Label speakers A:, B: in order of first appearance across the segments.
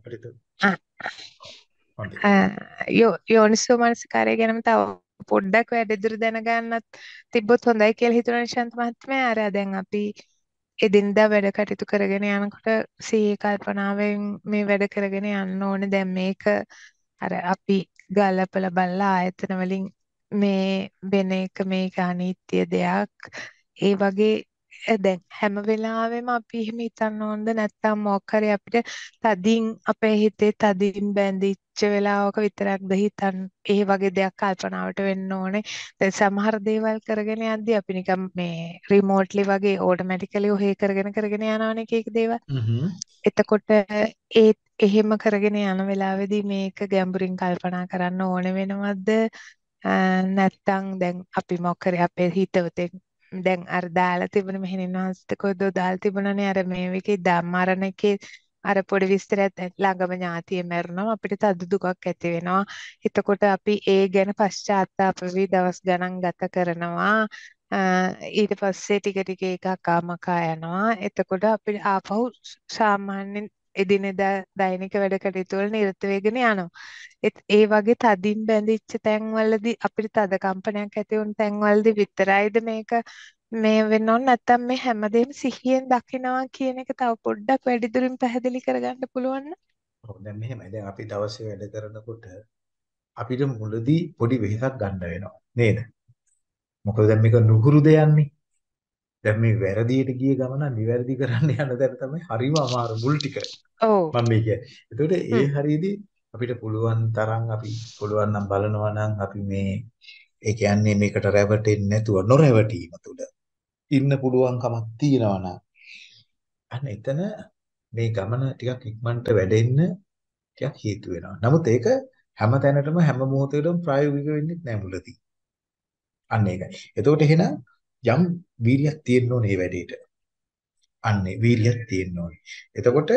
A: අපිට
B: යෝනිසෝ මනසිකාරය ගැනම තව පොඩ්ඩක් වැඩිදුර දැනගන්නත් තිබ්බොත් හොඳයි කියලා හිතුණා නිශාන්ත මහත්මයා. අර දැන් අපි එදිනදා වැඩ කටයුතු කරගෙන යනකොට සීයේ කල්පනාවෙන් මේ වැඩ කරගෙන යන්න ඕනේ. දැන් මේක අර අපි ගලපලා බලලා ආයතන වලින් මේ වෙන එක මේක අනිත්‍ය දෙයක්. ඒ වගේ දැන් හැම වෙලාවෙම අපි එහෙම හිතන්න ඕනද? නැත්නම් මොකක් හරි අපිට තදින් අපේ හිතේ තදින් බැඳිච්ච වෙලාවක විතරක්ද හිතන් ඒ වගේ දෙයක් කල්පනාවට වෙන්න ඕනේ? දැන් සමහර දේවල් කරගෙන යද්දී අපි නිකන් මේ රිමෝට්ලි වගේ ඕටෝමැටිකලි ඔහේ කරගෙන කරගෙන යනවනේ එක එක දේවල්. එතකොට ඒ එහෙම කරගෙන යන වෙලාවේදී මේක ගැඹුරින් කල්පනා කරන්න ඕන වෙනවද? නැත්තම් දැන් අපි මොකරි අපේ හිතවතෙන් දැන් අර දාලා තිබුණ මෙහෙණින් වහන්සේට කොහෙද දාලා තිබුණනේ? අර මේ එකේ ධම්මරණ එකේ අර පොඩි විස්තරයක් ළඟම ඥාතිය මැරුණා අපිට තද දුකක් ඇති වෙනවා. එතකොට අපි ඒ ගැන පශ්චාත්තාප වෙවි දවස් ගණන් ගත කරනවා. ඊට පස්සේ ටික ටික ඒක අකාමකා යනවා. එතකොට අපිට ආපහු සාමාන්‍යයෙන් එදිනෙදා දෛනික වැඩ කටයුතු වල නිරත වෙගෙන යනවා. ඒ වගේ තදින් බැඳිච්ච තැන්වලදී අපිට තද කම්පනයක් ඇති වුණ තැන්වලදී විතරයිද මේක මේ වෙන්න ඕන නැත්නම් මේ හැමදේම සිහියෙන් දකිනවා කියන එක තව පොඩ්ඩක් වැඩිදුරින් පැහැදිලි කරගන්න පුළුවන් නේද?
A: ඔව් දැන් මෙහෙමයි. දැන් අපි දවසේ වැඩ කරනකොට අපිට මුලදී පොඩි වෙහෙසක් ගන්න වෙනවා නේද? මොකද දැන් මේක නුහුරු දෙයන්නේ. දැන් මේ වැරදියට ගිය ගමන නිවැරදි කරන්න යන දැන් තමයි හරිම අමාරු මුල් ටික.
B: ඔව්.
A: මම මේ කියන්නේ. එතකොට ඒ හරියදී අපිට පුළුවන් තරම් අපි පුළුවන් නම් බලනවා නම් අපි මේ ඒ කියන්නේ මේකට රැවටෙන්නේ නැතුව නොරැවටීම තුළ ඉන්න පුළුවන්කමක් තියෙනවා නම් අන්න එතන මේ ගමන ටිකක් ඉක්මනට වැඩෙන්න ටිකක් හේතු වෙනවා. නමුත් ඒක හැම තැනටම හැම මොහොතේම ප්‍රායෝගික වෙන්නේ නැහැ මුලදී. අන්න ඒකයි. එතකොට එහෙනම් යම් වීරියක් තියෙන්න ඕනේ මේ වැඩේට. අන්නේ වීරියක් තියෙන්න ඕනේ. එතකොට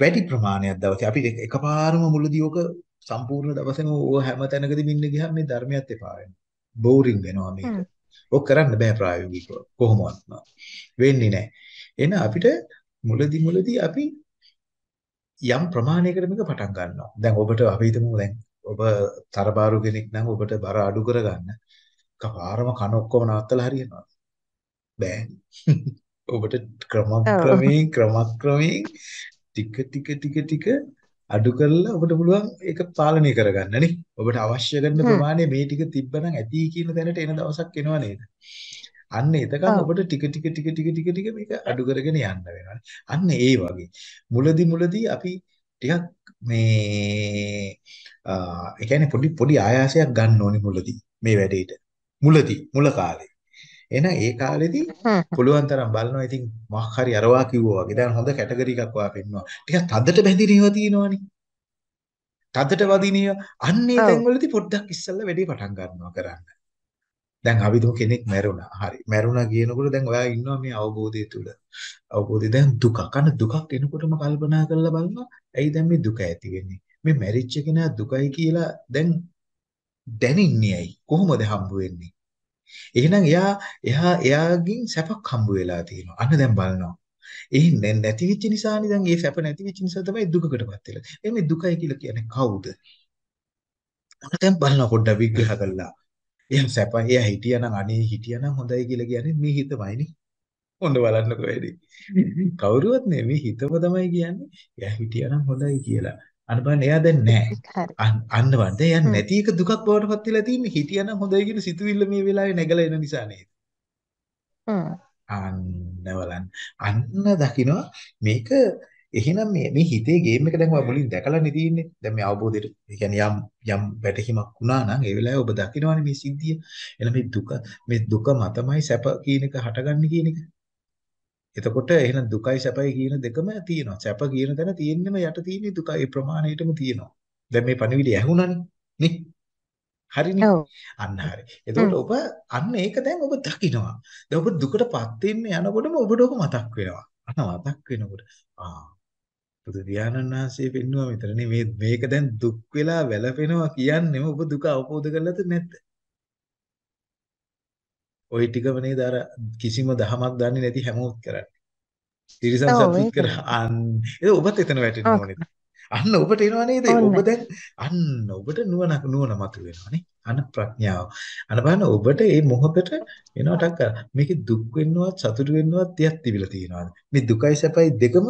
A: වැඩි ප්‍රමාණයක් දවසේ අපි එකපාරම මුලදී ඕක සම්පූර්ණ දවසේම ඕක හැම තැනකදීම ඉන්න ගියාම මේ ධර්මයක් එපා වෙනවා. බෝරින් වෙනවා මේක. ඕක කරන්න බෑ ප්‍රායෝගිකව කොහොමවත් වෙන්නේ නැහැ. එහෙනම් අපිට මුලදී මුලදී අපි යම් ප්‍රමාණයකට මේක පටන් ගන්නවා. දැන් ඔබට අපි හිතමු දැන් ඔබ තරබාරු කෙනෙක් නම් ඔබට බර අඩු කරගන්න එකපාරම කන ඔක්කොම නවත්තලා හරියනවා. බෑ. ඔබට ක්‍රමක්‍රමයෙන් ක්‍රමක්‍රමයෙන් ටික ටික ටික ටික අඩු කරලා ඔබට පුළුවන් ඒක පාලනය කරගන්න නේ. ඔබට අවශ්‍ය කරන ප්‍රමාණය මේ ටික තිබ්බනම් ඇති කියන තැනට එන දවසක් එනවා නේද? අන්න එතකන් ඔබට ටික ටික ටික ටික ටික ටික මේක අඩු කරගෙන යන්න වෙනවා. අන්න ඒ වගේ. මුලදි මුලදි අපි ටිකක් මේ ඒ කියන්නේ පොඩි පොඩි ආයාසයක් ගන්න ඕනේ මුලදි මේ වැඩේට. මුලදි මුල කාලේ. එහෙනම් ඒ කාලෙදී පුළුවන් තරම් බලනවා ඉතින් මොකක් හරි අරවා කිව්වා වගේ. දැන් හොඳ කැටගරි එකක් වා පෙන්නවා. ටිකක් තදට බැඳිනේව තියෙනවනේ. තදට වදිනේව. අන්නේ තැන්වලදී පොඩ්ඩක් ඉස්සල්ලා වැඩි පටන් ගන්නවා කරන්න. දැන් අපි දුක කෙනෙක් මැරුණා. හරි. මැරුණා කියනකොට දැන් ඔයා ඉන්නවා මේ අවබෝධය තුල. අවබෝධය දැන් දුක. කන දුකක් එනකොටම කල්පනා කරලා බලනවා. ඇයි දැන් මේ දුක ඇති වෙන්නේ? මේ මැරිච්ච කෙනා දුකයි කියලා දැන් දැනින්නේ ඇයි? කොහොමද හම්බ වෙන්නේ? එහෙනම් එයා එයා එයාගෙන් සැපක් හම්බ වෙලා තියෙනවා. අන්න දැන් බලනවා. ඒ නැති වෙච්ච නිසානේ දැන් ඒ සැප නැති වෙච්ච නිසා තමයි දුකකටපත් වෙලා. ඒ මේ දුකයි කියලා කියන්නේ කවුද? අන්න දැන් බලනවා පොඩ්ඩක් විග්‍රහ කළා. එයා සැප එයා හිටියානම් අනේ හිටියානම් හොඳයි කියලා කියන්නේ මේ හිතමයිනේ. ඔන්න බලන්නකෝ වැඩි. කවුරුවත් නෙමෙයි හිතම තමයි කියන්නේ. එයා හිටියානම් හොඳයි කියලා. අන්න බලන්න එයා දැන් නැහැ. අන්න බලන්න එයා නැති එක දුකක් බවට පත් වෙලා තින්නේ හිටියනම් හොඳයි කියන සිතුවිල්ල මේ වෙලාවේ නැගලා එන නිසා නේද? අන්න බලන්න. අන්න දකිනවා මේක එහෙනම් මේ මේ හිතේ ගේම් එක දැන් ඔය මුලින් දැකලානේ තියෙන්නේ. දැන් මේ අවබෝධයට ඒ කියන්නේ යම් යම් වැටහිමක් වුණා නම් ඒ වෙලාවේ ඔබ දකිනවනේ මේ සිද්ධිය. එන මේ දුක මේ දුක මතමයි සැප කියන එක හටගන්නේ කියන එක. එතකොට එහෙනම් දුකයි සැපයි කියන දෙකම තියෙනවා. සැප කියන තැන තියෙන්නම යට තියෙන්නේ දුකයි ප්‍රමාණයටම තියෙනවා. දැන් මේ පණිවිඩය ඇහුණානේ නේ? හරිනේ. අන්න හරි. එතකොට ඔබ අන්න ඒක දැන් ඔබ දකිනවා. දැන් ඔබ දුකටපත් වෙන්න යනකොටම ඔබට ඔබ මතක් වෙනවා. අන්න මතක් වෙනකොට ආ බුදු ධානන් වහන්සේ පෙන්වුවා මෙතනනේ මේ මේක දැන් දුක් වෙලා වැළපෙනවා කියන්නේම ඔබ දුක අවබෝධ කරලාද නැද්ද? ওই ටිකම නේද අර කිසිම දහමක් දන්නේ නැති හැමෝත් කරන්නේ. තිරිසන් සත්තුත් කර. අන්න ඒක ඔබත් එතන වැටෙන්න. ඕනේ. අන්න ඔබට එනවා නේද? ඔබ. දැන් අන්න ඔබට නුවණ නුවණ මතුවෙනවානේ. අන්න ප්‍රඥාව. අන්න බලන්න ඔබට මේ මොහොතට එනවටක් කරා. මේකේ දුක් වෙන්නවත් සතුට වෙන්නවත් තියක් තිබිලා තියෙනවාද? මේ දුකයි සැපයි දෙකම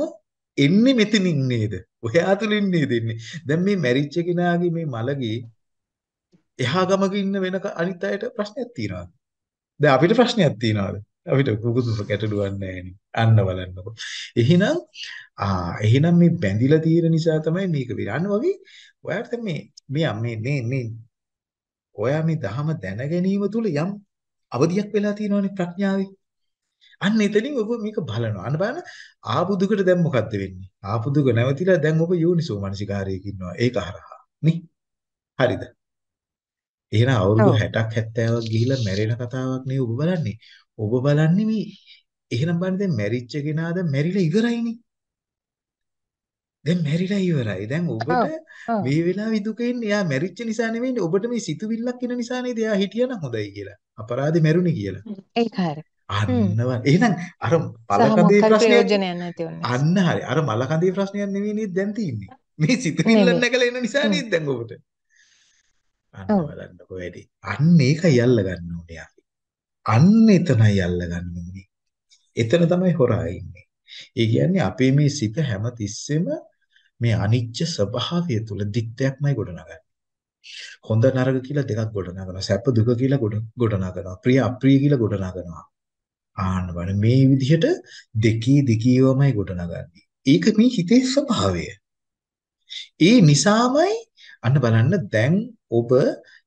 A: එන්නේ මෙතනින් නේද? ඔයා තුලින් නේද එන්නේ. දැන් මේ මැරිච්ච කෙනාගේ මේ මලගේ එහා ගමක ඉන්න වෙන අනිත් අයට ප්‍රශ්නයක් තියෙනවද? දැන් අපිට ප්‍රශ්නයක් තියෙනවද? අපිට කුකුසුස ගැටලුවක් නැහැ අන්න බලන්නකො. එහෙනම් ආ එහෙනම් මේ බැඳිලා තියෙන නිසා තමයි මේක වෙන්නේ. අන්න වගේ ඔයාලට මේ මේ මේ මේ මේ ඔයා මේ ධහම දැන ගැනීම තුල යම් අවධියක් වෙලා තියෙනවනේ ප්‍රඥාවේ. අන්න එතනින් ඔබ මේක බලනවා. අන්න බලන්න ආපු දුකට දැන් මොකද්ද වෙන්නේ? ආපු දුක නැවතිලා දැන් ඔබ යෝනිසෝ මනසිකාරයක ඉන්නවා. ඒක හරහා. නේ? හරිද? එහෙනම් අවුරුදු
B: ඔව්.
A: 60ක් 70ක් ගිහිලා මැරෙන කතාවක් නේ ඔබ බලන්නේ. ඔබ බලන්නේ මේ එහෙනම් බලන්න දැන් මැරිච්ච කෙනා දැන් මැරිලා ඉවරයිනේ. දැන් මැරිලා ඉවරයි. දැන් ඔබට. මේ වෙලාවේ දුක එන්නේ එයා මැරිච්ච නිසා නෙවෙයි ඔබට මේ සිතුවිල්ලක් එන නිසා නේද එයා හිටියනම් හොඳයි කියලා. අපරාධේ මැරුණේ කියලා.
B: ඒක හරි. හ්ම්.
A: අන්නව එහෙනම් අර මලකඳේ ප්‍රශ්නයක්. අන්න හරි. අර මලකඳේ ප්‍රශ්නයක් නෙවෙයි නේද දැන් තියෙන්නේ. මේ සිතුවිල්ල. නැගලා එන නිසා. නේද දැන් ඔබට. අන්න. බලන්නකො වැඩි. අන්න ඒකයි අල්ල ගන්න ඕනේ අපි. අන්න එතනයි අල්ල ගන්න ඕනේ. එතන තමයි හොරා ඉන්නේ. ඒ කියන්නේ අපේ මේ සිත හැම තිස්සෙම මේ අනිච්ච ස්වභාවය තුල දික්තයක්මයි ගොඩනගන්නේ. හොඳ නරක කියලා දෙකක් ගොඩනගනවා. සැප දුක කියලා ගොඩ ගොඩනගනවා. ප්‍රිය අප්‍රිය කියලා ගොඩනගනවා. ආන්න බලන්න මේ විදිහට දෙකී දෙකීවමයි ගොඩනගන්නේ. ඒක මේ හිතේ ස්වභාවය. ඒ නිසාමයි අන්න බලන්න දැන් ඔබ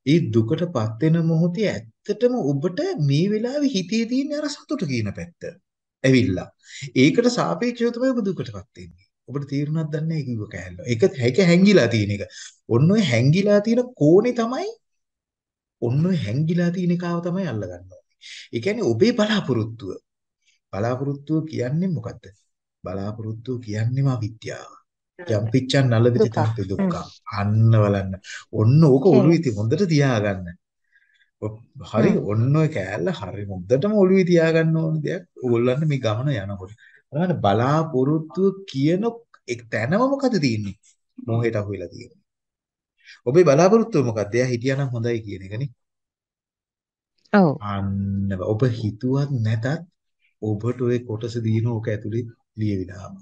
A: ඒ දුකටපත් වෙන මොහොතේ ඇත්තටම ඔබට මේ වෙලාවේ හිතේ තියෙන අර සතුට කියන පැත්ත ඇවිල්ලා. ඒකට සාපේක්ෂව තමයි ඔබ දුකටපත් වෙන්නේ. ඔබට තේරුණාද දන්නේ නැහැ කිව්ව කෑල්ල. ඒක හැක හැංගිලා තියෙන එක. ඔන්න ඔය හැංගිලා තියෙන කෝණේ තමයි ඔන්න ඔය හැංගිලා තියෙන කාව තමයි අල්ලගන්න ඕනේ. ඒ කියන්නේ ඔබේ බලාපොරොත්තුව. බලාපොරොත්තුව කියන්නේ මොකද්ද? බලාපොරොත්තුව කියන්නේම අවිද්‍යාව. යම් පිච්චන් නලවිත
B: හ්ම්.
A: දුක්ඛ. අන්න බලන්න. ඔන්න ඕක. ඔළුවේ තිය හොඳට තියාගන්න. හරි. ඔන්න ඔය කෑල්ල හරි හොඳටම ඔළුවේ තියාගන්න ඕන දෙයක්. ඕගොල්ලන්ට මේ ගමන යනකොට. බලන්න බලාපොරොත්තුව කියන එක් තැනම මොකද තියෙන්නේ? මොහේට අහු වෙලා තියෙන්නේ. ඔබේ බලාපොරොත්තුව මොකද්ද? එයා හිටියානම් හොඳයි කියන එකනේ.
B: ඔව්.
A: අන්න ඔබ හිතුවත් නැතත් ඔබට ওই කොටස දින ඕක ඇතුලේ ලියවිලාම.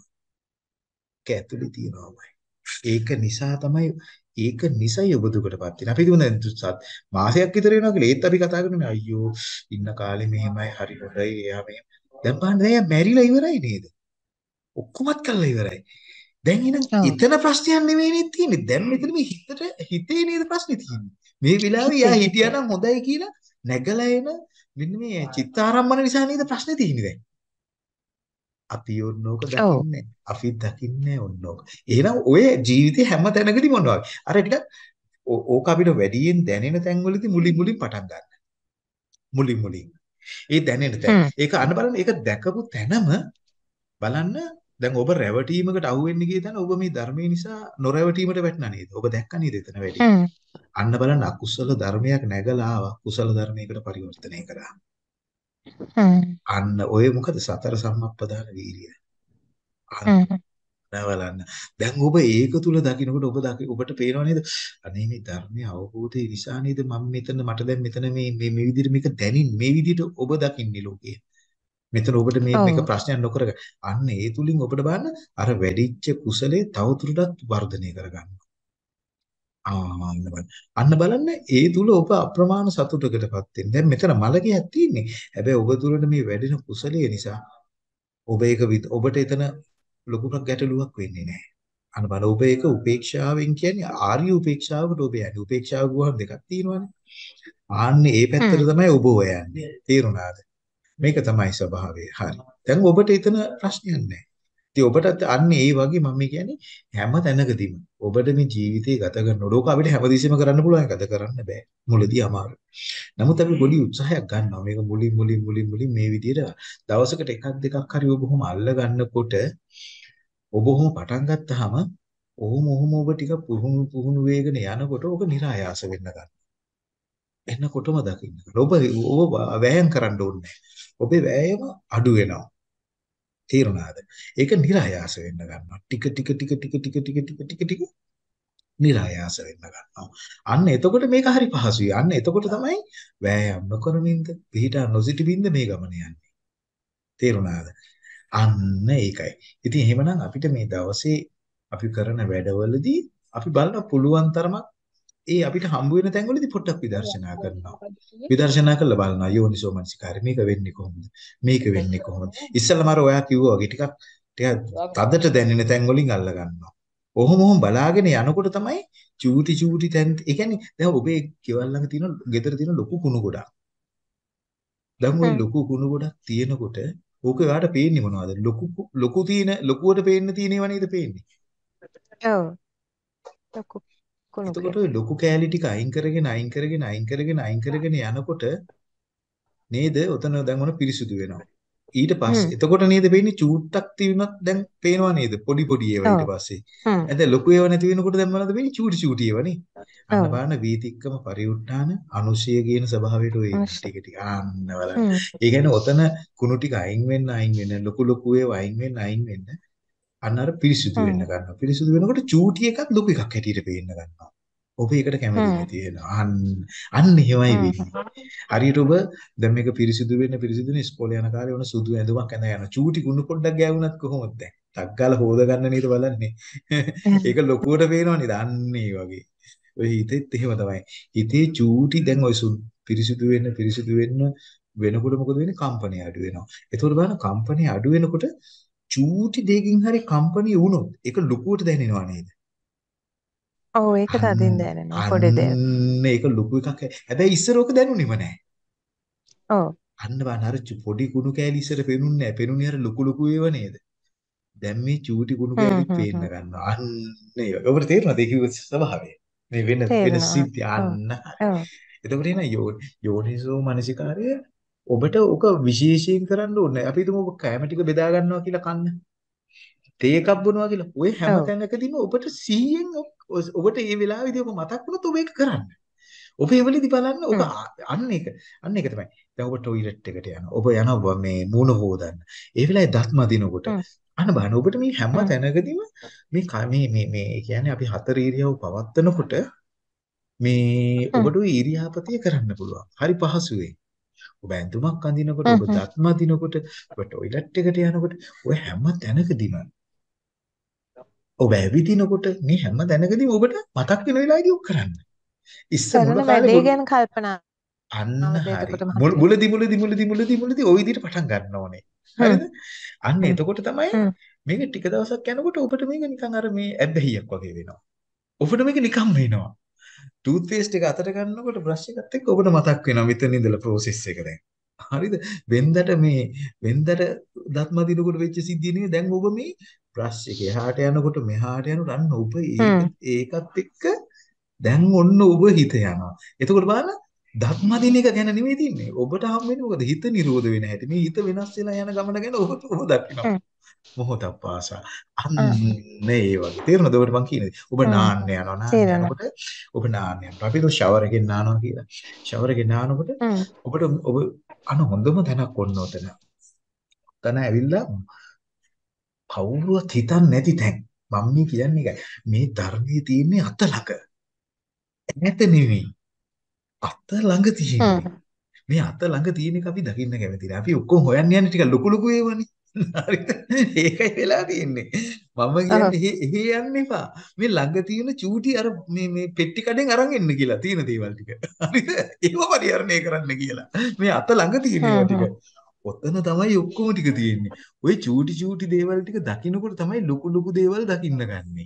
A: ඇතුලේ තියෙනවාමයි. ඒක නිසා තමයි ඒක නිසයි ඔබ දුකටපත් වෙන්නේ. අපි සත් මාසයක් විතර වෙනවා කියලා ඒත් අපි කතා කරන්නේ අයියෝ ඉන්න කාලේ මෙහෙමයි හරි හොඳයි එයා මෙහෙම. දැන් බලන්න දැන් මැරිලා ඉවරයි නේද? ඔක්කොමත් කරලා ඉවරයි. දැන් එහෙනම්. එතන ප්‍රශ්නයක් නෙවෙයි නේද තියෙන්නේ. දැන් මෙතන මේ හිතට හිතේ නේද ප්‍රශ්නේ තියෙන්නේ. මේ වෙලාවේ
B: හිතේ
A: එයා
B: හිතේ.
A: හිටියානම් හොඳයි කියලා නැගලා එන මෙන්න මේ චිත්තාරම්මන නිසා නේද ප්‍රශ්නේ තියෙන්නේ දැන්. අපි ඕනෝක. දකින්නේ අපි දකින්නේ ඕනෝක. එහෙනම් ඔය ජීවිතේ හැම තැනකදී මොනවා අර ටිකක් ඕක අපිට වැඩියෙන් දැනෙන තැන්වලදී මුලින් මුලින් පටන් ගන්න. මුලින් මුලින්. ඒ දැනෙන තැන. ඒක අන්න බලන්න ඒක දැකපු තැනම බලන්න දැන් ඔබ රැවටීමකට අහු වෙන්න ගිය තැන ඔබ මේ ධර්මයේ නිසා නොරැවටීමට වැටුණා නේද? ඔබ දැක්ක නේද එතන වැඩි? අන්න බලන්න අකුසල ධර්මයක් නැගලා ආවා කුසල ධර්මයකට පරිවර්තනය කරා. අන්න ඔය මොකද සතර සම්මප්පදාන වීර්යය. බලන්න. දැන් ඔබ ඒක තුල දකින්නකොට ඔබ ඔබට පේනව නේද? අනේ මේ ධර්මයේ අවබෝධය නිසා නේද මම මෙතන මට දැන් මෙතන මේ මේ මේ විදිහට මේක දැනින් මේ විදිහට ඔබ දකින්නේ ලෝකේ. මෙතන ඔබට මේ මේක. ප්‍රශ්නයක් නොකර අන්න ඒ තුලින් ඔබට බලන්න අර වැඩිච්ච කුසලයේ තවදුරටත් වර්ධනය කරගන්න. ආන්න බලන්න. අන්න බලන්න ඒ තුල ඔබ අප්‍රමාණ සතුටකටපත් වෙන. දැන් මෙතන මලකයක් තියෙන්නේ. හැබැයි ඔබ තුලට මේ වැඩෙන කුසලයේ නිසා ඔබ ඒක ඔබට එතන ලොකුට ගැටලුවක් වෙන්නේ නැහැ. අන්න බලන්න ඔබ ඒක උපේක්ෂාවෙන් කියන්නේ ආර්ය උපේක්ෂාවකට ඔබ යන්නේ. උපේක්ෂාව ගුවන් දෙකක් තියෙනවානේ. ආන්නේ ඒ පැත්තට. තමයි ඔබ යන්නේ. තේරුණාද? මේක තමයි ස්වභාවය. හරි. දැන් ඔබට එතන ප්‍රශ්නයක් නැහැ. ඉතින් ඔබටත් අන්න ඒ වගේ මම කියන්නේ හැම තැනකදීම ඔබට මේ ජීවිතේ ගත කරනකොට ඕක අපිට හැමදෙස්සෙම කරන්න පුළුවන් ගත කරන්න බෑ. මුලදී අමාරුයි. නමුත් අපි පොඩි උත්සාහයක් ගන්නවා. මේක මුලින් මුලින් මුලින් මුලින් මේ විදිහට දවසකට එකක් දෙකක් හරි ඔබ කොහොම අල්ල ගන්නකොට ඔබ කොහොම පටන් ගත්තාම ඔහොම ඔහොම ඔබ ටික පුහුණු පුහුණු වේගන යනකොට ඔබ નિરાයාස වෙන්න ගන්නවා. එන්නකොටම දකින්න. ඔබ ඔබ වෑයම් කරන්න ඕනේ නැහැ. ඔබේ වෑයම අඩු වෙනවා. තේරුණාද? ඒක નિરાයාස වෙන්න ගන්නවා. ටික ටික ටික ටික ටික ටික ටික ටික ටික નિરાයාස වෙන්න ගන්නවා. අන්න එතකොට මේක හරි පහසුයි. අන්න එතකොට තමයි වෑයම් නොකරමින්ද, පිහිටා නොසිටිමින්ද මේ ගමන යන්නේ. තේරුණාද? අන්න ඒකයි. ඉතින් එහෙමනම් අපිට මේ දවසේ අපි කරන වැඩවලදී අපි බලන්න පුළුවන් තරමක් ඒ අපිට හම්බ වෙන තැන්වලදී පොඩ්ඩක් විදර්ශනා කරනවා. විදර්ශනා කරලා බලනවා යෝනිසෝ මනසිකාරය මේක වෙන්නේ කොහොමද? මේක වෙන්නේ කොහොමද? ඉස්සෙල්ලාම අර ඔයා කිව්වා වගේ ටිකක් ටිකක් තදට දැනෙන තැන් වලින් අල්ල ගන්නවා. ඔහොම ඔහොම බලාගෙන යනකොට තමයි චූටි චූටි තැන් ඒ කියන්නේ දැන් ඔබේ කෙවල් ළඟ තියෙන ගෙදර තියෙන ලොකු කුණු ගොඩක්. දැන් ওই ලොකු කුණු ගොඩක් තියෙනකොට ඕක ඔයාට පේන්නේ මොනවද? ලොකු ලොකු තියෙන ලොකුවට පේන්න තියෙනව නේද පේන්නේ?
B: ඔව්. ලොකු කුණු
A: එතකොට ওই ලොකු කෑලි ටික අයින් කරගෙන අයින් කරගෙන අයින් කරගෙන අයින් කරගෙන යනකොට නේද? ඔතන දැන් මොන පිරිසුදු වෙනවා. ඊට පස්සේ එතකොට නේද වෙන්නේ චූට්ටක් තියුණත් දැන් පේනවා නේද? පොඩි පොඩි ඒවා ඊට පස්සේ. එතන ලොකු ඒවා නැති වෙනකොට දැන් මොනවද වෙන්නේ? චූටි චූටි ඒවානේ. අන්න බලන්න වීතික්කම පරිඋත්ථාන අනුශය කියන ස්වභාවයට ඔය ටික ටික අන්න බලන්න. ඒ කියන්නේ ඔතන කුණු ටික අයින් වෙන්න අයින් වෙන්න ලොකු ලොකු ඒවා අයින් වෙන්න අයින් වෙන්න අන්න අර පිරිසුදු වෙන්න ගන්නවා. පිරිසුදු වෙනකොට චූටි එකක් ලොකු එකක් හැටියට පේන්න ගන්නවා. ඔබ ඒකට කැමති නැති වෙනවා. අන්න එහෙමයි වෙන්නේ. හරියට ඔබ දැන් මේක පිරිසිදු වෙන්න පිරිසිදු වෙන ඉස්කෝලේ යන කාලේ වුණ සුදු ඇඳුමක් ඇඳ යන චූටි කුණු පොඩ්ඩක් ගෑවුනත් කොහොමද දැන්? ටක් ගාලා හොද ගන්න නේද බලන්නේ. ඒක ලොකුවට පේනවා නේද? අන්න ඒ වගේ. ඔය හිතෙත් එහෙම තමයි. හිතේ චූටි දැන් ඔය පිරිසිදු වෙන්න පිරිසිදු වෙන්න වෙනකොට මොකද වෙන්නේ? කම්පණය අඩු වෙනවා. ඒතකොට බලන්න කම්පණය අඩු වෙනකොට චූටි දෙයකින් හරි කම්පණය වුණොත් ඒක ලොකුවට දැනෙනවා නේද?
B: ඔව් ඒක තදින් දැනෙනවා පොඩි දෙයක්.
A: අන්න ඒක ලොකු එකක්. හැබැයි ඉස්සර ඕක දැනුනේම නැහැ.
B: ඔව්.
A: අන්න බලන්න අර පොඩි කුණු කෑලි ඉස්සර පෙනුන්නේ නැහැ. පෙනුනේ අර ලොකු ලොකු ඒව නේද? දැන් මේ චූටි කුණු කෑලි පේන්න ගන්නවා. අන්න ඒ වගේ. ඔබට තේරෙනවද ඒක කිව්ව ස්වභාවය? මේ වෙන වෙන සිද්ධි අන්න. එතකොට එන යෝනිසෝ මනසිකාරය ඔබට ඕක විශේෂයෙන් කරන්න ඕනේ. අපි හිතමු ඔබ කැම ටික බෙදා ගන්නවා කියලා කන්න. තේ එකක් බොනවා කියලා. ඔය හැම තැනකදීම ඔබට 100න් ඔබට මේ වෙලාවේදී ඔබ මතක් වුණොත් ඔබ ඒක කරන්න. ඔබ ඒ වෙලෙදි බලන්න ඔබ අන්න ඒක අන්න ඒක තමයි. දැන් ඔබ টয়ලට් එකට යනවා. ඔබ යනවා මේ මූණ හොදන්න. ඒ වෙලාවේ දත් මදිනකොට අන්න බලන්න ඔබට මේ හැම තැනකදීම මේ මේ මේ මේ කියන්නේ අපි හතර ඉරියව් පවත්නකොට මේ ඔබට ඉරියාපතිය කරන්න පුළුවන්. හරි පහසුවෙන්. ඔබ ඇඳුමක් අඳිනකොට ඔබ දත්ම අඳිනකොට ඔබ টয়ලට් එකට යනකොට ඔය හැම තැනකදීම. ඔබ ඇවිදිනකොට මේ හැම තැනකදීම ඔබට මතක් වෙන වෙලාවදී ඔක් කරන්න.
B: ඉස්සර මුල කාලේ ගැන කල්පනා.
A: අන්න හරි. මුලදි මුලදි මුලදි මුලදි මුලදි ওই විදිහට පටන් ගන්න ඕනේ. හරිද? අන්න එතකොට තමයි මේක ටික දවසක් යනකොට ඔබට මේක නිකන් අර මේ ඇබ්බැහියක් වගේ වෙනවා. ඔබට මේක නිකම්ම වෙනවා. ටූත් පේස්ට් එක අතට ගන්නකොට බ්‍රෂ් එකත් එක්ක ඔබට මතක් වෙනවා මෙතන ඉඳලා ප්‍රොසෙස් එක දැන්. හරිද? වෙන්දට මේ වෙන්දට දත්ම දිනකොට වෙච්ච සිද්ධිය නේ දැන් ඔබ මේ බ්‍රෂ් එක එහාට යනකොට මෙහාට යනකොට අන්න ඔබ ඒකත් එක්ක දැන් ඔන්න ඔබ හිත යනවා. එතකොට බලන්න ධර්ම දින එක ගැන නෙමෙයි තින්නේ. ඔබට හම් වෙන්නේ මොකද? හිත නිරෝධ වෙන හැටි. මේ හිත වෙනස් වෙලා යන ගමන ගැන ඔබ ඔබ දකිනවා. මොහොතක් පාසා. අන්න ඒ වගේ. තේරුණාද ඔබට මං කියන්නේ? ඔබ නාන්න යනවා. නාන්න යනකොට ඔබ නාන්න යනවා. අපි දෝ ෂවර් එකෙන් නානවා කියලා. ෂවර් එකෙන් නානකොට ඔබට ඔබ අන හොඳම තැනක් ඔන්න ඔතන. තන ඇවිල්ලා කවුරුවත් හිතන්නේ නැති තැන්. මම මේ කියන්නේ ඒකයි. මේ ධර්මයේ තියෙන්නේ අත ළඟ. ඈත නෙවෙයි. අත ළඟ තියෙන්නේ. මේ අත ළඟ තියෙන එක අපි දකින්න කැමති නෑ. අපි ඔක්කොම හොයන්න යන්නේ ටික ලොකු ලොකු ඒවානේ. හරිද? ඒකයි වෙලා තියෙන්නේ. මම කියන්නේ එහෙ යන්න එපා. මේ ළඟ තියෙන චූටි අර මේ මේ පෙට්ටි කඩෙන් අරන් එන්න කියලා තියෙන දේවල් ටික. හරිද? ඒව පරිහරණය කරන්න කියලා. මේ අත ළඟ තියෙන ඒවා ටික. ඔතන තමයි ඔක්කොම ටික තියෙන්නේ. ওই චූටි චූටි දේවල් ටික දකින්නකොට තමයි ලොකු ලොකු දේවල් දකින්න ගන්නෙ.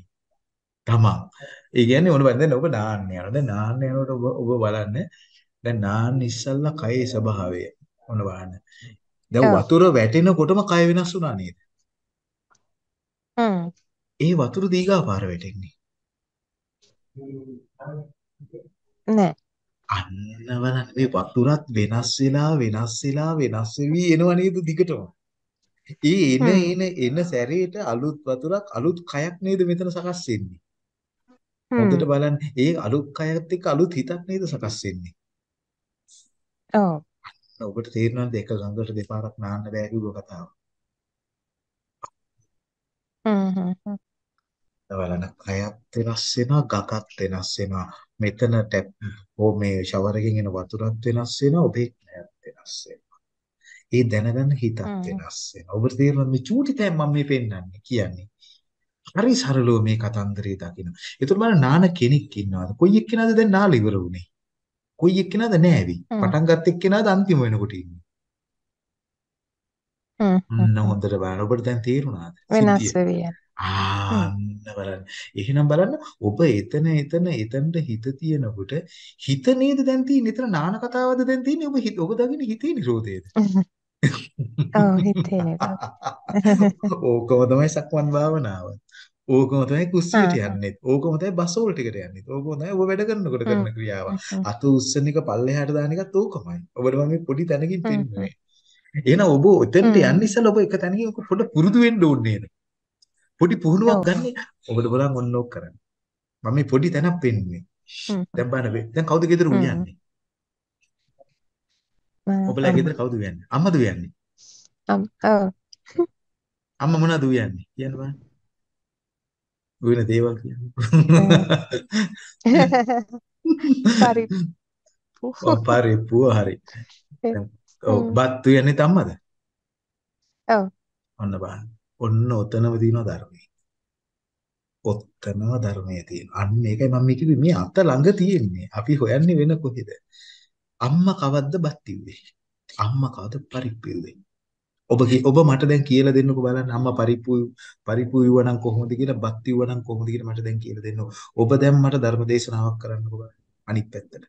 A: තමා. ඒ කියන්නේ ඕන බලන්න ඔබ නාන්න යනවා. දැන් නාන්න යනකොට ඔබ ඔබ බලන්න. දැන් නාන්න ඉස්සල්ලා කයේ ස්වභාවය. ඕන බලන්න. දැන් වතුර වැටෙනකොටම කය වෙනස් වුණා නේද? ඒ වතුර දීගා පාර වැටෙන්නේ.
B: නෑ.
A: අන්න බලන්න මේ වතුරත් වෙනස් වෙලා වෙනස් වෙලා වෙනස් වෙවි එනව නේද දිගටම. ඒ එන එන එන සැරේට අලුත් වතුරක් අලුත් කයක් නේද මෙතන සකස් වෙන්නේ. හොඳට බලන්න ඒ අලුත් කයත් එක්ක අලුත් හිතක් නේද සකස් වෙන්නේ.
B: ඔව්.
A: ඔබට තේරෙනවද එක ගඟට දෙපාරක් නාන්න බෑ කිව්ව කතාව?
B: හ්ම්
A: බලන්න කයත් වෙනස් වෙනවා ගකත් වෙනස් වෙනවා මෙතන ටැප් ඕ මේ ෂවර් එකෙන් එන වතුරත් වෙනස් වෙනවා ඔබේ කයත් වෙනස් වෙනවා ඒ දැනගන්න හිතත් වෙනස් වෙනවා ඔබට තේරෙනවද මේ චූටි තැන් මම මේ පෙන්නන්නේ කියන්නේ හරි සරලව මේ කතන්දරේ දකින්න. ඒතර බලන්න නාන කෙනෙක් ඉන්නවාද? කොයි එක්කෙනාද දැන් නාලා ඉවර වුනේ? කොයි එක්කෙනාද නෑවි? පටන් ගත්ත එක්කෙනාද අන්තිම වෙනකොට ඉන්නේ? අන්න හොඳට බලන්න. ඔබට දැන් තේරුණාද?
B: වෙනස් වෙවි
A: ආන්න බලන්න. එහෙනම් බලන්න ඔබ එතන එතන එතනට හිත තියනකොට හිත නේද දැන් තියෙන්නේ? එතන නාන කතාවද දැන් තියෙන්නේ? ඔබ හිත ඔබ දකින්න හිතේ නිරෝධයද?
B: ඔව් හිතේ නිරෝධය.
A: ඕකම තමයි සක්මන් භාවනාව. ඕකම තමයි කුස්සියට යන්නේ. ඕකම තමයි බසෝල් ටිකට යන්නේ. ඕකම තමයි ඔබ වැඩ කරනකොට කරන ක්‍රියාව. අත උස්සන එක පල්ලෙහාට දාන එකත් ඕකමයි. ඔබට මම මේ පොඩි තැනකින් පෙන්නන්නේ. එහෙනම් ඔබ ඔතෙන්ට යන්න ඉස්සෙල්ලා ඔබ එක තැනකින් ඔක පොඩ පුරුදු වෙන්න ඕනේ නේද? පොඩි පුහුණුවක් ගන්න. ඔබට බලන්න ඔන්න ඕක කරන්න. මම මේ පොඩි තැනක් පෙන්න්නේ. දැන් බලන්න දැන් කවුද ගෙදර උයන්නේ? ඔබලා ගෙදර කවුද උයන්නේ? අම්මද උයන්නේ?
B: ඔව්.
A: අම්මා මොනවද උයන්නේ? කියන්න බලන්න. උයන දේවල් කියන්නේ.
B: පරිප්පු.
A: ඔව් පරිප්පු හරි. ඔව් බත් උයන්නේ අම්මද?
B: ඔව්.
A: ඔන්න බලන්න. ඔන්න ඔතනම තියෙනවා ධර්මයේ. ඔත්තනම ධර්මයේ තියෙනවා. අන්න ඒකයි මම කිව්වේ මේ අත ළඟ තියෙන්නේ. අපි හොයන්නේ වෙන කොහෙද? අම්මා කවද්ද බත් ඉව්වේ? අම්මා කවද පරිප්පු ඉව්වේ? ඔබ ඔබ මට දැන් කියලා දෙන්නකෝ බලන්න අම්මා පරිප්පු පරිප්පු ඉවනම් කොහොමද කියලා බත් ඉවනම් කොහොමද කියලා මට දැන් කියලා දෙන්න. ඔබ දැන් මට ධර්ම දේශනාවක් කරන්නකෝ බලන්න. අනිත් පැත්තට.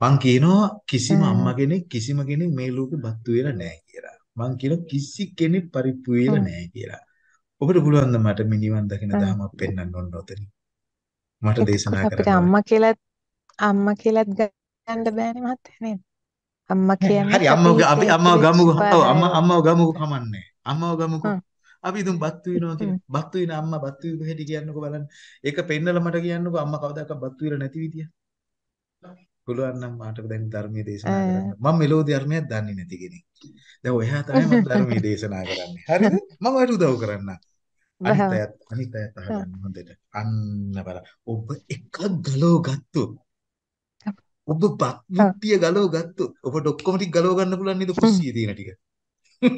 A: මං කියනවා කිසිම අම්මා කෙනෙක් කිසිම කෙනෙක් මේ ලෝකේ බත් වෙලා නැහැ කියලා. මං කියනවා කිසි කෙනෙක් පරිප්පු වෙලා නැහැ කියලා. ඔබට පුළුවන් ද මට මේ නිවන් දකින ධර්මයක් පෙන්වන්න ඕන ඔතනින්. මට දේශනා කරන්න.
B: අපිට අම්මා කියලාත් අම්මා කියලාත් ගන්න බෑනේ මහත්තයා නේද? අම්මා කියන්නේ
A: හරි අම්මව අපි අම්මව ගමුකෝ. ඔව් අම්මා අම්මව ගමුකෝ කමන්නේ. අම්මව ගමුකෝ. අපි දුම් බත් වෙනවා කියලා. බත් වෙන අම්මා බත් වීපු හැටි කියන්නකෝ බලන්න. ඒක පෙන්නලා මට කියන්නකෝ අම්මා කවදාකවත් බත් වීලා නැති විදිය. පුළුවන් නම් මාට දැන් ධර්මයේ දේශනා කරන්න. මම මෙලෝ ධර්මයක් දන්නේ නැති කෙනෙක්. දැන් ඔයා තමයි මම ධර්මයේ දේශනා කරන්නේ. හරිද? මම ඔයාලට උදව් කරන්න. අනිත් අයත් අනිත් අයත් අහගන්න හොඳට. අන්න බලන්න. ඔබ එකක් ගලව ගත්තොත් ඔබ බත් මුට්ටිය ගලව ගත්තොත් ඔබට ඔක්කොම ටික ගලව ගන්න පුළුවන් නේද කුස්සියේ තියෙන ටික.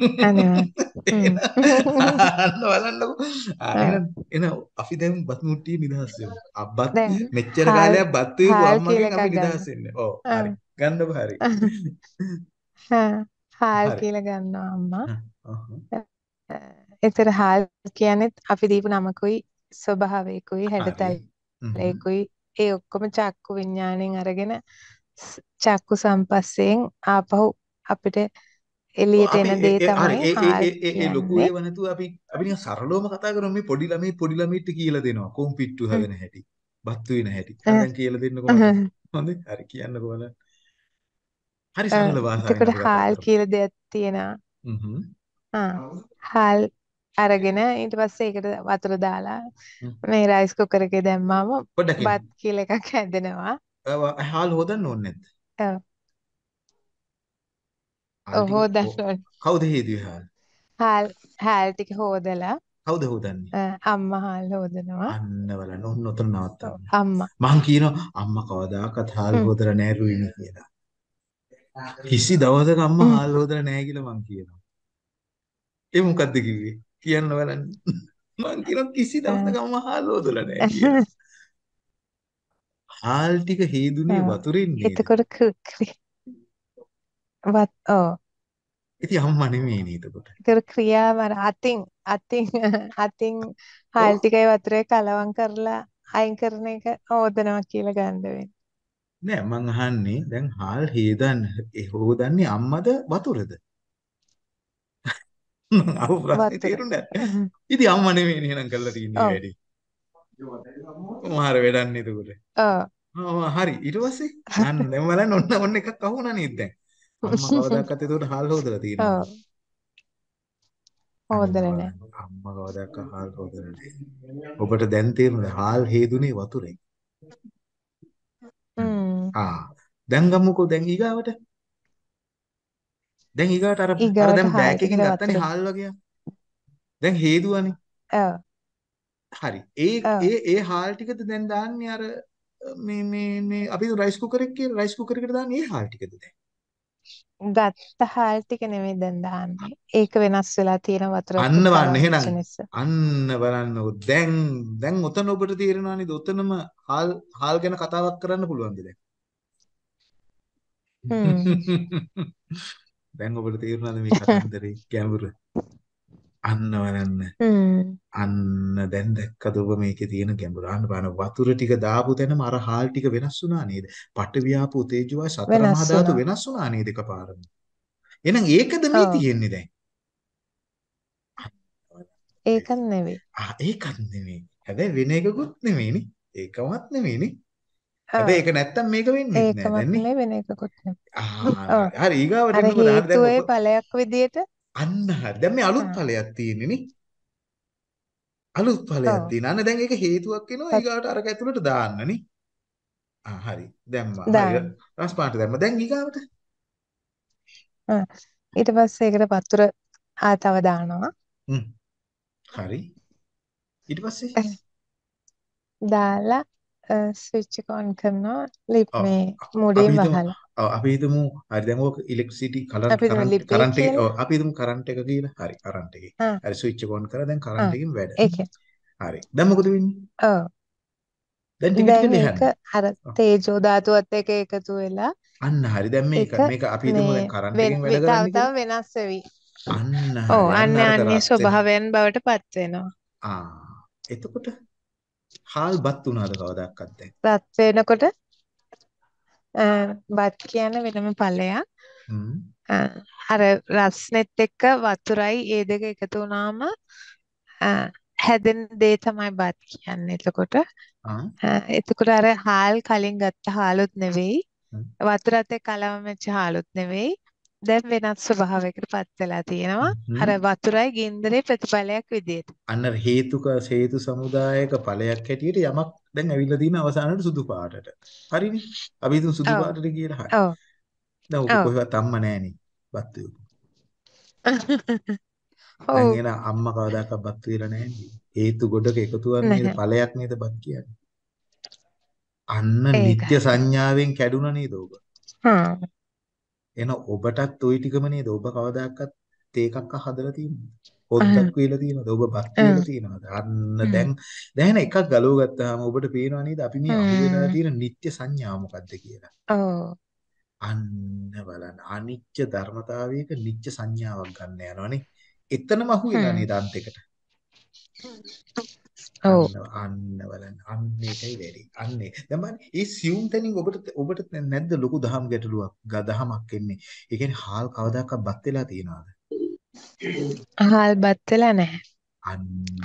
A: බලන්නකෝ. එහෙනම් එහෙනම් අපි දැන් බත් මුට්ටිය නිදහස් වෙමු. අබ්බත් මෙච්චර කාලයක් බත් වේපු අම්මගෙන් අපි නිදහස් වෙන්නේ. ඔව් හරි. ගන්නකො හරි.
B: හාල් කියලා ගන්නවා අම්මා. ඒතර හාල් කියන්නේ අපි දීපු නමකුයි ස්වභාවයකුයි හැඩතලයකුයි ඒ ඔක්කොම චක්කු විඥාණයෙන් අරගෙන චක්කු සම්පස්යෙන් ආපහු අපිට එළියට එන දේ තමයි
A: ඒ ඒ ලොකු ඒව නැතුව අපි අපි නිකන් සරලවම කතා කරමු මේ පොඩි ළමයි පොඩි ළමයිට කියලා දෙනවා. කොම්පිට්ටු හදන හැටි. බත්තු වෙන හැටි. දැන් කියලා දෙන්නකො හොඳයි. හරි කියන්නකො බලන්න හරි සරල භාෂාවෙන්
B: ඒකට හාල් කියලා දෙයක් තියෙනවා. හ්ම් හාල් අරගෙන ඊට පස්සේ ඒකට වතුර දාලා මේ රයිස් කුකර් එකේ දැම්මාම බත් කියලා එකක් හැදෙනවා.
A: හාල් හොදන්න ඕනේ නැද්ද?
B: ඔව්. හොදන්න ඕනේ.
A: කවුද හේදුවේ හාල්?
B: හාල් හාල් ටික හොදලා
A: කවුද හොදන්නේ?
B: අම්මා හාල් හොදනවා.
A: අන්න බලන්න ඔන්න ඔතන නවත්තන්න.
B: අම්මා.
A: මං කියනවා අම්මා කවදාකවත් හාල් හොදලා නැහැ රුයිනි කියලා. කිසි දවසක අම්මා හාල් හොදලා නැහැ කියලා මං කියනවා. ඒ මොකද්ද කිව්වේ? කියන්න බලන්න. මං කියනවා කිසි දවසක අම්මා හාල් හොදලා නැහැ කියලා. හාල් ටික හේදුනේ වතුරින් නේද?
B: එතකොට වත් ඔව්.
A: ඉතින් අම්මා නෙමෙයි නේද එතකොට.
B: ඒතර ක්‍රියාව අර අතින් අතින් අතින් හාල් ටිකයි වතුරේ කලවම් කරලා අයින් කරන එක හොදනවා කියලා ගන්න වෙන්නේ.
A: නෑ මං අහන්නේ දැන් හාල් හේදන්න හොදන්නේ අම්මද වතුරද? අහු ප්‍රශ්නේ තේරුණා. ඉතින් අම්මා නෙමෙයි එහෙනම් කරලා තියන්නේ වැඩි. මාර වැඩක් නේද.
B: ඔව්.
A: හරි ඊට පස්සේ අන්න දැන් බලන්න ඔන්න ඔන්න එකක් අහුණා නේද දැන්. අම්මා කවදාකවත් ඒකට හාල් හොදලා තියෙනවා.
B: හොදලා නැහැ.
A: අම්මා කවදාකවත් හාල් හොදලා නැහැ. ඔබට දැන් තේරුණා හාල් හේදුනේ වතුරෙන්.
B: හ්ම්.
A: ආ දැන් ගමුකෝ දැන් ඊගාවට. දැන් ඊගාට අර අර දැන් බෑග් එකකින් ගත්තනේ හාල් වගේ. දැන් හේතුවනේ.
B: ඔව්.
A: හරි. ඒ
B: ඔව්.
A: ඒ ඒ හාල් ටිකද දැන් දාන්නේ අර මේ මේ මේ අපි රයිස් කුකර් එක කියලා රයිස් කුකර් එකට දාන්නේ ඒ හාල් ටිකද දැන්?
B: ගත්ත හාල් ටික නෙමෙයි දැන් දාන්නේ. ඒක වෙනස් වෙලා තියෙන වතුර
A: අන්න බලන්න
B: පුරවන
A: එහෙනම්
B: නිසා.
A: අන්න බලන්නකො දැන් දැන් ඔතන ඔබට තේරෙනවා නේද ඔතනම හාල් හාල් ගැන කතාවක් කරන්න පුළුවන්ද
B: හ්ම්.
A: දැන් ඔබට තේරුණාද මේ කතන්දරේ ගැඹුර අන්න
B: හ්ම්.
A: අන්න දැන් දැක්කද ඔබ මේකේ තියෙන ගැඹුර අන්න බලන්න වතුර ටික දාපු තැනම අර හාල් ටික වෙනස් වුණා නේද පට වියාපු තේජුවයි සතර මහා ධාතු. වෙනස් වුණා නේද එකපාරම එහෙනම් ඒකද මේ. තියෙන්නේ දැන්
B: ඒකත් නෙවෙයි.
A: ආ ඒකත් නෙමෙයි. හැබැයි වෙන එකකුත් නෙමෙයිනේ. ඒකවත් නෙමෙයිනේ. හැබැයි ඒක නැත්තම් මේක වෙන්නේ නැහැ
B: ඒකමත්
A: දැන් නේ.
B: නෙවෙයි වෙන එකකුත් ඔව්.
A: හරි ඊගාවට එන්නකෝ දැන්
B: හේතුවේ
A: ඔබ
B: ඵලයක් විදියට
A: අන්න හරි. දැන් මේ අලුත්. ඵලයක් තියෙන්නේ නේ. අලුත් ඵලයක්. තියෙන. අන්න දැන් ඒක හේතුවක් වෙනවා ඊගාවට අරක ඇතුළට දාන්න නේ. ආ හරි. දැම්මා. හරි. රස් පාට දැම්මා. දැන් ඊගාවට.
B: ඊට පස්සේ ඒකට වතුර ආතව දානවා.
A: හරි. ඊට පස්සේ
B: දාලා ස්විච් එක ඔන් කරනවා ලිප්
A: ඔව්
B: මේ
A: අපි
B: මුඩින්
A: හිතමු
B: වහලා.
A: ඔව් අපි හිතමු හරි දැන් ඕක ඉලෙක්ට්‍රිසිටි කරන්ට්
B: අපි හිතමු
A: කරන්ට්
B: ලිපේ
A: කරන්ට් එක
B: කියලා.
A: ඔව් අපි හිතමු කරන්ට් එක කියලා හරි කරන්ට් එකේ
B: ආ.
A: හරි ස්විච් එක ඔන් කරා දැන්
B: ආ.
A: කරන්ට් එකෙන් වැඩ
B: ඒකේ.
A: හරි දැන් මොකද වෙන්නේ
B: ඔව්.
A: දැන් ටික ටික
B: දැන් ඒක
A: ලියන්න
B: අර
A: ඔව්.
B: තේජෝ ධාතුවත් එක්ක එකතු වෙලා
A: අන්න හරි දැන් මේක
B: ඒක
A: මේක අපි හිතමු
B: මේ
A: දැන් කරන්ට්
B: වෙන
A: එකෙන් වැඩ
B: තව
A: කරන්න
B: තව
A: කියලා
B: වෙනස් වෙවි.
A: අන්න
B: ඔව්
A: හරි අන්න
B: අන්න
A: අරක
B: අන්නේ
A: රත් වෙනවා
B: ස්වභාවයන් බවට පත් වෙනවා.
A: ආ එතකොට හාල් බත් උනාද කවදාවත් දැන්
B: රත් වෙනකොට බත් කියන්නේ වෙනම ඵලයක්. අර රස්නෙත් එක්ක වතුරයි ඒ දෙක එකතු වුණාම හැදෙන දේ තමයි බත් කියන්නේ. එතකොට එතකොට අර හාල් කලින් ගත්ත හාලුත් නෙවෙයි. වතුරත් එක්ක කලවම් වෙච්ච හාලුත් නෙවෙයි දැන් වෙනස් ස්වභාවයකට පත් වෙලා තියෙනවා අර. වතුරයි ගින්දරේ ප්‍රතිඵලයක් විදියට.
A: අන්න හේතුක හේතු සමුදායක ඵලයක් හැටියට යමක් දැන් ඇවිල්ලා තියෙන අවසානයේ සුදු පාටට. හරිනේ. අපි හිතමු සුදු. පාටට කියලා. හරි.
B: ඔව්.
A: දැන් ඔක. කොහෙවත් අම්ම නැහනේ. බත්
B: ඔව්.
A: එන අම්මා කවදාකවත් බත් වේලා නැහැ හේතු ගොඩක එකතුවක් නේද
B: නැහැ.
A: ඵලයක් නේද බත් කියන්නේ. අන්න
B: හරි.
A: සංඥාවෙන් කැඩුනා නේද ඔබ?
B: හ්ම්.
A: එන ඔබටත් ওই ටිකම නේද ඔබ කවදාකවත් තේකක් හදලා තියෙනවද? පොද්දක් වේලා තියෙනවද? ඔබ බත්. වේලා තියෙනවද? අන්න. දැන් දැන් එකක් ගලව ගත්තාම ඔබට පේනවා නේද අපි මේ අහු වෙලා
B: හ්ම්.
A: තියෙන නිත්‍ය සංඥාව මොකක්ද කියලා.
B: ඔව්.
A: අන්න බලන්න අනිච්ච ධර්මතාවයක නිච්ච සංඥාවක් ගන්න යනවනේ. එතනම අහු වෙලා
B: හ්ම්.
A: නේද අන්තිකට. අන්න බලන්න අන්න ඒකයි වැඩි. අන්න. දැන් බලන්න මේ සියුම් තැනින් ඔබට ඔබට නැද්ද ලොකු දහම් ගැටලුවක් ගදහමක් එන්නේ. ඒ කියන්නේ හාල් කවදාකවත් බත් වෙලා තියනවාද?
B: හාල් බත් වෙලා නැහැ.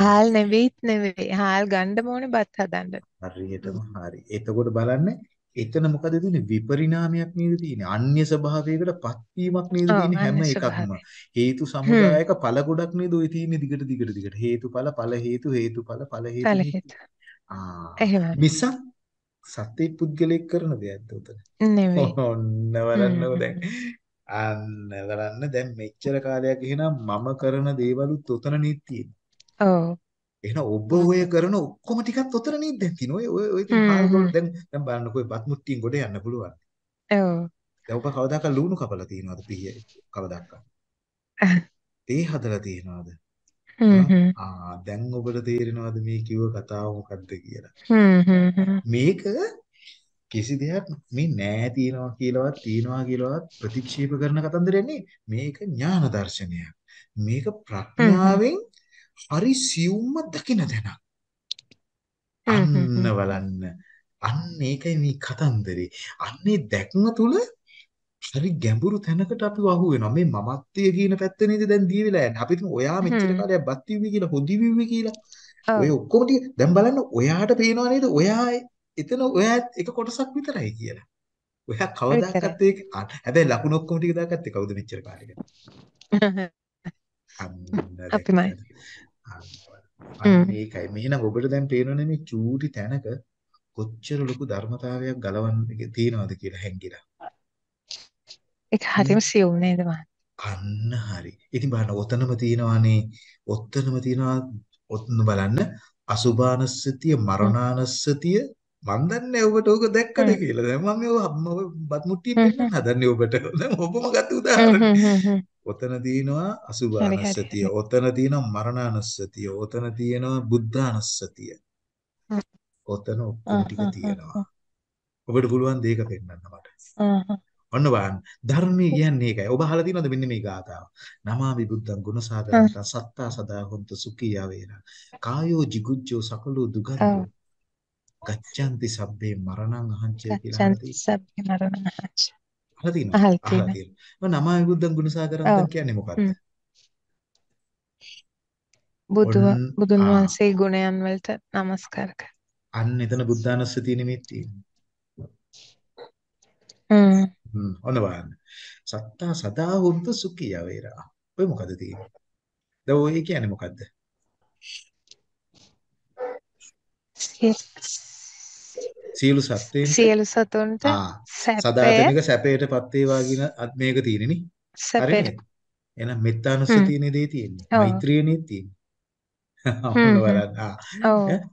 B: හාල් නෙවෙයිත් නෙවෙයි. හාල් ගන්න ඕනේ බත් හදන්න.
A: හරියටම හරි. එතකොට බලන්න එතන මොකද තියෙන්නේ විපරිණාමයක් නේද තියෙන්නේ අන්‍ය ස්වභාවයකට පත්වීමක් නේද තියෙන්නේ හැම එකක්ම. හේතු. සමුදායක ඵල ගොඩක් නේද ඔය තියෙන්නේ දිගට දිගට දිගට හේතුඵල ඵල හේතු හේතුඵල ඵල හේතු. ආ
B: එහෙමයි.
A: මිසක් සත්‍ය පුද්ගලෙක් කරන දෙයක්ද උතන
B: නෙවෙයි.
A: ඔන්න. බලන්නකො දැන් අන්න බලන්න දැන් මෙච්චර කාලයක් එහෙනම් මම කරන දේවලුත් උතන නේද තියෙන්නේ
B: ඔව්.
A: එහෙනම් ඔබ ඔය කරන ඔක්කොම ටිකත් උතන නේද? දැන් තියෙන්නේ ඔය ඔය ඔය තියෙන
B: හ්ම්.
A: දැන් දැන් බලන්නකො බත් මුට්ටියෙන් ගොඩ යන්න පුළුවන්.
B: ඔව්.
A: දැන් ඔබ කවදාකවත් ලුණු කපලා තියෙනවද පිහිය කවදාකවත්. තේ හදලා තියෙනවද? ආ දැන් ඔබට තේරෙනවද මේ කිව්ව කතාව මොකක්ද කියලා. මේක කිසි දෙයක් මේ නෑ තියනවා කියලාවත් තියනවා කියලාවත් ප්‍රතික්ෂේප කරන කතන්දරයක් නෙවෙයි. මේක ඥාන දර්ශනයක්. මේක. ප්‍රඥාවෙන් හරි සියුම්ම දකින
B: හ්ම්
A: අන්න. බලන්න අන්න ඒකයි මේ කතන්දරේ අන්නේ දැක්ම තුල හරි ගැඹුරු තැනකට අපි වහු වෙනවා මේ මමත්වයේ කියන පැත්ත නේද දැන් දී වෙලා යන්නේ අපි හිතමු ඔයා මෙච්චර. කාලයක් බත් විව්වේ කියලා හොදි විව්වේ කියලා. ඔය ඔක්කොම ටික දැන් බලන්න ඔයාට පේනවා නේද ඔයා එතන ඔයා එක කොටසක් විතරයි කියලා ඔයා. කවදාකවත් ඒක හැබැයි ලකුණු ඔක්කොම ටික දාගත්තේ කවුද මෙච්චර කාලෙකට
B: අපිමයි.
A: ඒකයි මෙහෙනම් ඔබට දැන් පේනවනේ මේ චූටි තැනක කොච්චර ලොකු ධර්මතාවයක් ගලවන්න තියනවද කියලා හැංගිලා
B: ඒක හරිම සියුම් නේද මං?
A: අන්න හරි. ඉතින් බලන්න ඔතනම තියෙනවානේ ඔතනම තියෙනවා ඔතන බලන්න අසුභානස්සතිය මරණානස්සතිය මන් දන්නේ ඔබට ඕක දැක්කද කියලා. දැන් මම මේ බත් මුට්ටිය පෙන්නන්න හදන්නේ ඔබට. දැන් ඔබම ගත්ත උදාහරණ. ඔතන තියෙනවා අසුභානස්සතිය. ඔතන තියෙනවා මරණානස්සතිය. ඔතන තියෙනවා බුද්ධානස්සතිය. ඔතන ඔක්කොම ටික තියෙනවා. ඔබට පුළුවන් දෙයක පෙන්වන්න මට. ඔන්න බලන්න ධර්මයේ කියන්නේ ඒකයි. ඔබ අහලා තියෙනවද මෙන්න මේ ගාථාව? නමාමි බුද්ධං ගුණසාගරන්තං සත්තා සදා හොන්තු සුඛී යවේන. කායෝ jigucchෝ සකලෝ දුගන්ධෝ. ගච්ඡanti සබ්බේ මරණං අහංචය කියලා
B: ගච්ඡanti සබ්බේ මරණං අහංච.
A: අහලා තියෙනවද? අහලා තියෙනවා. නමාමි බුද්ධං ගුණසාගරන්තං කියන්නේ මොකක්ද?
B: බුදු බුදුන් වහන්සේ ගුණයන් වලට নমස්කාර කර.
A: අන්න එතන බුද්ධානුස්සතිය තියෙන්නේ.
B: හ්ම්.
A: හ්ම් ඔන්න බලන්න. සත්තා සදා හුන්තු සුඛිය වේරා. ඔය මොකද තියෙන්නේ? දැන් ඔය කියන්නේ මොකද්ද? සියලු සත්ත්වයන්ට
B: සියලු සතුන්ට
A: සදාතනික සැපයටපත් වේවා කියන මේක තියෙන්නේ නේ.
B: සැපයට.
A: එහෙනම් මෙත්තානුස්සතියනේ දේ තියෙන්නේ. මෛත්‍රියනේ තියෙන්නේ. ඔන්න බලන්න.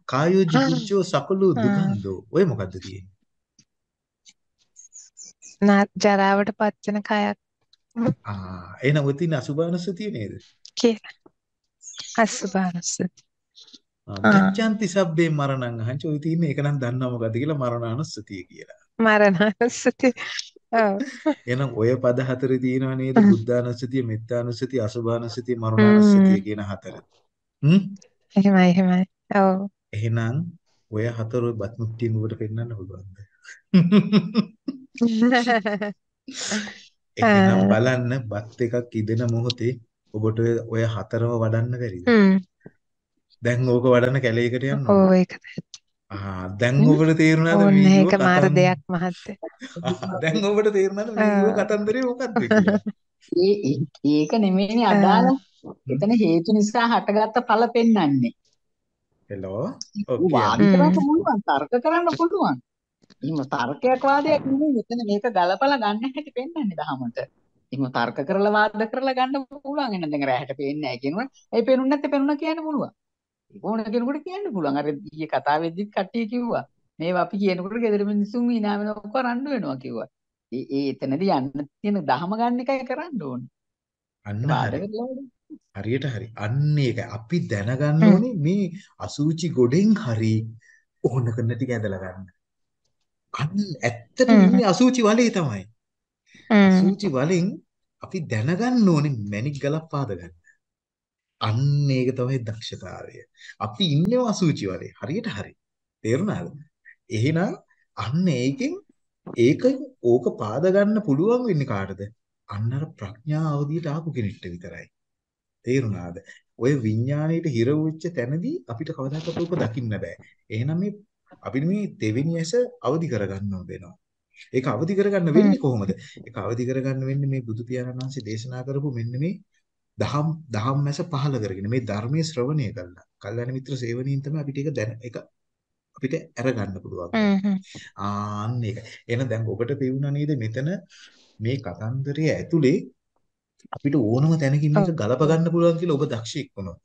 A: කායෝ ජිගුච්ඡෝ සකලෝ දුකන්දෝ. ඔය මොකද්ද තියෙන්නේ?
B: ජරාවට පත් වෙන කයක්.
A: ආ එහෙනම් ඔය තියෙන අසුභානුස්සතිය නේද?
B: කියලා. අසුභානුස්සතිය.
A: ගච්ඡanti සබ්බේ මරණං අහංච ඔය තියෙන එක නම් දන්නවා මොකද්ද කියලා මරණානුස්සතිය කියලා.
B: මරණානුස්සතිය. ඔව්.
A: එහෙනම් ඔය පද හතරේ තියෙනව නේද? බුද්ධානුස්සතිය, මෙත්තානුස්සතිය, අසුභානුස්සතිය, මරණානුස්සතිය කියන හතර. හ්ම්?
B: එහෙමයි එහෙමයි. ඔව්.
A: එහෙනම් ඔය හතර බත් මුට්ටියෙන් ඔබට පෙන්වන්න පුළුවන්ද? එහෙනම් බලන්න බත් එකක් ඉදෙන මොහොතේ ඔබට ඔය හතරම වඩන්න බැරිද? දැන් ඕක වඩන්න කැලේකට යන්න
B: ඕ ඒක
A: ආ දැන් ඔබට තේරුණාද
B: මේ ඒක මාර දෙයක් මහත්තයා.
A: දැන් ඔබට තේරුණාද මේ කතන්දරේ මොකක්ද
C: ඒක නෙමෙයිනේ අදාළ. එතන හේතු නිසා හටගත්ත ඵල පෙන්වන්නේ.
A: හෙලෝ.
C: ඔව් පුළුවන්, තර්ක කරන්න පුළුවන්. එහෙම තර්කයක් වාදයක් නෙමෙයි මෙතන මේක ගලපලා ගන්න හැටි පෙන්වන්නේ දහමට. එහෙම තර්ක කරලා වාද කරලා ගන්න පුළුවන්. එන්න දැන් රැහැට පේන්නේ නැහැ කියනවනේ. ඒ පේනුනේ නැත්te පේනුණා කියන්න පුළුවන්. ඕන කෙනෙකුට කියන්න පුළුවන්. අර ඊයේ කතා වෙද්දිත් කට්ටිය කිව්වා. මේවා අපි කියනකොට ගෙදර මිනිස්සුන් hina වෙනව කරන්න වෙනවා කිව්වා. ඒ ඒ එතනදී යන්න තියෙන දහම ගන්න එකයි කරන්න ඕනේ.
A: අන්න හරියට හරි. අන්න ඒක අපි දැනගන්න ඕනේ මේ අසූචි ගොඩෙන් හරි ඕන කරන ටික ඇදලා ගන්න. අන්න ඇත්තටම ඉන්නේ අසූචි වලේ තමයි. අසූචි වලින් අපි දැනගන්න ඕනේ මැණික් ගලක් පාද ගන්න. අන්න ඒක තමයි දක්ෂතාවය. අපි ඉන්නේ අසූචි වලේ. හරියට හරි. තේරුණාද? එහෙනම් අන්න ඒකෙන් ඒක ඕක පාද ගන්න පුළුවන් වෙන්නේ කාටද? අන්නර ප්‍රඥා අවදියට ආපු කෙනෙක්ට විතරයි. තේරුණාද? ඔය විඥාණයට හිර වෙච්ච තැනදී අපිට කවදාකවත් ඕක දකින්න බෑ. එහෙනම් මේ අපිට මේ දෙවෙනි ඇස අවදි කරගන්න වෙනවා. ඒක අවදි කරගන්න වෙන්නේ කොහොමද? ඒක අවදි කරගන්න වෙන්නේ මේ බුදු පියාණන් වහන්සේ දේශනා කරපු මෙන්න මේ දහම් දහම් මැස පහල කරගෙන මේ ධර්මයේ ශ්‍රවණය කරලා. කල්යාණ මිත්‍ර සේවනයෙන් තමයි අපිට ඒක දැන ඒක අපිට අරගන්න පුළුවන්. ආන්න ඒක. එහෙනම් දැන් ඔබට පෙවුණා නේද මෙතන මේ කතන්දරය ඇතුලේ අපිට ඕනම තැනකින් මේක ගලප ගන්න පුළුවන් කියලා ඔබ දක්ෂයෙක් වුණා.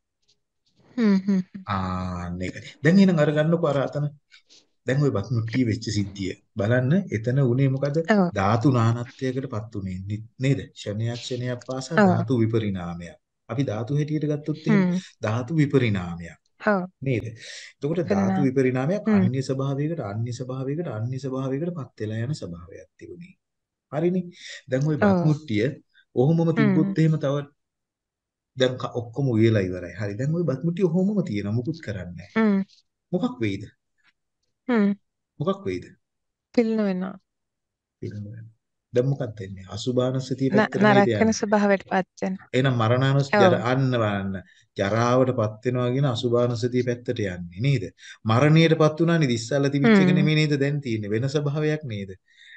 B: හ්ම් හ්ම්
A: ආන්න ඒක. දැන් එහෙනම් අර ගන්නකො අර අතන දැන් ওই බත්මුට්ටිය වෙච්ච සිද්ධිය බලන්න එතන උනේ මොකද ධාතු නානත්වයකටපත් උනේ නේද ක්ෂණයක් ක්ෂණයක් පාසා ධාතු විපරිණාමයක් අපි ධාතු හැටියට ගත්තොත් ධාතු විපරිණාමයක් නේද එතකොට ධාතු විපරිණාමයක් අන්‍ය ස්වභාවයකට අන්‍ය ස්වභාවයකට අන්‍ය ස්වභාවයකටපත් වෙලා යන ස්වභාවයක් තිබුණේ හරිනේ දැන් ওই බත්මුට්ටිය ඔහොමම තිබ්බොත් එහෙම තව දැන් ඔක්කොම උයලා ඉවරයි හරි දැන් ওই බත්මුට්ටිය ඔහොමම තියෙනවා මුකුත් කරන්නේ නැහැ මොකක් වෙයිද
B: හ්ම්.
A: මොකක් වෙයිද?
B: පිළින වෙනවා.
A: පිළින වෙනවා. දැන් මොකක්ද වෙන්නේ? අසුභානසතිය පැත්තට
B: නේද යන්නේ? නරක වෙන ස්වභාවයටපත් වෙනවා.
A: එහෙනම් මරණානුස් ජර අන්න බලන්න. ජරාවටපත් වෙනවා කියන අසුභානසතිය පැත්තට යන්නේ නේද? මරණයටපත් වුණානේ ඉස්සල්ලා තිබිච්ච එක නෙමෙයි නේද දැන් තියෙන්නේ. වෙන ස්වභාවයක් නේද?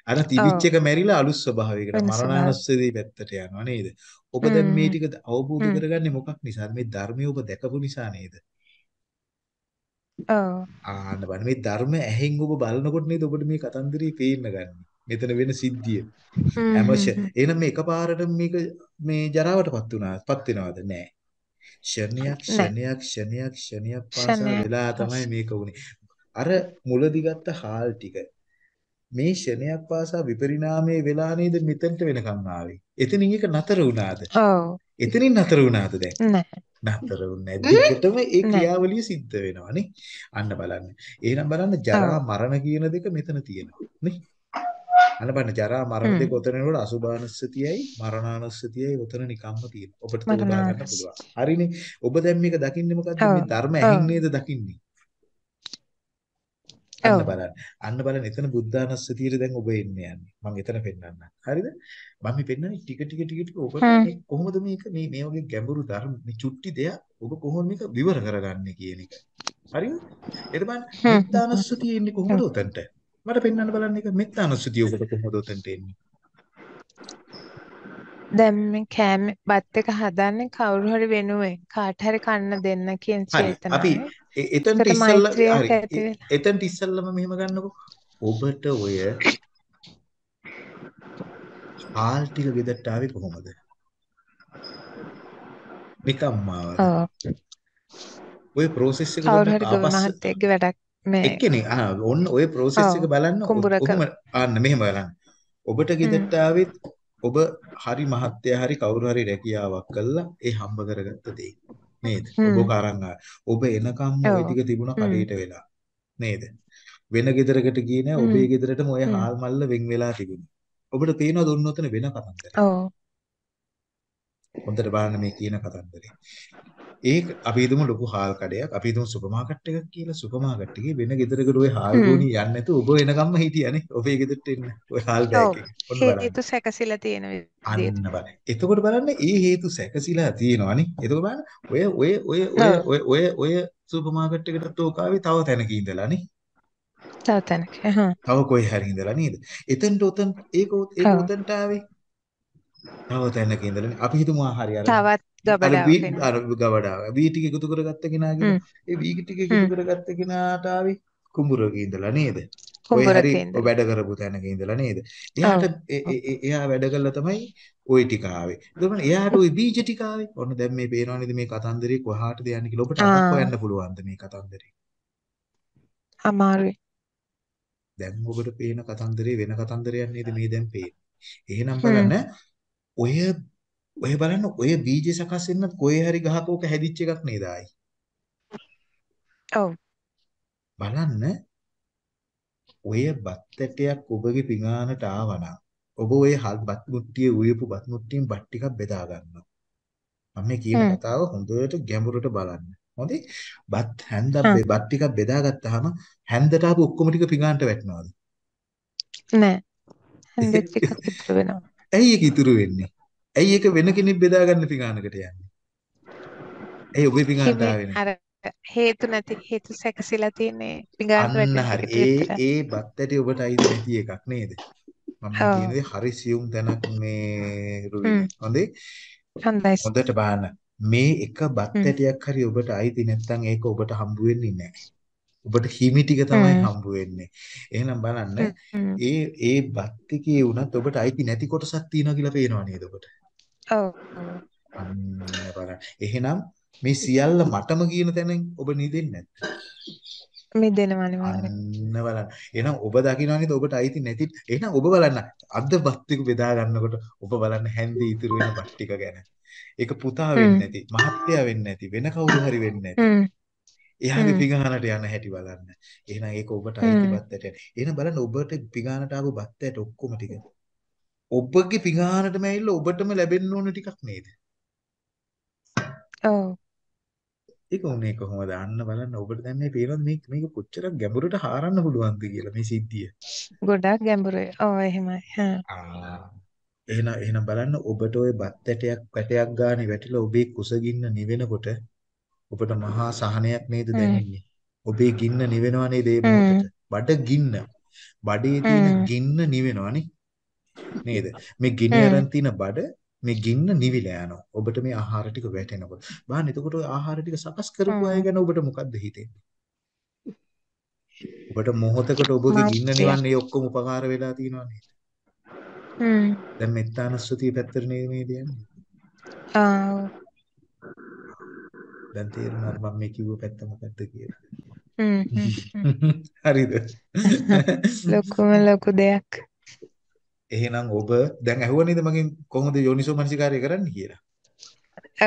A: අර තිබිච්ච එක මැරිලා අලුත් ස්වභාවයකට මරණානුස්සතිය පැත්තට යනවා නේද? ඔබ දැන් මේ ටික අවබෝධ කරගන්නේ මොකක් නිසාද? මේ ධර්මය ඔබ දැකපු නිසා නේද?
B: ඔව්.
A: ආන්න බලන්න මේ ධර්ම ඇහෙන් ඔබ බලනකොට නේද ඔබට මේ කතන්දරේ පේන්න ගන්න. මෙතන වෙන සිද්ධිය. හැමෂ එහෙනම් මේ එකපාරට මේක මේ ජරාවටපත් වුණා පත් වෙනවද? නෑ. ෂණයක් ෂණයක් ෂණයක් ෂණයක් පාසා වෙලා තමයි මේක වුනේ. අර මුලදි ගත්ත හාල් ටික මේ ෂණයක් පාසා විපරිණාමයේ වෙලා නේද මෙතනට වෙනකන් ආවේ? එතනින් එක නතර වුණාද?
B: ඔව්.
A: එතනින් නතර වුණාද දැන්?
B: නෑ
A: නතර වුණේ දිගටම ඒ
B: නෑ
A: ක්‍රියාවලිය සිද්ධ වෙනවානේ අන්න බලන්න එහෙනම් බලන්න ජරා මරණ කියන දෙක මෙතන තියෙනවා නේ අන්න බලන්න ජරා මරණ දෙක උතන වෙනකොට අසුභානුස්සතියයි මරණානුස්සතියයි උතන නිකම්ම තියෙනවා. ඔබට තෝරා ගන්න පුළුවන්. හරිනේ. ඔබ දැන් මේක දකින්නේ මොකද්ද? මේ ධර්ම
B: ඔව්
A: ඇහින් නේද දකින්නේ? අන්න බලන්න. අන්න බලන්න එතන බුද්ධානුස්සතියට දැන් ඔබ එන්නේ යන්නේ. මම එතන පෙන්නන්නම්. හරිද? මම මේ පෙන්නන්නේ ටික ටික ටික ටික මේ කොහොමද මේක මේ මේ වගේ ගැඹුරු ධර්ම මේ චුට්ටි දෙයක් ඔබ කොහොමද මේක විවර කරගන්නේ කියන එක. හරිද? ඊට බලන්න මෙත්තානුස්සතිය එන්නේ කොහොමද
B: හ්ම්
A: උතන්ට? මට පෙන්වන්න බලන්න එක මෙත්තානුස්සතිය ඔබට කොහොමද උතන්ට එන්නේ?
B: දැන් මේ කෑම බත් එක හදන්නේ කවුරු හරි වෙනුවෙන් කාට හරි කන්න දෙන්න කියන
A: හරි. අපි එතනට ඉස්සල්ලා හරි. එතනට ඉස්සල්ලාම මෙහෙම ගන්නකො. ඔබට ඔය හාල් ටික ගෙදරට ආවේ කොහොමද? නිකම්ම. ඔය process එක පොඩ්ඩක්
B: වැඩක් මේ
A: එක්කනේ ආ ඔන්න ඔය
B: ඔව්
A: එක බලන්න ඔහොම ආන්න මෙහෙම බලන්න. ඔබට ගෙදරට ආවෙත් ඔබ හරි මහත්ය හරි කවුරු හරි රැකියාවක් කළා ඒ හම්බ කරගත්ත දේ නේද? ඔබ ආවා. ඔබ එනකම්ම ওই ටික තිබුණා කඩේට වෙලා නේද? වෙන ගෙදරකට ගියේ නෑ ඔබේ ගෙදරටම
B: හ්ම්
A: හාල් මල්ල වෙන් වෙලා තිබුණේ. ඔබට පේනවද ඔන්න ඔතන වෙන කතන්දරයක්. හොඳට බලන්න මේ කියන කතන්දරේ. ඒක අපි හිතමු ලොකු හාල් කඩයක් අපි හිතමු සුපර් මාකට් එකක් කියලා සුපර් මාකට් එකේ වෙන ගෙදරකට ওই හාල් ගෝණි යන්නේ නැතුව ඔබ එනකම්ම හිටියානේ. ඔබේ ගෙදරට එන්න ඔය හාල් බෑග් එක. ඔන්න බලන්න.
B: හේතු සැකසීලා තියෙන
A: අන්න බලන්න. එතකොට බලන්න ඒ හේතු සැකසීලා තියෙනවානේ. එතකොට බලන්න ඔය ඔය ඔය ඔය ඔය ඔය ඔය සුපර් මාකට් එකටත් ඕක ආවේ තව තැනක ඉඳලානේ.
B: තව තැනක හ්ම්
A: තව කොයි හරි ඉඳලා නේද? එතනට උතන් ඒක ඒක උතන්ට ආවේ තව තැනක ඉඳලානේ. අපි හිතමු ආ හරි අර
B: තවත්
A: අර
B: ගබඩාවක
A: වී
B: ඉන්න
A: අර ගවඩාව. වී ටික එකතු කරගත්ත කෙනා කියලා.
B: හ්ම්
A: ඒ වී ටික එකතු
B: හ්ම්
A: කරගත්ත කෙනාට ආවේ කුඹුරක ඉඳලා නේද? ඔය
B: කුඹුරක
A: හරි ඔය
B: ඉඳලා
A: වැඩ කරපු තැනක ඉඳලා නේද?
B: ඔව්
A: එයාට ඒ- ඒ- ඒ- එයා වැඩ කළා තමයි ওই ටික ආවේ. එතකොට එයාට ওই බීජ ටික ආවේ. ඔන්න දැන් මේ පේනවා නේද මේ කතන්දරේ කොහාටද යන්නේ කියලා. ඔබට අතක්
B: ආ
A: හොයන්න පුළුවන්ද මේ කතන්දරේ?
B: අමාරුයි
A: දැන් ඔබට පේන කතන්දරේ වෙන කතන්දරයක් නේද මේ දැන් පේන්නේ. එහෙනම්
B: හ්ම්
A: බලන්න ඔය ඔය බලන්න ඔය බීජ සකස් වෙන්නත් කොහේ හරි ගහක ඕක හැදිච්ච එකක් නේද ආයි.
B: ඔව්
A: බලන්න ඔය බත් ඇටයක් ඔබගේ පිඟානට ආවනම් ඔබ ඔය හල් බත් මුට්ටිය උයපු බත් මුට්ටියෙන් බත් ටිකක් බෙදා ගන්නවා. මම මේ කියන කතාව හොඳට ගැඹුරට බලන්න. හොඳේ? බත් බෙ- බත් ටිකක් බෙදාගත්තාම හැන්දට ආපු ඔක්කොම ටික පිඟානට වැටෙනවද?
B: නෑ හන්දෙත් ටිකක් ඉතුරු වෙනවා
A: ඇයි ඒක ඉතුරු වෙන්නේ? ඇයි ඒක වෙන කෙනෙක් බෙදාගන්න පිඟානකට යන්නේ? ඇයි ඔබේ පිඟානට
B: හිමි
A: ආවේ නැහැ?
B: අර හේතු නැති හේතු සැකසීලා තියෙන්නේ පිඟානට
A: අන්න හරි. ඒ ඒ බත් ඇටි ඔබට අයිති නැති එකක් නේද? මම කියන්නේ හරි සියුම් තැනක් මේ රුවිනේ. හොඳේ?
B: හොඳයි
A: හොඳට බලන්න. මේ එක බත් ඇටයක් හරි ඔබට අයිති නැත්නම් ඒක ඔබට හම්බ වෙන්නේ නැහැ. ඔබට හිමි ටික තමයි
B: හ්ම්
A: හම්බ වෙන්නේ. එහෙනම් බලන්න ඒ ඒ බත් ටිකේ වුණත් ඔබට අයිති නැති කොටසක් තියෙනවා කියලා පේනවා නේද ඔබට?
B: ඔව්.
A: එහෙනම් මේ සියල්ල මටම කියන තැනින් ඔබ නිදෙන්නේ නැද්ද?
B: මිදෙනවා අනිවාර්යෙන්
A: අන්න බලන්න. එහෙනම් ඔබ දකිනවා නේද ඔබට අයිති නැති. එහෙනම් ඔබ බලන්න අද බත් ටික බෙදා ගන්නකොට ඔබ බලන්න හැන්දේ ඉතුරු වෙන බත් ටික ගැන. ඒක පුතා වෙන්නේ නැති, මහත්තයා වෙන්නේ නැති, වෙන කවුරු හරි වෙන්නේ නැති.
B: හ්ම්
A: පිඟානට යන හැටි බලන්න. එහෙනම් ඒක ඔබට අයිති
B: හ්ම්
A: බත් ඇටයක්. එහෙනම් බලන්න ඔබට පිඟානට ආපු බත් ඇට ඔක්කොම ටික. ඔබගේ පිඟානටම ඇවිල්ලා ඔබටම ලැබෙන්න ඕන ටිකක් නේද?
B: ඔව්
A: ඒක උනේ කොහොමද? අන්න බලන්න ඔබට දැන් මේ පේනවද මේක මේක කොච්චර ගැඹුරට හාරන්න පුළුවන්ද කියලා මේ සිද්ධිය.
B: ගොඩාක් ගැඹුරුයි ඔව් එහෙමයි හා
A: එහෙනම් එහෙනම් බලන්න ඔබට ওই බත් ඇටයක් පැටයක් ගානේ වැටිලා ඔබේ කුසගින්න නිවෙනකොට ඔබට මහා සහනයක් නේද දැනෙන්නේ? ඔබේ ගින්න නිවෙනවා නේද මේ
B: හ්ම්
A: මොහොතට? බඩ ගින්න. බඩේ තියෙන ගින්න නිවෙනවනේ නේද? මේ ගිනි
B: හ්ම්
A: අරන් තියෙන බඩ මේ ගින්න නිවිලා යනවා. ඔබට මේ ආහාර ටික වැටෙනකොට. බලන්න එතකොට ওই ආහාර ටික සකස් කරපු අය ගැන ඔබට මොකද්ද හිතෙන්නේ? ඔබට මොහොතකට ඔබගේ ගින්න නිවන්න ඔක්කොම උපකාර වෙලා තියෙනවා නේද?
B: හ්ම්
A: දැන් මෙත්තානස්සතිය පැත්තට නේද මේ යන්නේ?
B: ආ
A: දැන් තේරුණාද මම මේ කිව්ව පැත්ත මොකද්ද කියලා? හරිද?
B: ලොකුම ලොකු දෙයක්.
A: එහෙනම් ඔබ දැන් ඇහුවා නේද මගෙන් කොහොමද යෝනිසෝ මනසිකාරය කරන්න කියලා?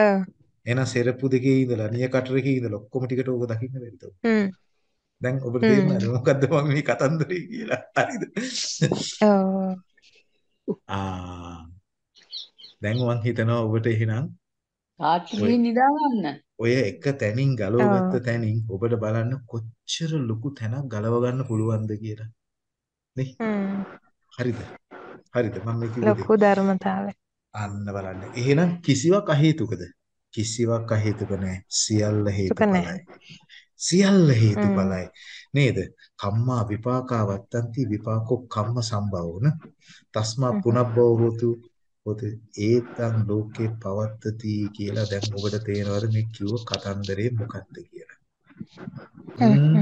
B: ඔව්.
A: එහෙනම් සෙරප්පු දෙකේ ඉඳලා නිය කටරකේ ඉඳලා ඔක්කොම ටිකට ඕක දකින්න බැරිද?
B: හ්ම්.
A: දැන් ඔබට. තේරුණාද මොකද්ද මම මේ කතන්දරේ කියලා? හරිද?
B: ඔව්.
A: ආ දැන් මං හිතනවා ඔබට එහෙනම්
C: රාත්‍රියේ නිදා ගන්න.
A: ඔය එක තැනින් ගලවගත්ත තැනින් ඔබට බලන්න කොච්චර ලොකු තැනක් ගලව ගන්න පුළුවන්ද කියලා. නේ? හරිද? හරිද? මම මේ කිව්වේ
B: ලොකු ධර්මතාවය.
A: අන්න බලන්න. එහෙනම් කිසිවක් අහේතුකද? කිසිවක් අහේතුක නැහැ. සියල්ල හේතුඵලයි. සියල්ල හේතුඵලයි. නේද? කම්මා විපාකා වත්තන්ති විපාකෝ කම්ම සම්භවෝන. තස්මා පුනබ්බව හෝතු හොත ඒතං ලෝකේ පවත්තති කියලා දැන් ඔබට තේරෙනවද මේ කිව්ව කතන්දරේ මොකක්ද කියලා? හ්ම්.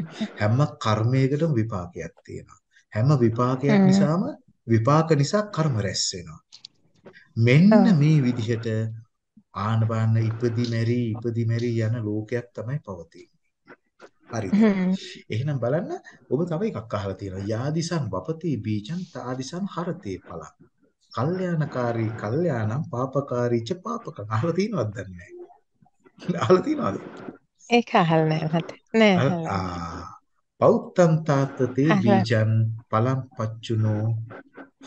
A: කර්මයකටම විපාකයක් තියෙනවා. හැම විපාකයක්. නිසාම විපාක නිසා කර්ම රැස් වෙනවා. මෙන්න. මේ විදිහට ආනපාන ඉපදි මෙරි ඉපදි මෙරි යන ලෝකයක් තමයි පවතින්නේ.
B: හ්ම්.
A: එහෙනම් බලන්න ඔබ තව එකක් අහලා තියෙනවා. යාදිසං වපති බීජං තාදිසං හරතේ ඵලං. කල්යාණකාරී කල්යාණං පාපකාරී ච පාපකං. අහලා තියෙනවද දන්නේ නැහැ. අහලා තියෙනවද?
B: ඒක අහලා නැහැ මට. නෑ අහලා.
A: ආ පෞත්තං තාත්තේ. බීජං පලං පච්චුනෝ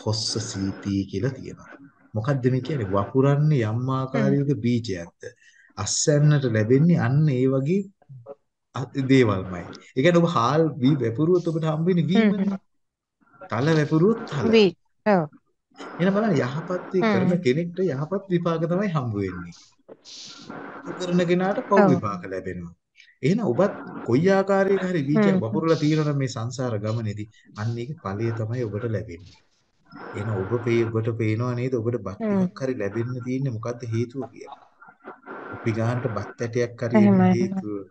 A: හොස්ස සීති කියලා තියෙනවා. මොකද්ද මේ කියන්නේ? වපුරන්නේ යම් ආකාරයක බීජයක්ද? අස්සන්නට ලැබෙන්නේ අන්න ඒ වගේ දේවල්මයි. ඒ කියන්නේ ඔබ හාල් වී වැපුරුවොත් ඔබට හම්බ වෙන්නේ වීමනේ. තල වැපුරුවොත් තල.
B: වී. ඔව්.
A: එහෙනම් බලන්න යහපත් දේ
B: හ්ම්.
A: කරන කෙනෙක්ට යහපත් විපාක තමයි හම්බ වෙන්නේ. කරන කෙනාට පව්
B: ඔව්.
A: විපාක ලැබෙනවා. එහෙනම් ඔබත් කොයි ආකාරයක හරි බීජයක්
B: හ්ම්.
A: වපුරලා තියෙනවා මේ සංසාර ගමනේදී අන්න ඒකේ ඵලය තමයි ඔබට ලැබෙන්නේ. එහෙනම් ඔබ පේ ඔබට පේනවා නේද ඔබට බත්
B: හ්ම්.
A: ටිකක් හරි ලැබෙන්න තියෙන්නේ මොකද්ද හේතුව කියලා. අපි ගන්නට බත් ඇටයක් හරි එන්න
B: එහෙමයි.
A: හේතුව.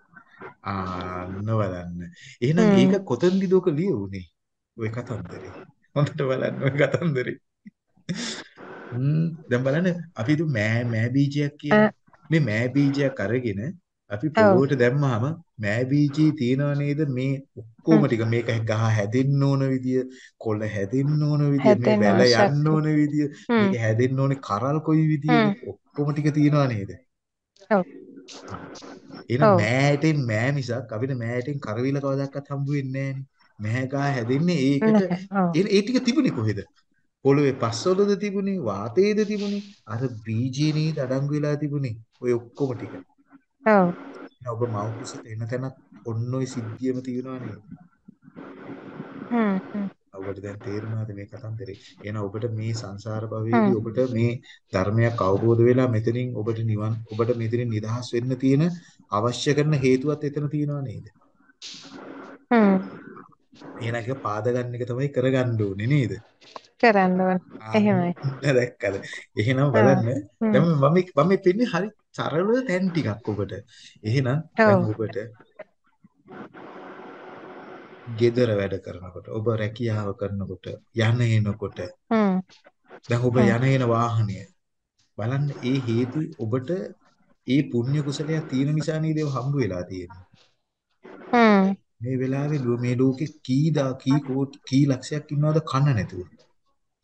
A: ආන්න බලන්න. එහෙනම්
B: හ්ම්.
A: ඒක කොතනදද ඔක ලියුනේ? ওই කතන්දරේ. හොඳට බලන්න ওই කතන්දරේ. හ්ම් දැන් බලන්න අපි දු මෑ මෑ බීජයක් කියලා. මේ මෑ බීජයක් අරගෙන අපි
B: ඔව්.
A: පොළොවට දැම්මහම මෑ බීජී තියනව නේද මේ ඔක්කොම ටික මේක ගහ හැදෙන්න ඕන විදිය කොළ හැදෙන්න ඕන විදිය මේ
B: හැදෙන්න
A: වැල
B: ඕන
A: යන්න
B: ශක්තිය.
A: ඕන විදිය
B: හ්ම්.
A: මේක හැදෙන්න ඕනේ කරල් කොයි විදියද
B: හ්ම්.
A: ඔක්කොම ටික තියනව නේද
B: ඔව්.
A: එහෙනම්
B: ඔව්.
A: මෑටෙන් මෑ මිසක් අපිට මෑටෙන් කරවිල කවදාවත් හම්බ වෙන්නේ නැහනේ මෑ ගහ හැදෙන්නේ ඒකට
B: නෑ. ඔව්.
A: ඒ ඒ ටික තිබුණේ කොහෙද පොළොවේ පස්වලද තිබුණේ වාතයේද තිබුණේ අර බීජේ නේද අඩංගු වෙලා තිබුණේ ඔය ඔක්කොම ටික
B: ඔව්.
A: ඔබ මව්කුසට එන තැනත් ඔන්න ඔය සිද්ධියම තියෙනවා නේද
B: හ්ම්.
A: ඔබට දැන් තේරුණාද මේ කතන්දරේ එහෙනම් ඔබට මේ සංසාර. භවයේදී ඔබට මේ ධර්මයක් අවබෝධ වෙලා මෙතනින් ඔබට නිවන් ඔබට මෙතනින් නිදහස් වෙන්න තියෙන අවශ්‍ය කරන හේතුවත් එතන තියෙනවා නේද
B: හ්ම්.
A: එහෙනම් ඒක පාද ගන්න එක තමයි කරගන්න ඕනේ නේද
B: කරන්න ඕන. එහෙමයි.
A: දැක්කද එහෙනම්. බලන්න. දැන් මම මම පෙන්නේ හරි සරල තැන් ටිකක් ඔබට එහෙනම් දැන්. ඔබට gedara වැඩ කරනකොට ඔබ රැකියාව කරනකොට යන එනකොට. දැන් ඔබ. යන එන වාහනය බලන්න ඒ හේතු ඔබට ඒ පුණ්‍ය කුසලයක් තියෙන නිසා නේද ඒව හම්බ වෙලා තියෙන්නේ. මේ වෙලාවේ මේ ලෝකේ කී දා කී කෝටි කී ලක්ෂයක් ඉන්නවද කන්න නැතුව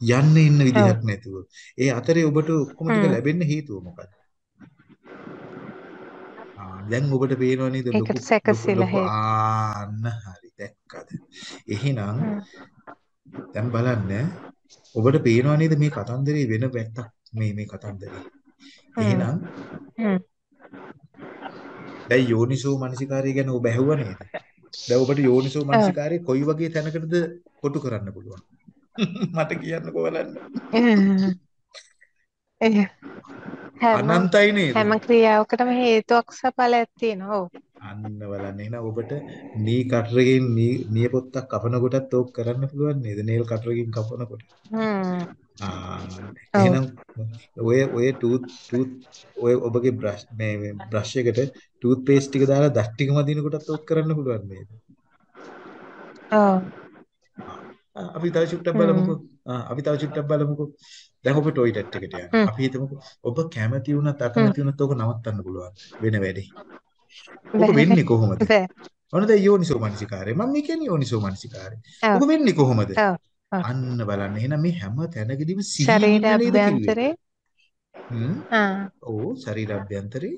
A: යන්න ඉන්න. විදිහක් නැතුව ඒ අතරේ ඔබට ඔක්කොම ටික. ලැබෙන්න හේතුව මොකක්ද ආ දැන් ඔබට පේනව නේද ලොකු. ආන්න හරි දැක්කද එහෙනම්. දැන් බලන්න ඔබට පේනව නේද මේ කතන්දරේ වෙන පැත්තක් මේ මේ කතන්දරේ. එහෙනම්. දැන් යෝනිසෝ මනසිකාරය ගැන ඔබ ඇහුවා නේද දැන් ඔබට යෝනිසෝ. මනසිකාරය කොයි වගේ තැනකටද කොටු කරන්න පුළුවන් මට කියන්නකෝ බලන්න අනන්තයි නේද
B: හැම ක්‍රියාවකටම හේතුවක් සහ ඵලයක් තියෙනවා. ඔව්.
A: අන්න බලන්න එහෙනම් ඔබට නී කටරකින් නී නිය පොත්තක් කපන කොටත් ඕක කරන්න පුළුවන් නේද නේල් කටරකින් කපනකොට
B: හ්ම්.
A: ආ. එහෙනම් ඔය ඔය ටූත් ටූත් ඔය ඔබගේ බ්‍රෂ් මේ මේ බ්‍රෂ් එකට ටූත් පේස්ට් ටික දාලා දෂ් ටික මදින කොටත් ඕක කරන්න පුළුවන් නේද
B: ඔව්.
A: අපි තව චුට්ටක් බලමුකෝ. අපි තව චුට්ටක් බලමුකෝ. දැන් ඔබ টয়ලට් එකට යනවා. අපි හිතමුකෝ ඔබ කැමති වුණත් අකමැති වුණත් ඔක නවත්තන්න පුළුවන්. වෙන වැඩේ. ඔක
B: බැහැ
A: වෙන්නේ කොහොමද? ඔන්න දැන් යෝනිසෝ මනසිකාරය. මම මේ කියන්නේ යෝනිසෝ මනසිකාරය. ඔක වෙන්නේ කොහොමද? අන්න බලන්න. එහෙනම් මේ හැම තැනකදීම කිව්වේ?
B: අභ්‍යන්තරේ
A: හ්ම්. ඔව් ශරීර අභ්‍යන්තරේ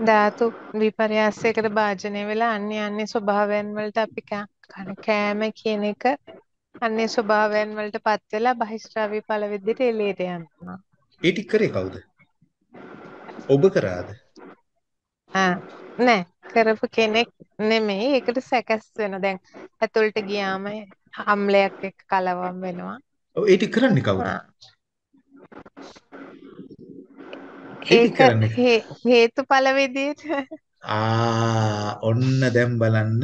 B: ධාතු විපර්යාසයකට භාජනය වෙලා අන්‍ය අන්‍ය ස්වභාවයන් වලට අපි කන කෑම කියන එක අන්‍ය ස්වභාවයන් වලට පත් වෙලා බහිස්ත්‍රාවී ඵල විදිහට එළියට යනවා.
A: ඒ ටික කරේ කවුද? ඔබ කරාද?
B: ආ නෑ කරපු කෙනෙක් නෙමෙයි ඒකට සැකස් වෙන දැන් ඇතුළට ගියාම අම්ලයක් එක්ක කලවම් වෙනවා.
A: ඔව් ඒ ටික කරන්නේ කවුද?
B: ඒක හේතුඵල විදිහට
A: ආ ඔන්න දැන් බලන්න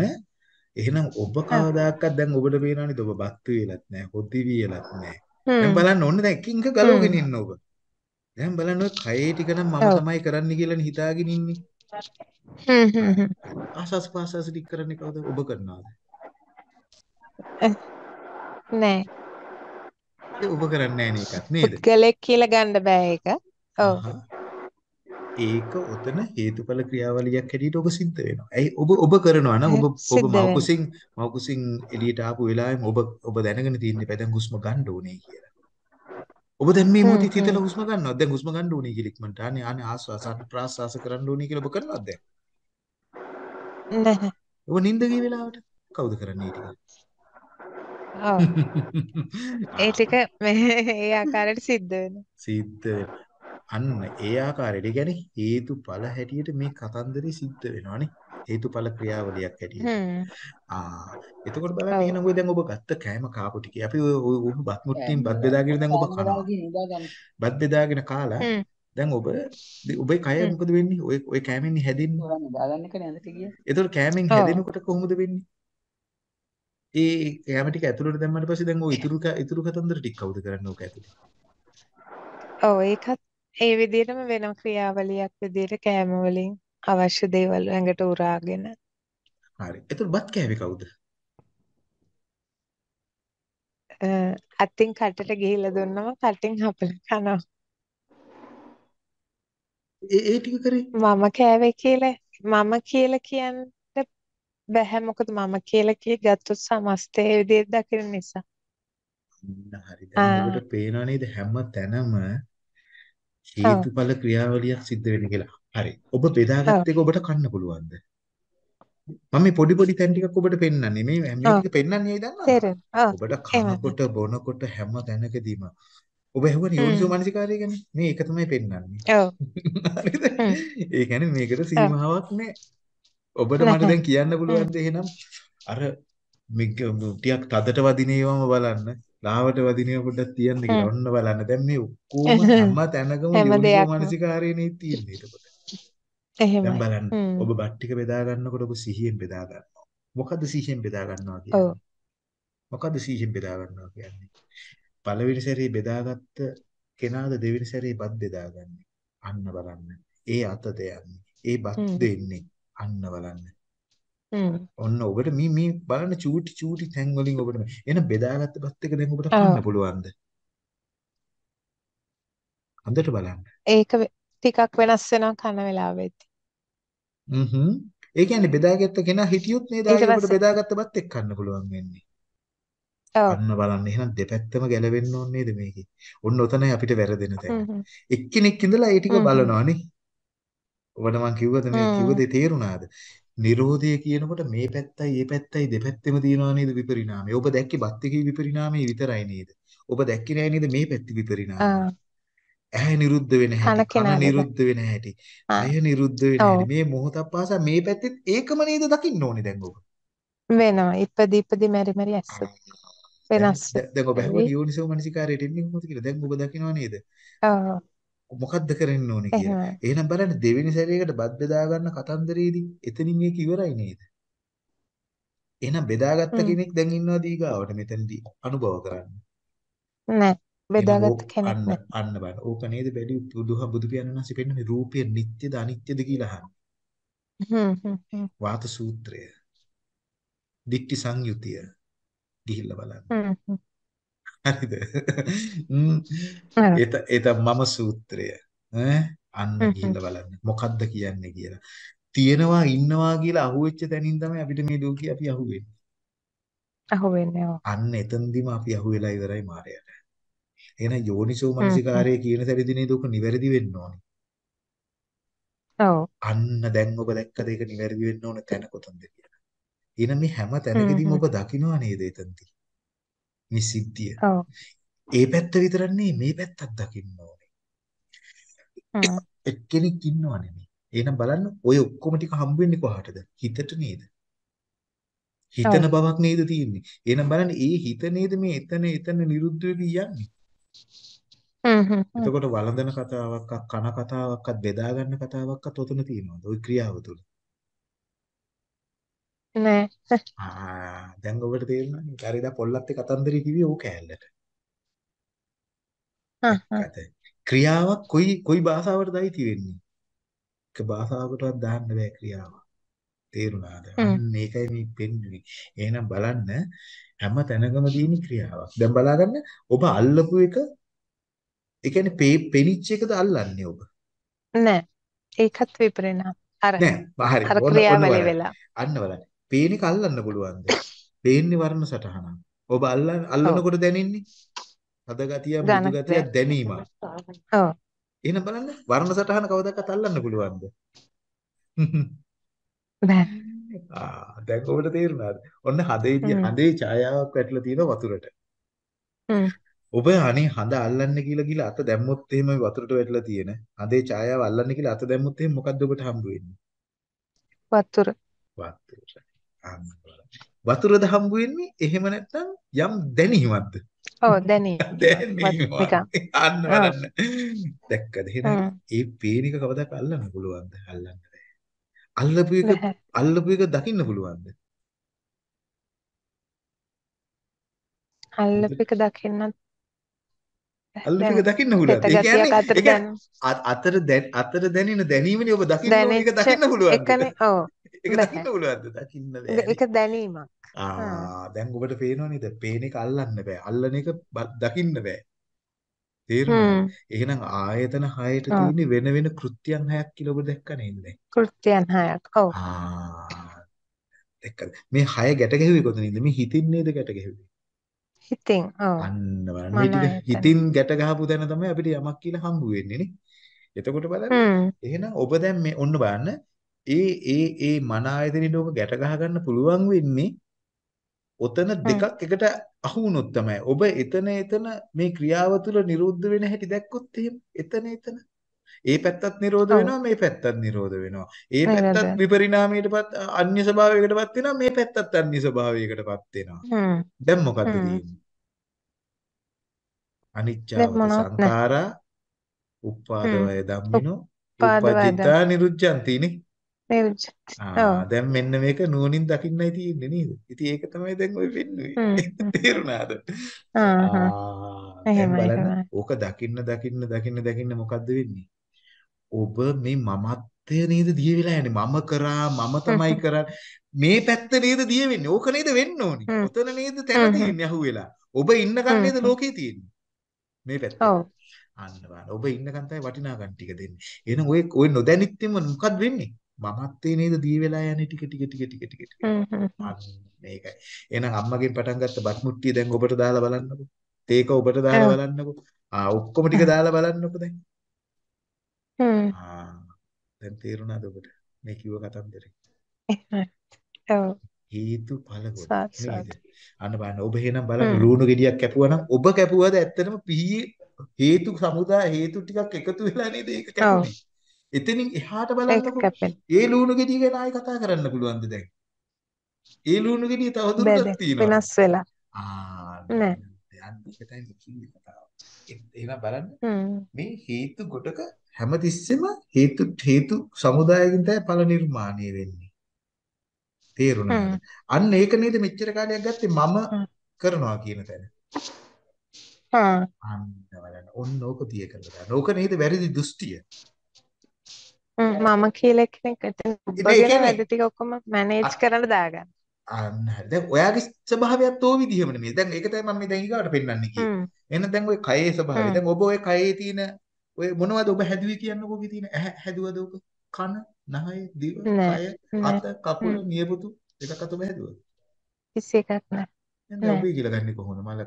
A: එහෙනම් ඔබ කවදාකවත් දැන් ඔබට පේනවනේ ඔබ බක්තු වෙලත් නැහැ හොදි වියලත් නැහැ දැන් බලන්න ඔන්න දැන් එකින් එක ගලවගෙන ඉන්න ඔබ. දැන් බලන්න ඔය කයේ ටික නම් මම තමයි කරන්න කියලානේ හිතාගෙන ඉන්නේ.
B: හ්ම් හ්ම්
A: ආසස් පාසස් ටික කරන්නේ කවුද ඔබ කරනවාද?
B: නෑ.
A: ඔබ කරන්නේ නේ නේද?
B: පුද්ගලෙක් කියලා ගන්න බෑ ඒක. ඔව්.
A: ඒක ඔතන හේතුඵල ක්‍රියාවලියක් හැටියට ඔබ සිද්ධ වෙනවා. ඇයි ඔබ ඔබ කරනවා නම් ඔබ ඔබ
B: සිද්ධ
A: මව්
B: වෙනවා.
A: කුසින් මව් කුසින් එළියට ආපු වෙලාවෙම ඔබ ඔබ දැනගෙන තියෙන්නේ පැදන් හුස්ම ගන්න ඕනේ කියලා. ඔබ දැන් මේ මොහොතේ හිතලා හුස්ම ගන්නවද? දැන් හුස්ම ගන්න ඕනේ කියලා ඉක්මනට. අනේ අනේ ආස්වාස ප්‍රාස්වාස කරන්න ඕනේ කියලා ඔබ කරනවද දැන්?
B: නැහැ.
A: ඔබ නිින්ද ගිය වෙලාවට කවුද කරන්නේ ටික?
B: ඔව්. ඒ ටික මේ ඒ ආකාරයට සිද්ධ වෙනවා.
A: සිද්ධ වෙනවා. අන්න ඒ ආකාරයට කියන්නේ හේතුඵල හැටියට මේ කතන්දරේ සිද්ධ වෙනවානේ. හේතුඵල ක්‍රියාවලියක් හැටියට. ආ එතකොට බලන්න. එහෙනම් ඔය දැන් ඔබ ගත්ත කෑම කාපු ටිකේ අපි ඔය ඔය බත් මුට්ටියෙන් බත් බෙදාගෙන දැන් ඔබ කනවා.
C: නිදා.
A: බත් බෙදාගෙන කාලා. දැන් ඔබ ඔබේ කය. මොකද වෙන්නේ? ඔය ඔය කෑමෙන් හැදෙන්නේ.
C: හොරන් නිදා ගන්න එකනේ අඳට ගියේ.
A: එතකොට කෑමෙන්. හැදෙනකොට කොහොමද වෙන්නේ? ඒ කෑම ටික ඇතුළට දැම්මට පස්සේ දැන් ඔය ඉතුරු ඉතුරු කතන්දර ටික කවුද කරන්නේ ඕක ඇතුළේ?
B: ඔව් ඒකත් ඒ විදිහටම වෙන ක්‍රියාවලියක් විදිහට කෑම වලින් අවශ්‍ය දේවල් ඇඟට උරාගෙන
A: හරි. එතකොට බත් කෑවේ කවුද?
B: අ, අතින් කටට ගිහිල්ලා දුන්නම කටින් හපලා කනවා.
A: ඒ ඒ ටික කරේ?
B: මම කෑවේ කියලා මම කියලා කියන්න බැහැ මොකද මම කියලා කිය ගත්තොත් සමස්තය විදිහට දකින නිසා.
A: හරි. දැන් ඔබට පේනව නේද හැම තැනම හේතුඵල ක්‍රියාවලියක් සිද්ධ වෙන්නේ කියලා. හරි. ඔබ බෙදාගත්ත එක ඔබට කන්න පුළුවන්ද? මම මේ පොඩි පොඩි තැන් ටිකක් ඔබට පෙන්නන්නේ. මේ මේ ටික පෙන්නන්නේ ඇයි දන්නවද? ඔබට. කනකොට බොනකොට හැම තැනකදීම ඔබ ඇහුවනේ
B: හ්ම්
A: යෝනිසෝ මනසිකාරය ගැන. මේ ඒක තමයි පෙන්නන්නේ.
B: ඔව්
A: හරිද? ඒ කියන්නේ මේකට සීමාවක් නැහැ. ඔබට මට. දැන් කියන්න පුළුවන්ද එහෙනම් අර ටිකක් තදට වදිනේවම බලන්න. ලාවට වදිනේව පොඩ්ඩක් තියන්න කියලා. ඔන්න බලන්න. දැන් මේ ඔක්කොම හැම තැනකම යෝනිසෝ මනසිකාරයනේ තියෙන්නේ එතකොට. දැන්
B: එහෙමයි.
A: බලන්න.
B: හ්ම්
A: ඔබ බත් ටික බෙදා ගන්නකොට ඔබ සිහියෙන් බෙදා ගන්නවා. මොකද්ද සිහියෙන් බෙදා ගන්නවා
B: ඔව්
A: කියන්නේ? මොකද්ද සිහියෙන් බෙදා ගන්නවා කියන්නේ? පළවෙනි සැරේ බෙදාගත්ත කෙනාද දෙවෙනි සැරේ බත් බෙදාගන්නේ. අන්න බලන්න. ඒ අතද යන්නේ. ඒ බත් දෙන්නේ. අන්න බලන්න.
B: හ්ම්
A: ඔන්න ඔබට මේ මේ බලන්න චූටි චූටි තැන් වලින් ඔබට මේ- එහෙනම් බෙදාගත්ත බත් එක දැන් ඔබට කන්න පුළුවන්ද? හොඳට බලන්න.
B: ඒක ටිකක් වෙනස් වෙනවා කන වෙලාවෙදී.
A: හ්ම්හ්ම්. ඒ කියන්නේ බෙදාගත්ත කෙනා හිටියොත් නේද
B: ඊට
A: ආයේ ඔබට බෙදාගත්ත බත් එක්ක කන්න පුළුවන් වෙන්නේ. අන්න බලන්න එහෙනම් දෙපැත්තම ගැලවෙන්න ඕනේ නේද මේකේ. ඔන්න ඔතනයි අපිට වැරදෙන තැන.
B: හ්ම් හ්ම්
A: එක්කෙනෙක් ඉඳලා ඒ ටික
B: හ්ම් හ්ම්
A: බලනවානේ. ඔබට මං කිව්වද මේ කිව්ව
B: හ්ම්
A: දේ තේරුණාද? නිරෝධය කියනකොට මේ පැත්තයි මේ පැත්තයි දෙපැත්තෙම තියනවා නේද විපරිණාමය. ඔබ දැක්කේ බත් එකේ විපරිණාමය විතරයි නේද? ඔබ දැක්කේ නෑ නේද මේ පැත්තේ විපරිණාමය. ඇහැ නිරුද්ධ වෙන හැටි, කන නිරුද්ධ වෙන හැටි, කය නිරුද්ධ වෙන හැටි. මේ මොහොතක් පාසා මේ පැත්තෙත් ඒකම නේද දකින්න ඕනේ දැන් ඔබ.
B: වෙනවා ඉපදි ඉපදි මෙරි මෙරි ඇස්ස වෙනස්
A: දැන් ඔබ ඇහුවනේ යෝනිසෝ මනසිකාරයට එන්නේ කොහොමද කියලා. දැන් ඔබ දකිනවා නේද?
B: ඔව්
A: මොකද්ද කරන්න ඕනේ කියලා. එහෙනම් බලන්න දෙවෙනි සැරේකට බත් බෙදා ගන්න කතන්දරේදී එතනින් ඒක ඉවරයි නේද? එහෙනම් බෙදාගත්ත කෙනෙක් දැන් ඉන්නවා දීගාවට මෙතනදී අනුභව කරන්න.
B: නෑ බෙදාගත්ත කෙනෙක් නෑ
A: අන්න බලන්න. ඕක නේද බැලි බුදුහ බුදු පියාණන් වහන්සේ පෙන්වන්නේ රූපය නිට්ටයද අනිත්‍යද කියලා අහන්නේ. වාත සූත්‍රය, දික්ටි සංයුතිය. ගිහිල්ලා බලන්න. හරිද? ඒත ඒත මම සූත්‍රය. ඈ අන්න. ගිහිල්ලා බලන්න. මොකද්ද කියන්නේ කියලා. තියෙනවා ඉන්නවා කියලා අහුවෙච්ච තැනින් තමයි අපිට මේ ලෝකේ අපි අහුවෙන්නේ.
B: අහුවෙන්නේ ඔව්.
A: අන්න එතනදිම අපි අහුවෙලා ඉවරයි මායයට. එහෙනම් යෝනිසෝ. මනසිකාරය කියන තැනදී නේද උක නිවැරදි වෙන්න ඕනේ.
B: ඔව්.
A: අන්න දැන් ඔබ දැක්කද ඒක නිවැරදි වෙන්න ඕන තැන කොතනද කියලා. එහෙනම් මේ හැම තැනකදීම. ඔබ දකින්නවා නේද එතනදී? මේ සිද්ධිය.
B: ඔව්.
A: ඒ පැත්ත විතරක් මේ පැත්තත් දකින්න ඕනේ. එක්කෙනෙක් ඉන්නව නෙමෙයි. එහෙනම් බලන්න ඔය ඔක්කොම ටික හම්බ වෙන්නේ කොහාටද? හිතට නේද? හිතන. බවක් නේද තියෙන්නේ. එහෙනම් බලන්න ඒ හිත නේද මේ එතන එතන නිරුද්ධ වෙවි යන්නේ.
B: හ්ම් හ්ම් හ්ම්.
A: එතකොට වළඳන කතාවක් කන කතාවක්වත් බෙදා ගන්න කතාවක්වත් ඔතන තියෙනවද? ওই ක්‍රියාව තුල.
B: නෑ.
A: ආ දැන් ඔබට තේරෙනවා නේද? හරිද පොල්ලත් එක්ක කතන්දරේ කිව්වේ
B: හ්ම්.
A: දැක්කද? ක්‍රියාවක් කොයි කොයි භාෂාවටද අයිති වෙන්නේ? එක භාෂාවකටවත් දාන්න බෑ ක්‍රියාව. තේරුණාද? අන්න ඒකයි මේ පෙන්වන්නේ. එහෙනම් බලන්න හැම තැනකම තියෙන ක්‍රියාවක්. දැන් බලාගන්න ඔබ අල්ලපු එක ඒ කියන්නේ පෙනිච්ච එකද අල්ලන්නේ ඔබ?
B: නෑ. ඒකත් විපරිණාම. අර
A: නෑ හරි
B: අර ක්‍රියාවලිය. වෙලා.
A: අන්න බලන්න. පේන එක අල්ලන්න පුළුවන්ද? පේන්නේ වර්ණ සටහනක්. ඔබ අල්ලන. අල්ලනකොට දැනෙන්නේ හද ගතිය මෘදු ගතිය දැනීමක්.
B: ඔව්.
A: එහෙනම් බලන්න වර්ණ සටහන කවදාවත් අල්ලන්න පුළුවන්ද?
B: බෑ.
A: ආ දැන් ඔබට තේරුණාද? ඔන්න හදේදී. හදේ ඡායාවක් වැටලා තියෙනවා වතුරට. ඔබ අනේ හඳ අල්ලන්න කියලා කියලා අත දැම්මොත් එහෙම වතුරට වැටලා තියෙන හදේ ඡායාව අල්ලන්න කියලා අත දැම්මොත් එහෙම මොකද්ද ඔබට හම්බ වෙන්නේ?
B: වතුර.
A: වතුර. වතුරද හම්බ වෙන්නේ එහෙම නැත්නම් යම් දැනීමක්ද?
B: ඔව්
A: දැනීමක්. අන්න. බලන්න. දැක්කද? එහෙනම්. ඒ පේන එක කවදාක අල්ලන්න පුළුවන්ද? අල්ලන්න බෑ. අල්ලපු එක. අල්ලපු එක දකින්න පුළුවන්ද?
B: අල්ලපු එක දකින්නත්
A: අල්ලපු එක දකින්න පුළුවන්ද?
B: තෙත
A: ඒ කියන්නේ අතර දැන් අතර දැනෙන දැනීමනේ ඔබ දකින්න ඕන
B: දැනෙච්ච
A: දකින්න පුළුවන්ද?
B: එකනේ ඔව්
A: ඒක
B: බෑ.
A: දකින්න පුළුවන්ද? දකින්න බෑනේ.
B: ඒක දැනීමක්. ආ.
A: දැන් ඔබට පේනව නේද? පේන එක අල්ලන්න බෑ. අල්ලන එක බ- දකින්න බෑ. තේරුණාද? එහෙනම් ආයතන 6ට
B: ඔව්.
A: තියෙන වෙන වෙන කෘත්‍යයන් 6ක් කියලා ඔබ දැක්ක නේද?
B: කෘත්‍යයන් හයක්. ඔව්.
A: ආ දැක්කද? මේ 6 ගැට ගැහුවේ කොතනින්ද? මේ හිතින් නේද ගැට ගැහුවේ?
B: හිතින්. ඔව්.
A: අන්න බලන්න මේ ටික. හිතින් ගැට ගහපු තැන තමයි අපිට යමක් කියලා හම්බ වෙන්නේ නේ. එතකොට බලන්න. එහෙනම් ඔබ දැන් මේ ඔන්න බලන්න ඒ ඒ ඒ මන ආයතනෙට ඔබ ගැට ගහ ගන්න පුළුවන් වෙන්නේ ඔතන. දෙකක් එකට අහු වුණොත් තමයි. ඔබ එතන එතන මේ ක්‍රියාව තුළ නිරුද්ධ වෙන හැටි දැක්කොත් එහෙම එතන එතන ඒ පැත්තත් නිරෝධ. වෙනවා මේ පැත්තත් නිරෝධ වෙනවා. ඒ? පැත්තත් විපරිණාමයටපත් අන්‍ය ස්වභාවයකටපත් වෙනවා මේ පැත්තත් අන්‍ය ස්වභාවයකටපත් වෙනවා.
B: හ්ම්.
A: දැන් මොකද්ද. තියෙන්නේ?
B: නැහැ.
A: සංඛාරා. උපාදවය ධම්මිනෝ
B: උපාද වයදම්.
A: දැන් මෙන්න මේක නුවණින් දකින්නයි තියෙන්නේ නේද? ඉතින් ඒක තමයි දැන් ඔය වෙන්නේ. තේරුණාද?
B: ආ.
A: ඕක දකින්න දකින්න දකින්න දකින්න මොකද්ද වෙන්නේ? ඔබ මේ මමත්වය නේද දිය වෙලා යන්නේ. මම කරා මම තමයි කරන්නේ. මේ පැත්ත නේද දිය වෙන්නේ. ඕක නේද වෙන්න ඕනි. ඔතන නේද තැන. තියෙන්නේ අහුවෙලා. ඔබ ඉන්නකන් නේද. ලෝකේ තියෙන්නේ. මේ පැත්තේ.
B: ඔව්.
A: අන්න බලන්න. ඔබ ඉන්නකන් තමයි වටිනාකම් ටික දෙන්නේ. එහෙනම් ඔය ඔය නොදැනිත්තෙම මොකද්ද වෙන්නේ? මමත්වේ නේද දී වෙලා යන්නේ ටික ටික ටික ටික ටික ටික. මේකයි. එහෙනම් අම්මගෙන් පටන් ගත්ත බත් මුට්ටිය දැන් ඔබට දාලා බලන්නකෝ. තේක ඔබට දාලා. බලන්නකෝ. ආ ඔක්කොම ටික. දාලා බලන්නකෝ දැන්.
B: හ්ම්.
A: ආ දැන් තේරුණාද ඔබට මේ කිව්ව කතන්දරේ?
B: ඔව්.
A: හේතුඵල ගොඩ
B: සාත්
A: නේද? අන්න බලන්න ඔබ එහෙනම් බලන්න. ලුණු ගෙඩියක් කැපුවා නම් ඔබ කැපුවාද ඇත්තටම පිහි හේතු සමුදාය හේතු ටිකක් එකතු වෙලා නේද ඒක. කැපුනේ. එතනින් එහාට බලන්නකෝ. ඒ ලුණු ගෙඩිය ගැන ආයෙ කතා කරන්න පුළුවන්ද දැන්? ඒ ලුණු ගෙඩිය තව
B: බෑ
A: දුරටත්
B: දැන්
A: තියෙනවද?
B: වෙනස් වෙලා.
A: ආ
B: නෑ.
A: යන්න එක තමයි කිව්වේ කතාව. එහෙනම් බලන්න. මේ හේතු ගොඩක හැමතිස්සෙම හේතු හේතු සමුදායකින් තමයි ඵල නිර්මාණය වෙන්නේ. තේරුණාද? අන්න ඒක නේද මෙච්චර කාලයක් ගත්තේ මම. කරනවා කියන තැන.
B: හා.
A: අන්න බලන්න. ඔන්න ඕක දිය කරලා. ඕක නේද වැරදි දෘෂ්ටිය.
B: මම කියලා කෙනෙක් එතන
A: උපගෙන
B: වැඩ ටික ඔක්කොම මැනේජ් කරන්න දාගන්න.
A: අන්න හරි. දැන් ඔයාගේ ස්වභාවයත් ඕ විදිහම නෙමෙයි. දැන් ඒක තමයි මම මේ දැන් ඊගාවට පෙන්වන්නේ කියේ. එහෙනම් දැන් ඔය කයේ ස්වභාවය. දැන් ඔබ ඔය කයේ තියෙන ඔය මොනවද ඔබ හැදුවේ කියන්නකෝ ඔබේ තියෙන ඇහැ හැදුවද ඔබ? කන, නහය, දිව, කය, අත, කකුල, නියපොතු එකකට ඔබ හැදුවද?
B: කිසි එකක් නැහැ.
A: දැන් ඔබේ කියලා ගන්නේ කොහොමද? මල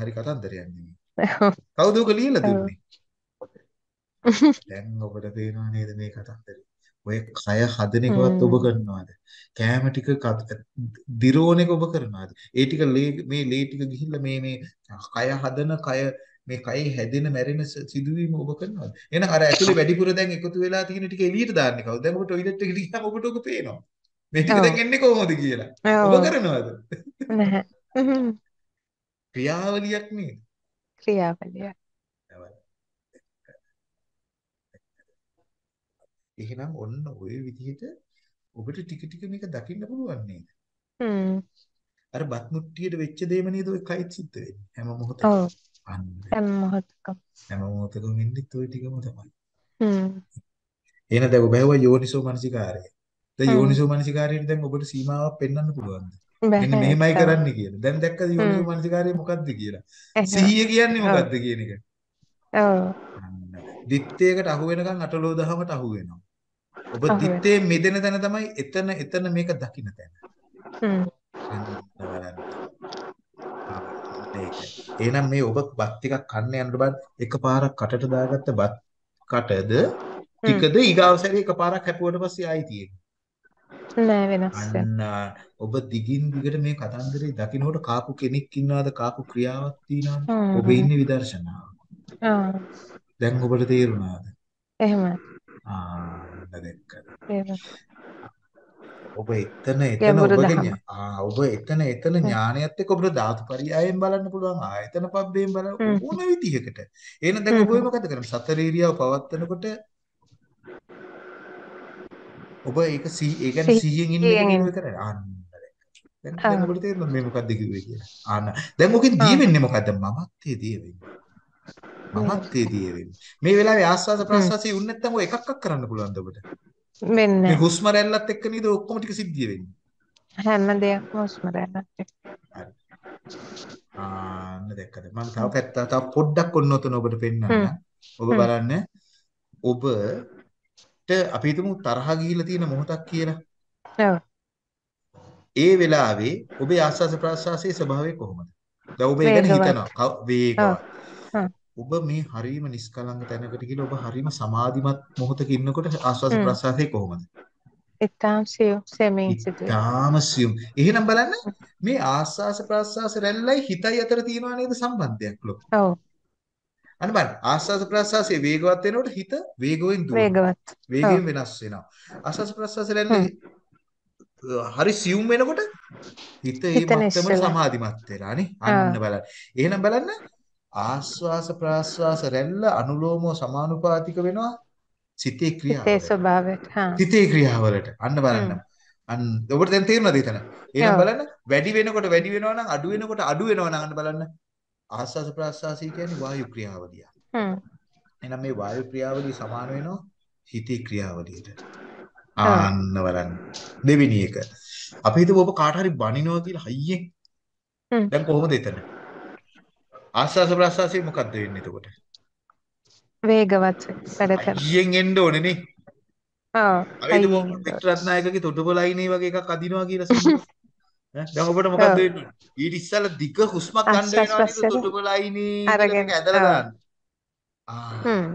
A: හරි කතන්දරයක් නෙමෙයි. කවුද ඔක ලියලා දුන්නේ? දැන් ඔබට පේනව නේද මේ කතන්දරේ? ඔය කය හදන එකවත් ඔබ කරනවද? කෑම ටික දිරෝන එක ඔබ කරනවද? ඒ ටික මේ ලේ ටික ගිහිල්ලා මේ මේ කය හදන කය මේ කයේ හැදෙන මැරෙන සිදුවීම ඔබ කරනවද? එහෙනම් අර ඇතුලේ වැඩිපුර දැන් එකතු වෙලා තියෙන ටික එළියට දාන්නේ කවුද? දැන් ඔබ টয়ලට් එකට ගියාම ඔබට ඔක පේනවා. මේ ටික දැන් එන්නේ කොහොමද කියලා. ඔබ කරනවද?
B: නැහැ
A: ක්‍රියාවලියක් නේද?
B: ක්‍රියාවලිය
A: එහෙනම් ඔන්න ওই විදිහට ඔබට ටික ටික මේක දකින්න පුළුවන් නේද?
B: හ්ම්
A: අර බත් මුට්ටියට වෙච්ච දේම නේද ඔය කයිත් සිද්ධ වෙන්නේ හැම මොහොතකම.
B: ඔව් හැම මොහොතකම
A: හැම මොහොතකම වෙන්නේ toy ටිකම තමයි.
B: හ්ම්
A: එහෙනම් දැන් ඔබ හැව යෝනිසෝ මනසිකාරය. දැන් යෝනිසෝ මනසිකාරයට දැන් ඔබට සීමාවක් පෙන්වන්න පුළුවන්ද? මෙන්න මෙහෙමයි කරන්න කියලා. දැන් දැක්කද යෝනිසෝ මනසිකාරය මොකද්ද කියලා? සිහිය කියන්නේ මොකද්ද කියන එක.
B: ඔව්.
A: දිත්තේකට අහු වෙනකන් අටලෝ දහමට අහු වෙනවා. ඔබ දිත්තේ මෙදෙන තැන තමයි එතන එතන මේක දකින්න තැන.
B: හ්ම්.
A: එහෙනම් මේ ඔබ බත් ටිකක් කන්න යනකොට බලන්න එකපාරක් කටට දාගත්ත බත් කටද ටිකද ඊගාව සැරේ එකපාරක් හැපුවට පස්සේ ආයි තියෙන්නේ.
B: නෑ වෙනස් වෙනවා
A: ඔබ දිගින් දිගට මේ කතන්දරේ දකින්නකොට කාපු කෙනෙක් ඉන්නවද කාපු ක්‍රියාවක් තියනවද? ඔබ ඉන්නේ විදර්ශනාව.
B: ආ
A: දැන් ඔබට තේරුණාද?
B: එහෙමයි
A: ආ දැක්කද? ඔබ එතන එතන ඔබගේ ආ ඔබ එතන එතන ඥානයත් එක්ක ඔබට ධාතු පරියායෙන් බලන්න පුළුවන් ආයතන පබ්බයෙන් බලන්න
B: හ්ම්.
A: ඕන විදිහකට. එහෙනම් දැන් ඔබ මොකද කරන්නේ? සතර ඉරියව් පවත්වනකොට ඔබ ඒක සිහි ඒ කියන්නේ සිහියෙන් ඉන්න එක කරන්නේ. අන්න දැන් දැන් ඔබට තේරෙනවද මේ මොකද්ද කිව්වේ කියලා? ආන්න. දැන් ඔකෙන් දී වෙන්නේ මොකද්ද? මමත්වයේ දී වෙන්නේ මමත්වයේ දී වෙන්නේ මේ වෙලාවේ ආස්වාද
B: හ්ම්.
A: ප්‍රාස්වාසයේ උන්නේ නැත්නම් ඔය එකක්ක් කරන්න පුළුවන්ද ඔබට?
B: වෙන්නේ
A: මේ
B: නැහැ.
A: හුස්ම රැල්ලත් එක්ක නේද ඔක්කොම ටික සිද්ධිය වෙන්නේ?
B: හැම දෙයක්ම හුස්ම රැල්ලත් එක්ක.
A: ආන්න දැක්කද? මම තව පැත්ත තව පොඩ්ඩක් ඔන්න ඔතන ඔබට පෙන්නන්න. ඔබ බලන්න. ඔබට අපි හිතමු තරහ ගිහිලා තියෙන මොහොතක් කියලා.
B: ඔව්.
A: ඒ වෙලාවේ ඔබේ ආස්වාස ප්‍රාස්වාසයේ ස්වභාවය කොහොමද? දැන් ඔබ ඒ ගැන
B: වේගවත්.
A: හිතනවා. වේගවත් ඔබ මේ හරීම නිස්කලංක තැනකට ගිහලා ඔබ හරීම සමාධිමත් මොහොතක ඉන්නකොට ආස්වාස
B: හ්ම්.
A: ප්‍රාස්වාසයේ කොහොමද?
B: ඉතාම සියුම් සෙමින් සිදුවේ.
A: ඉතාම සියුම්. එහෙනම් බලන්න මේ ආස්වාස ප්‍රාස්වාස රැල්ලයි හිතයි අතර තියෙනවා නේද සම්බන්ධයක් ලොකු?
B: ඔව්.
A: අන්න බලන්න ආස්වාස ප්‍රාස්වාසයේ වේගවත් වෙනකොට හිත වේගයෙන් දුවනවා.
B: වේගවත්.
A: වේගයෙන් වෙනස් වෙනවා. ආස්වාස ප්‍රාස්වාස රැල්ල හරි සියුම් වෙනකොට හිත ඒ මට්ටමට සමාධිමත් වෙලා නේ? අන්න බලන්න. එහෙනම් බලන්න ආස්වාස ප්‍රාස්වාස රැල්ල අනුලෝමව සමානුපාතික වෙනවා සිතේ
B: හිතේ
A: ක්‍රියාවලට
B: ස්වභාවයට හා.
A: සිතේ ක්‍රියාවලට. අන්න බලන්න. අන්න ඔබට දැන් තේරුණාද එතන? එහෙනම් බලන්න. වැඩි වෙනකොට වැඩි වෙනවා නම් අඩු වෙනකොට අඩු වෙනවා නම් අන්න බලන්න. ආස්වාස ප්‍රාස්වාසී කියන්නේ වායු ක්‍රියාවලිය
B: හ්ම්.
A: එහෙනම් මේ වායු ක්‍රියාවලිය සමාන වෙනවා හිතේ ක්‍රියාවලියට. ආන්න බලන්න. දෙවෙනි එක. අපි හිතුව ඔබ කාට හරි බනිනවා කියලා හයියෙන්.
B: හ්ම්.
A: දැන් කොහොමද එතන ආස්වාස ප්‍රාස්වාසයේ මොකද්ද වෙන්නේ එතකොට?
B: වේගවත් වැඩ කරන
A: හයියෙන් එන්න ඕනේ නේ.
B: ඔව්
A: අපි හිතුව
B: හයියෙන් එන්න
A: වික්ටර් රත්නායකගේ තොටුපළයිනේ වගේ එකක් අදිනවා කියලා ඈ දැන් ඔබට මොකද්ද වෙන්නේ? ඊට ඉස්සෙල්ලා දිග හුස්මක් ගන්න වෙනවා නේද කියලා
B: අරගෙන.
A: ඇදලා දාන්න. ආ.
B: හ්ම්.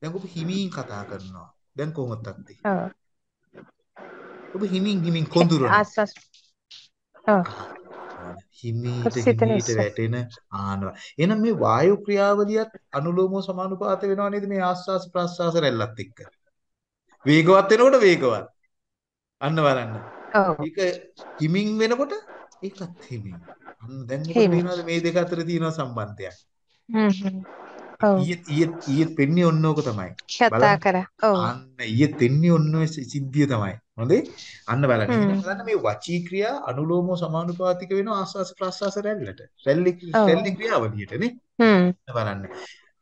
A: දැන් ඔබ හිමින් කතා කරනවා. දැන් කොහොමද තත්ති
B: ඔව්
A: ඔබ හිමින් හිමින් කොඳුරනවා.
B: ආස්වාස්. ඔව්
A: ආ, හිමීට හිමීට වැටෙන ආනවා. එහෙනම් මේ වායු ක්‍රියාවලියත් අනුලෝමව සමානුපාත වෙනවා නේද මේ ආස්වාස් ප්‍රාස්වාස රැල්ලත් එක්ක? වේගවත් වෙනකොට වේගවත්. අන්න බලන්න.
B: ඔව්.
A: ඒක හිමින් වෙනකොට ඒකත් හිමින්. අන්න දැන් පේනවාද මේ දෙක අතර තියෙන සම්බන්ධයක්.
B: හ්ම් හ්ම් ඔව්.
A: ඊයේ ඊයේ ඊයේ පෙන්නේ ඔන්න ඕක තමයි.
B: කතා කරා. ඔව්.
A: අන්න ඊයේ දෙන්නේ ඔන්න ඔය සිද්ධිය තමයි. හොඳේ? අන්න බලන්න. බලන්න මේ වචී ක්‍රියා අනුලෝමව සමානුපාතික වෙනවා ආස්වාස ප්‍රාස්වාස රැල්ලට. රැල්ලි රැල්ලි ක්‍රියාවලියට නේ?
B: හ්ම්.
A: බලන්න.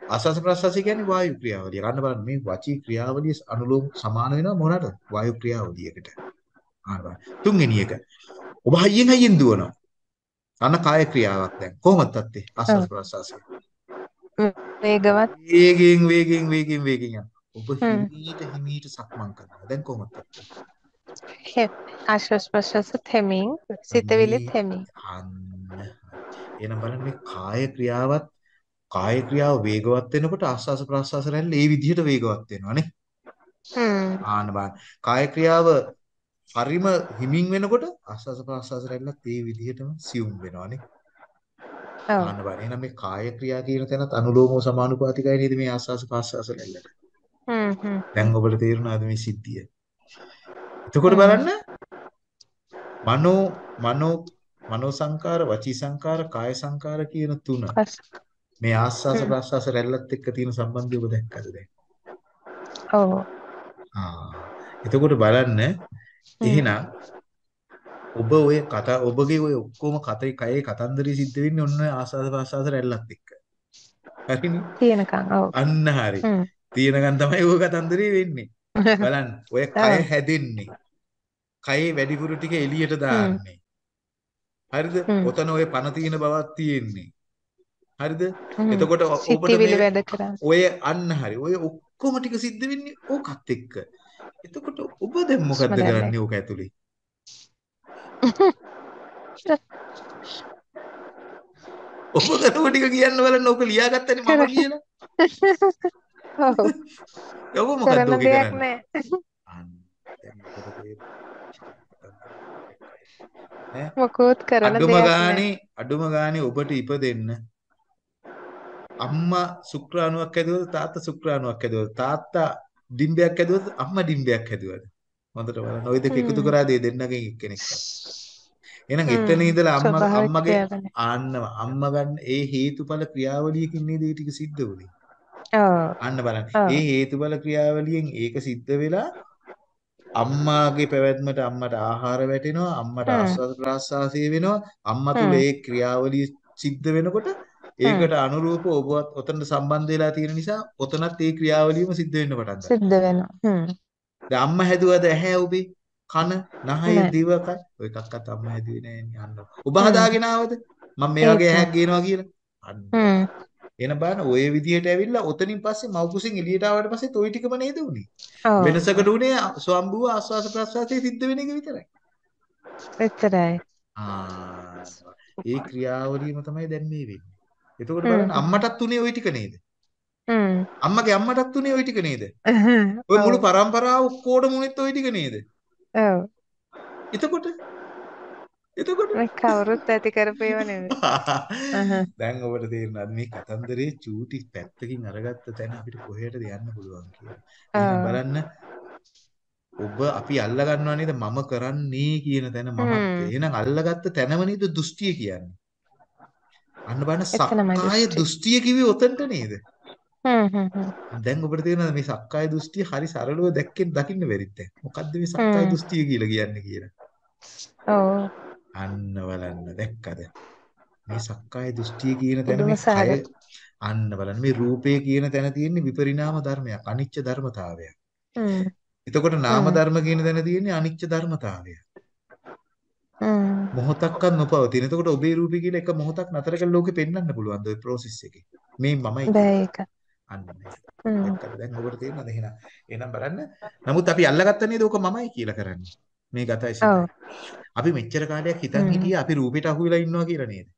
A: ආස්වාස ප්‍රාස්වාසය කියන්නේ වායු ක්‍රියාවලිය. ගන්න බලන්න මේ වචී ක්‍රියාවලිය අනුලෝම සමාන වෙනවා මොනකට වායු ක්‍රියාවලියකට. අන්න බලන්න. තුන්වෙනි එක. ඔබ හයියෙන් හයියෙන් දුවනවා. අන්න කාය ක්‍රියාවක් දැන්. කොහොමද තත්ති? ආස්වාස ප්‍රාස්වාසය.
B: වේගවත්
A: වේගෙන් වේගෙන් වේගෙන් වේගෙන් යනවා. ඔබ
B: හ්ම්.
A: හිමීට හිමීට සක්මන් කරනවා. දැන් කොහොමද
B: ආශ්වාස ප්‍රශ්වාසත් හැමින් සිතවිලිත් හැමින්
A: අන්න. එහෙනම් බලන්න මේ කාය ක්‍රියාවත් කාය ක්‍රියාව වේගවත් වෙනකොට ආස්වාස ප්‍රාස්වාස රැල්ල ඒ විදිහට වේගවත් වෙනවා නේ.
B: හ්ම්
A: ආන්න බලන්න. කාය ක්‍රියාව හරිම හිමින් වෙනකොට ආස්වාස ප්‍රාස්වාස රැල්ලත් ඒ විදිහටම සියුම් වෙනවා නේ.
B: ඔව්
A: ආන්න බලන්න. එහෙනම් මේ කාය ක්‍රියා කියන තැනත් අනුලෝමව සමානුපාතිකයි නේද මේ ආස්වාස ප්‍රාස්වාස රැල්ලට.
B: හ්ම් හ්ම්
A: දැන් ඔබට තේරුණාද මේ සිද්ධිය? එතකොට. බලන්න මනෝ මනෝ මනෝ සංකාර වචී සංකාර කාය සංකාර කියන තුන මේ ආස්වාස. ප්‍රාස්වාස රැල්ලත් එක්ක තියෙන සම්බන්ධය ඔබ දැක්කද දැන්?
B: ඔව්
A: ආ එතකොට බලන්න එහෙනම් ඔබ ඔය කතා ඔබගේ ඔය ඔක්කොම කතේ කයේ කතන්දරය සිද්ධ වෙන්නේ ඔන්න ආස්වාද ප්‍රාස්වාද රැල්ලත් එක්ක. හරිනේ?
B: තියෙනකන් ඔව්
A: අන්න හරි. තියෙනකන් තමයි ඔය කතන්දරේ වෙන්නේ. බලන්න ඔය කය. හැදෙන්නේ. කයේ වැඩිපුර ටික එළියට දාන්නේ. හරිද? ඔතන ඔය පණ තියෙන බවක් තියෙන්නේ. හරිද? එතකොට ඔබට ඔය අන්න හරි. ඔය ඔක්කොම ටික සිද්ධ වෙන්නේ ඕකත් එක්ක. එතකොට ඔබ දැන් මොකද්ද. කරන්නේ ඕක ඇතුලේ? ඔබ කරපු ටික කියන්න බලන්න ඕක ලියාගත්තනේ මම කියලා.
B: ඔව්.
A: ඔබ ඕකේ
B: දෙයක්
A: කරන්නේ?
B: මොකොත් කරන
A: අඩුම
B: දෙයක්
A: ගානේ අඩුම ගානේ ඔබට ඉපදෙන්න. අම්මා ශුක්‍රාණුවක් හැදුවද තාත්තා ශුක්‍රාණුවක් හැදුවද තාත්තා ඩිම්බයක් හැදුවද අම්මා ඩිම්බයක් හැදුවද හොඳට බලන්න ওই දෙක එකතු
B: හ්ම්.
A: කරාද ඒ දෙන්නගෙන් එක්කෙනෙක්වත් එහෙනම්. එතන ඉඳලා අම්මා අම්මගේ. ආන්නව අම්මා ගන්න ඒ හේතුඵල ක්‍රියාවලියකින් නේද ඒ ටික සිද්ධ වුනේ අන්න බලන්න ඒ හේතුඵල ක්‍රියාවලියෙන් ඒක සිද්ධ වෙලා අම්මාගේ පැවැත්මට අම්මට ආහාර වැටෙනවා අම්මට. ආස්වාද ප්‍රාස්වාසය වෙනවා අම්මා තුල. ඒ ක්‍රියාවලිය සිද්ධ වෙනකොට ඒකට අනුරූපව ඔබවත් ඔතනට සම්බන්ධ වෙලා තියෙන නිසා ඔතනත් ඒ ක්‍රියාවලියම සිද්ධ වෙන්න පටන් ගන්නවා.
B: සිද්ධ වෙනවා.
A: දැන් අම්මා හැදුවද ඇහැ උඹේ කන නහය දිවක ඔය එකක්වත් අම්මා හැදුවේ නෑනේ අන්න. ඔබ හදාගෙන ආවද? මම මේ වගේ ඇහැක් ගේනවා කියලා. අන්න. එන බාන ඔය විදිහට ඇවිල්ලා ඔතනින් පස්සේ මව්කුසින් එළියට ආවට පස්සේ toy ටිකම නේද උනේ. වෙනසකට උනේ ස්වම්භුව ආස්වාස ප්‍රසවාසයේ සිද්ධ වෙන එක විතරයි.
B: එච්චරයි.
A: ආ. ඒ ක්‍රියාවලියම තමයි දැන් මේ වෙන්නේ. එතකොට බලන්න අම්මටත් උනේ ওই ටික නේද?
B: හ්ම්.
A: අම්මගේ අම්මටත් උනේ ওই ටික නේද? ඔය මුළු
B: ඔව්
A: පරම්පරාව ඔක්කොටම උනේත් ওই ටික නේද?
B: ඔව්
A: එතකොට එතකොට
B: මේ කවුරුත් ඇති කරපු ඒවා නෙවෙයි අහහ.
A: දැන් ඔබට තේරෙනවද මේ කතන්දරේ චූටි පැත්තකින් අරගත්ත තැන අපිට කොහෙටද යන්න පුළුවන් කියලා. එහෙනම්
B: ඔව්.
A: බලන්න ඔබ අපි අල්ල ගන්නවා නේද මම කරන්නේ කියන තැන මමත්වය.
B: හ්ම්.
A: එහෙනම් අල්ලගත්ත තැනම නේද දෘෂ්ටිය කියන්නේ. අන්න බලන්න
B: එතනමයි
A: සක්කාය
B: දෘෂ්ටි.
A: දෘෂ්ටිය කිව්වේ ඔතනට නේද?
B: හ්ම් හ්ම් හ්ම්.
A: දැන් ඔබට තේරෙනවද මේ සක්කාය දෘෂ්ටිය හරි සරලව දැක්කෙන් දකින්න බැරිද දැන්? මොකද්ද මේ සක්කාය. දෘෂ්ටිය කියලා කියන්නේ කියලා?
B: ඔව්
A: අන්න බලන්න දැක්කද? මේ සක්කාය දෘෂ්ටිය කියන තැන මේ කය. අන්න බලන්න මේ රූපය කියන තැන තියෙන්නේ විපරිණාම ධර්මයක් අනිච්ච ධර්මතාවයක්.
B: හ්ම්.
A: එතකොට නාම. ධර්ම කියන තැන තියෙන්නේ අනිච්ච ධර්මතාවය.
B: හ්ම්.
A: මොහොතක්වත් නොපවතින. එතකොට ඔබේ රූපය කියලා එක මොහොතක් නතර කරලා ලෝකෙ පෙන්වන්න පුළුවන් ඔය process එකේ. මේ මමයි
B: බෑ. ඒක.
A: අන්න. දැක්කද දැන් ඔබට තේරෙනවද? එහෙනම් එහෙනම් බලන්න. නමුත් අපි අල්ලගත්ත නේද? ඕක මමයි කියලා කරන්නේ. මේ ගතයි අපි මෙච්චර කාලයක් හිතන්. හිටියේ අපි රූපෙට අහු වෙලා ඉන්නවා කියලා නේද?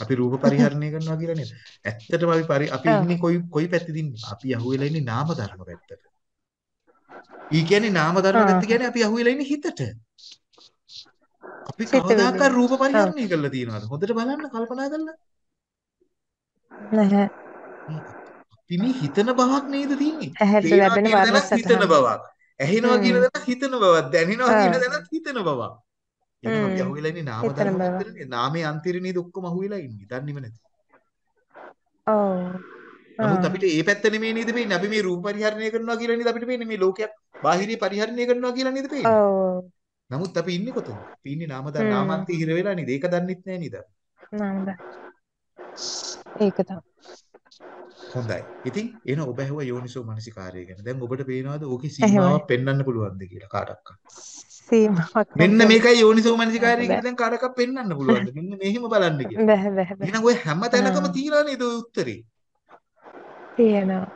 A: අපි රූප පරිහරණය කරනවා කියලා නේද? ඇත්තටම අපි පරි අපි. ඉන්නේ කොයි කොයි පැත්තේද ඉන්නේ? අපි අහු වෙලා ඉන්නේ නාම ධර්ම පැත්තට. ඊ කියන්නේ නාම ධර්ම. පැත්ත කියන්නේ අපි අහු වෙලා ඉන්නේ හිතට. අපි. කවදාකවත් රූප. පරිහරණය කරලා තියෙනවද? හොඳට බලන්න කල්පනා කරලා.
B: නැහැ.
A: අපි මේ හිතන බවක් නේද තියෙන්නේ
B: ඇහැට ලැබෙන වර්ණ
A: හිතන. බවක් ඇහෙනවා කියන. දැනත් හිතන බවක් දැනෙනවා කියන. දැනත් හිතන බවක් එහෙනම් අපි. අහුවෙලා ඉන්නේ නාම ධර්ම. පැත්තටනේ නාමයේ අන්තිරේ නේද ඔක්කොම අහුවෙලා ඉන්නේ දන්නේම නැති
B: ඔව්.
A: නමුත්. අපිට ඒ පැත්ත නෙමෙයි නේද පේන්නේ අපි මේ රූප පරිහරණය කරනවා කියලා නේද අපිට පේන්නේ මේ ලෝකයක් බාහිරේ පරිහරණය කරනවා කියලා නේද පේන්නේ
B: ඔව්.
A: නමුත් අපි ඉන්නේ කොතනද අපි ඉන්නේ නාම ධර්ම. නාමන්තේ හිර වෙලා නේද ඒක දන්නෙත් නැහැ නේද
B: නන්ද. ඒක තමයි.
A: හොඳයි. ඉතින් එන ඔබ ඇහුව යෝනිසෝ මනසිකාරය ගැන. දැන් ඔබට පේනවාද ඕකේ. සීමාවක් පෙන්වන්න පුළුවන්ද කියලා කාටක්ක?
B: සීමාවක්
A: මෙන්න මේකයි යෝනිසෝ මනසිකාරය
B: බෑ.
A: කියලා දැන් කාටක්ක පෙන්වන්න පුළුවන්ද? මෙන්න මෙහෙම බලන්න කියලා.
B: බැහැ බැහැ.
A: එහෙනම් ඔය හැම තැනකම. තියලා නේද ඔය උත්තරේ?
B: තියෙනවා.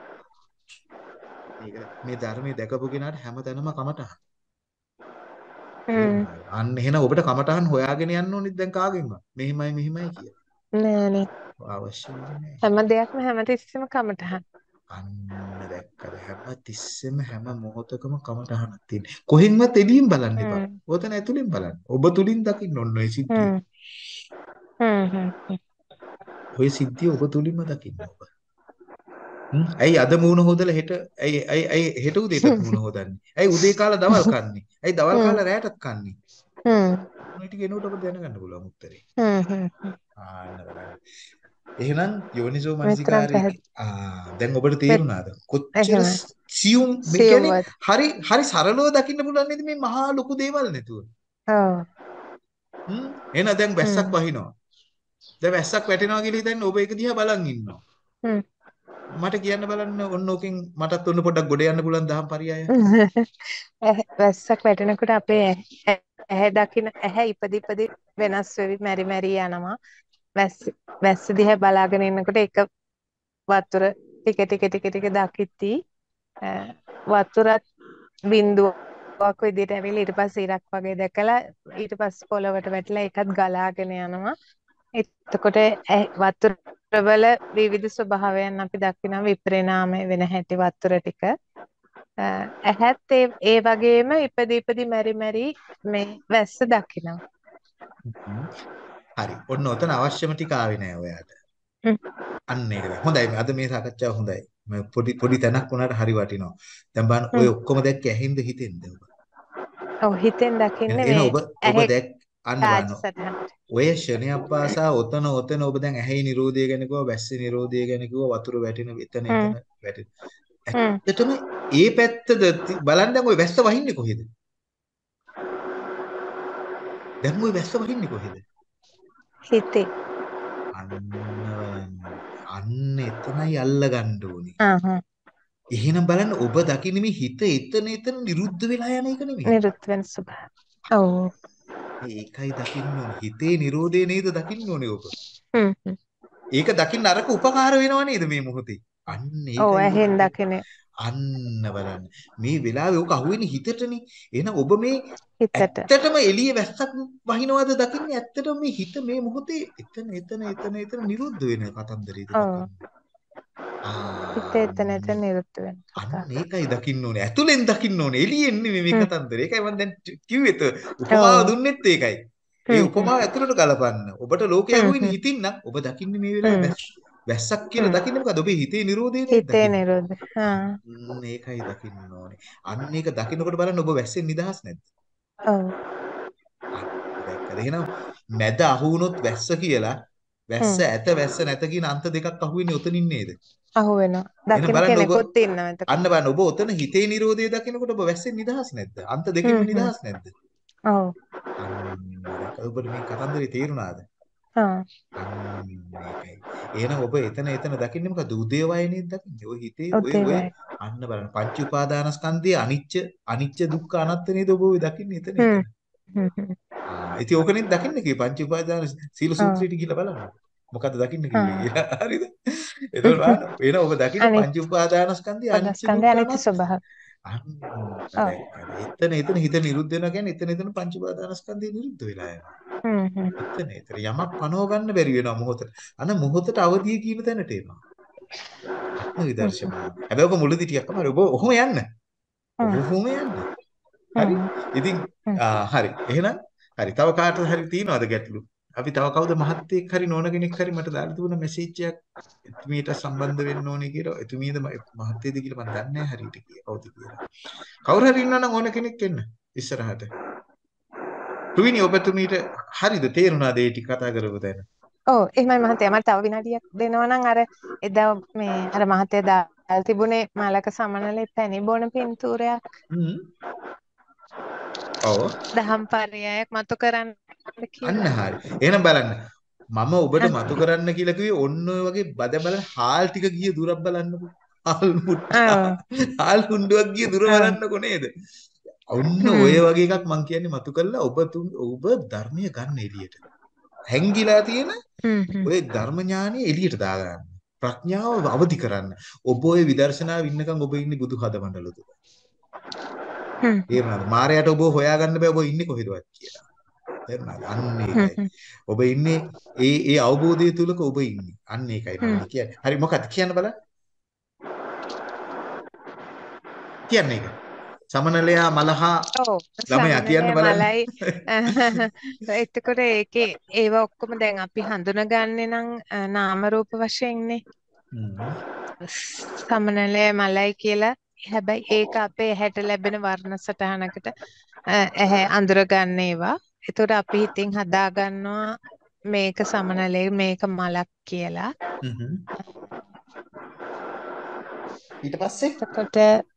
A: මේක මේ ධර්මයේ දැකපු කෙනාට හැම තැනම කමටහන්.
B: හ්ම්.
A: අන්න එහෙනම් ඔබට කමටහන් හොයාගෙන යන්න ඕනෙත් දැන් කාගෙන්වත්. මෙහිමයි මෙහිමයි කියලා.
B: නෑනේ.
A: අවශ්‍ය වෙන්නේ නැහැ.
B: හැම දෙයක්ම හැමතිස්සෙම කමටහන්.
A: අන්න දැක්කද හැම තිස්සෙම හැම මොහොතකම කමටහනක් තියෙන. කොහෙන්වත් එළියෙන් බලන්න එපා. ඔතන ඇතුලෙන් බලන්න. ඔබ තුලින් දකින්න ඕන ඔය සිද්ධිය. ඔය සිද්ධිය ඔබ තුලින්ම දකින්න ඔබ. ඇයි අද මූණ හොදලා හෙට ඇයි ඇයි ඇයි හෙට උදේටත් මූණ හොදන්නේ? ඇයි උදේ කාලා දවල් කන්නේ? ඇයි දවල්. කාලා රැටත් කන්නේ?
B: හ්ම්.
A: මේ ටික එනකොට ඔබ දැනගන්න පුළුවන් උත්තරේ.
B: හ්ම් හ්ම්.
A: එහෙනම් යෝනිසෝ මනසිකාරය දැන් ඔබට තේරුණාද? කොච්චර. සියුම් මේ. හරි හරි සරලව දකින්න පුළුවන් නේද මේ මහා ලොකු දේවල් නැතුව.
B: ඔව්.
A: එහෙනම් දැන් වැස්සක් වහිනවා. දැන් වැස්සක් වැටෙනවා කියලා හිතන්නේ ඔබ ඒක දිහා බලන් ඉන්නවා. මට කියන්න බලන්න ඔන්න ඕකෙන් මටත් ඔන්න පොඩ්ඩක් ගොඩ යන්න පුළුවන් දහම් පරයය.
B: වැස්සක් වැටෙනකොට අපේ ඇහැ දකින ඇහැ ඉපදි ඉපදි වෙනස් වෙවි මැරි මැරි යනවා වැස්ස වැස්ස දිහා බලාගෙන ඉන්නකොට එක වතුර ටික ටික ටික ටික දකිද්දී අ, වතුරත් බිඳුවක් විදිහට ඇවිල්ලා ඊට පස්සේ ඉරක් වගේ දැකලා ඊට පස්සේ පොළවට වැටිලා ඒකත් ගලාගෙන යනවා. එතකොට ඇ- වතුර වල විවිධ ස්වභාවයන් අපි දකිනවා විපරිණාමය වෙන හැටි වතුර ටික. අ, ඇහත් ඒ ඒ වගේම ඉපදි ඉපදි මැරි මැරි මේ වැස්ස දකිනවා.
A: හරි. ඔන්න ඔතන අවශ්‍යම ටික ආවේ නෑ ඔයාට. අන්න ඒක. හොඳයි. අද මේ සාකච්ඡාව හොඳයි. පොඩි පොඩි තැනක් වුණාට හරි වටිනවා. දැන් බලන්න ඔය. ඔක්කොම දැක්ක ඇහෙන්ද හිතෙන්ද ඔබ?
B: ඔව් හිතෙන් දකින්නේ මේ
A: ඔබ ඔබ දැක් අන්න. ඔය ෂණයක් පාසා ඔතන ඔතන ඔබ දැන් ඇහි නිරෝධය ගැන කිව්වා, වැස්සේ නිරෝධය ගැන කිව්වා, වතුර වැටෙන එතන. එතන වැටෙන. ඇත්තටම ඒ පැත්තද බලන්න දැන් ඔය වැස්ස වහින්නේ කොහෙද? දැන් ඔය වැස්ස වහින්නේ කොහෙද?
B: හිතේ.
A: අන්න. අන්න එතනයි අල්ලගන්න ඕනේ.
B: ආ හා
A: එහෙනම් බලන්න ඔබ දකින්නේ මේ හිත එතන එතන නිරුද්ධ වෙලා යන එක නෙමෙයි.
B: නිරුත් වෙන ස්වභාවය. ඔව්.
A: ඒකයි දකින්න ඕනේ. හිතේ නිරෝධය නේද දකින්න ඕනේ ඔබ. ඒක දකින්න අරක උපකාර වෙනව නේද මේ මොහොතේ? අන්න
B: ඔව්
A: ඒකයි
B: ඇහෙන්
A: ඔබ
B: දකින්නේ
A: අන්න බලන්න. මේ වෙලාවේ ඕක අහුවෙන්නේ හිතටනේ. එහෙනම් ඔබ මේ. ඇත්තටම එළිය වැස්සක් වහිනවද දකින්නේ ඇත්තටම මේ හිත මේ මොහොතේ එතන එතන එතන එතන නිරුද්ධ වෙන. දකින්නේ.
B: හිත එතන එතන නිරුත් වෙන
A: අන්න. ඒකයි දකින්න ඕනේ. ඇතුලෙන් දකින්න ඕනේ. එළියෙන් නෙමෙයි මේ
B: හ්ම්.
A: කතන්දරේ. ඒකයි මම දැන් කිව්වෙත් උපමාව. දුන්නෙත් ඒකයි.
B: හ්ම්.
A: උපමාව ඇතුලට ගලපන්න. ඔබට ලෝකය අහුවෙන්නේ. හිතින් නම් ඔබ දකින්නේ මේ වෙලාවේ. වැස්ස වැස්සක් කියලා. දකින්නේ මොකද? ඔබේ හිතේ නිරෝධය නේද
B: හිතේ
A: දකින්නේ.
B: නිරෝධ. ආ.
A: අන්න ඒකයි දකින්න ඕනේ. අන්න ඒක දකින්නකොට බලන්න ඔබ වැස්සෙන් නිදහස් නැද්ද?
B: ඔව්.
A: දැක්කද? එහෙනම් මැද අහු වුණොත් වැස්ස කියලා වැස්ස. ඇත වැස්ස නැත කියන අන්ත දෙකක් අහුවෙන්නේ ඔතනින් නේද?
B: අහු වෙනවා. දකින්න කෙනෙකුත් ඉන්නවා එතකොට.
A: අන්න බලන්න ඔබ ඔතන හිතේ නිරෝධය දකිනකොට ඔබ වැස්සෙන් නිදහස් නැද්ද? අන්ත
B: හ්ම්.
A: නිදහස් නැද්ද?
B: ඔව්.
A: ඔබට මේ කතන්දරේ තේරුණාද? ඒකයි. එහෙනම් ඔබ එතන එතන දකින්නේ මොකද? උදේවයනේ දකින්නේ. ඔය හිතේ ඔය ඔය. අන්න බලන්න පංච උපාදානස්කන්ධයේ අනිච්ච අනිච්ච දුක්ඛ අනාත්ම නේද ඔබ ඔය දකින්නේ එතන ඉතින් ඕකනේ දකින්න කිව්වේ පංච උපාදාන සීල. සූත්‍රයට ගිහිල්ලා බලන්න. මොකද්ද දකින්න. කියලා. හරිද? එතකොට බලන්න. එහෙනම් ඔබ දකින්නේ පංච උපාදානස්කන්ධයේ අනිච්ච දුක්ඛ අනාත්ම.
B: ස්වභාවය.
A: අන්න? එතන එතන හිත නිරුද්ධ වෙනවා කියන්නේ එතන එතන පංච උපාදානස්කන්ධය නිරුද්ධ වෙලා යනවා.
B: හ්ම් හ්ම්.
A: එතන එතන යමක් පනව ගන්න බැරි වෙනවා මොහොතට. අන්න මොහොතට අවදිය කියන තැනට එනවා. විදර්ශනා. හැබැයි ඔබ මුලදී ටිකක් අමාරු. ඔබ ඔහොම යන්න. ඔහොම යන්න. හරි? ඉතින් හරි. එහෙනම් හරි. තව කාටද හරි තියනවද ගැටලු? අපි තව කවුද මහත්තයෙක් හරි නෝන කෙනෙක් හරි මට දාලා දුන්න මැසේජ් එකක් එතුමියට සම්බන්ධ වෙන්න ඕනේ කියලා. එතුමියද මහත්තයද කියලා මම දන්නේ නැහැ හරියට කිය කවුද කියලා. කවුරු හරි ඉන්නවනම් ඕන කෙනෙක් එන්න ඉස්සරහට. තුවිනි ඔබතුමීට හරිද තේරුණාද ඒ ටික කතා කරපු තැන?
B: ඔව් එහෙමයි මහත්තයා මට තව විනාඩියක් දෙනවා නම් අර එදා මේ අර මහත්තයා දාලා තිබුණේ මලක සමනලේ පැණි බොන පින්තූරයක්
A: හ්ම්. ඔව්.
B: දහම් පරයයක් මතු කරන්න
A: අන්න. හරි. එහෙනම් බලන්න. මම ඔබට මතු කරන්න කියලා කිව්වේ ඔන්න ඔය වගේ බද බලන හාල් ටික ගිය දුරක් බලන්නකෝ. හාල් මුට්ටා. හාල් කුණ්ඩුවක් ගිය දුර බලන්නකෝ නේද? ඔන්න ඔය වගේ එකක් මං කියන්නේ මතු කළා ඔබ ඔබ ධර්මීය ගන්න එළියට. හැංගිලා තියෙන ඔය ධර්ම ඥානෙ එළියට දාගන්න. ප්‍රඥාව අවදි කරන්න. ඔබ ඔය විදර්ශනාව ඉන්නකම් ඔබ ඉන්නේ බුදු හදමණ්ඩල තුල. හ්ම්. තේරුණාද? මායයට ඔබ හොයාගන්න බෑ ඔබ ඉන්නේ කොහෙදවත් කියලා. තේරුණාද? අන්න ඒකයි. ඔබ ඉන්නේ ඒ ඒ අවබෝධය තුලක ඔබ ඉන්නේ. අන්න ඒකයි මම කියන්නේ. හරි මොකක්ද කියන්න බලන්න. කියන්නේ ඒක. සමනලයා මලහා ළමයා කියන්න බලන්න.
B: එතකොට ඒකේ ඒව ඔක්කොම දැන් අපි හඳුනගන්නේ නම් නාම රූප වශයෙන්නේ. සමනලය මලයි කියලා හැබැයි ඒක අපේ ඇහැට ලැබෙන වර්ණ සටහනකට ඇහැ අඳුර ගන්න ඒවා. එතකොට අපි හිතින් හදා ගන්නවා මේක සමනලේ මේක මලක් කියලා.
A: ඊට පස්සේ
B: එතකොට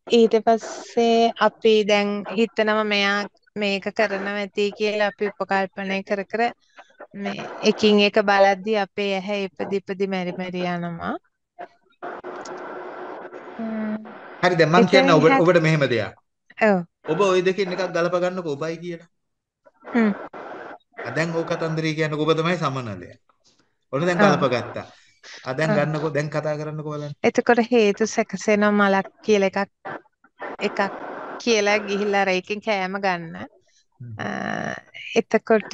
B: ඊට පස්සේ අපි දැන් හිතනවා මෙයා මේක කරනවා ඇති කියලා අපි උපකල්පනය කර කර මේ එකින් එක බලද්දි අපේ ඇහැ ඉපදි ඉපදි මෙරි මෙරි යනවා.
A: හරි දැන් මම කියන්න ඔබ ඔබට මෙහෙම දෙයක්.
B: ඔව්.
A: ඔබ ওই දෙකෙන් එකක් ගලප ගන්නකො ඔබයි කියලා.
B: හ්ම්.
A: දැන් ඕක කතන්දරේ කියන්නේ ඔබ තමයි සමනලය. ඔන්න දැන් ගලප ගත්තා. ආ දැන් ගන්නකො දැන් කතා කරන්නකො බලන්න.
B: එතකොට හේතු සැකසෙන මලක් කියලා එකක් එකක් කියලා ගිහිල්ලා අර එකෙන් කෑම ගන්න. එතකොට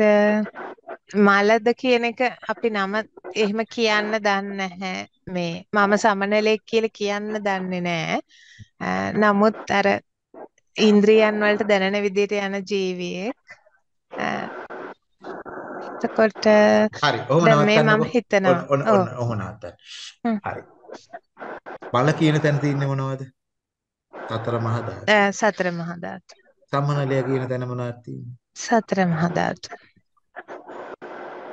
B: මලද කියන එක අපි නම එහෙම කියන්න දන්නේ නැහැ. මේ මම සමනලෙක් කියලා කියන්න දන්නේ නැහැ. නමුත් අර ඉන්ද්‍රියන් වලට දැනෙන විදිහට යන ජීවියෙක්. එතකොට
A: හරි ඔහොම නවත්තන්නකො
B: මම හිතනවා.
A: ඔන්න ඔන්න ඔහොම නවත්තන්න. හරි. බල කියන තැන තියෙන්නේ මොනවද? සතර මහා ධාතු.
B: සතර මහා ධාතු.
A: සම්මනලය කියන තැන මොනවද තියෙන්නේ?
B: සතර මහා ධාතු.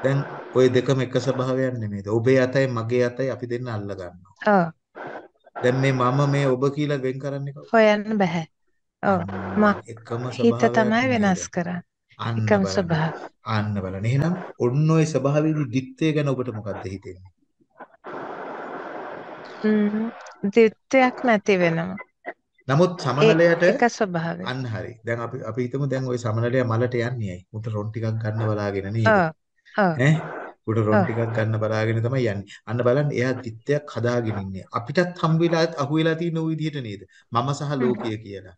A: දැන් ওই දෙකම එක ස්වභාවයක් නෙමෙයිද? ඔබේ අතයි මගේ අතයි අපි දෙන්න අල්ල ගන්නවා
B: ඔව්.
A: දැන් මේ මම මේ ඔබ කියලා වෙන් කරන්නේ
B: හොයන්න බෑ ඔව්.
A: එකම
B: හිත තමයි වෙනස් කරන්නේ එකම ස්වභාවය.
A: අන්න බලන්න. එහෙනම් ඔන්න ඔය ස්වභාවයේදී ditthය ගැන ඔබට මොකද්ද හිතෙන්නේ?
B: ම්ම් ditthයක් නැති වෙනවා.
A: නමුත් සමනලයට
B: එක ස්වභාවය.
A: අන්න හරි. දැන් අපි අපි හිතමු දැන් ওই සමනලය මලට යන්නේ ඇයි? උට රොන් ටිකක් ගන්න බලාගෙන නේද?
B: ඔව්. ඔව්.
A: ඈ උට රොන් ටිකක් ගන්න බලාගෙන තමයි යන්නේ. අන්න බලන්න එයා ditthයක් හදාගෙන ඉන්නේ. අපිටත් හම් වෙලා අහුවෙලා තියෙන ওই විදිහට නේද? මම සහ ලෝකය කියලා.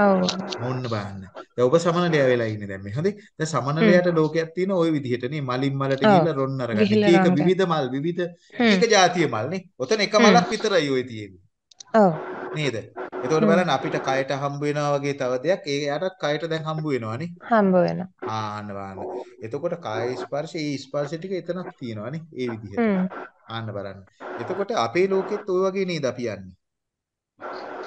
A: ඕන්න බලන්න. දැන් ඔබ සමනලයා වෙලා ඉන්නේ දැන් මේ හරි. දැන් සමනලයාට ලෝකයක් තියෙන ওই විදිහටනේ මලින් මලට ගිහිල්ලා රොන් අරගන්න. ඒක විවිධ මල් විවිධ එක જાතිය මල්නේ. ඔතන එක මලක් විතරයි ওই තියෙන්නේ.
B: ඔව්.
A: නේද? එතකොට බලන්න අපිට කයට හම්බ වෙනවා වගේ තව දෙයක් ඒ යාටත් කයට දැන් හම්බ වෙනවානේ.
B: හම්බ වෙනවා.
A: ආන්න බලන්න. එතකොට කාය ස්පර්ශ ඒ ස්පර්ශ ටික එතනක් තියෙනවානේ ඒ විදිහට. ආන්න බලන්න. එතකොට අපේ ලෝකෙත් ওই වගේ නේද අපි යන්නේ.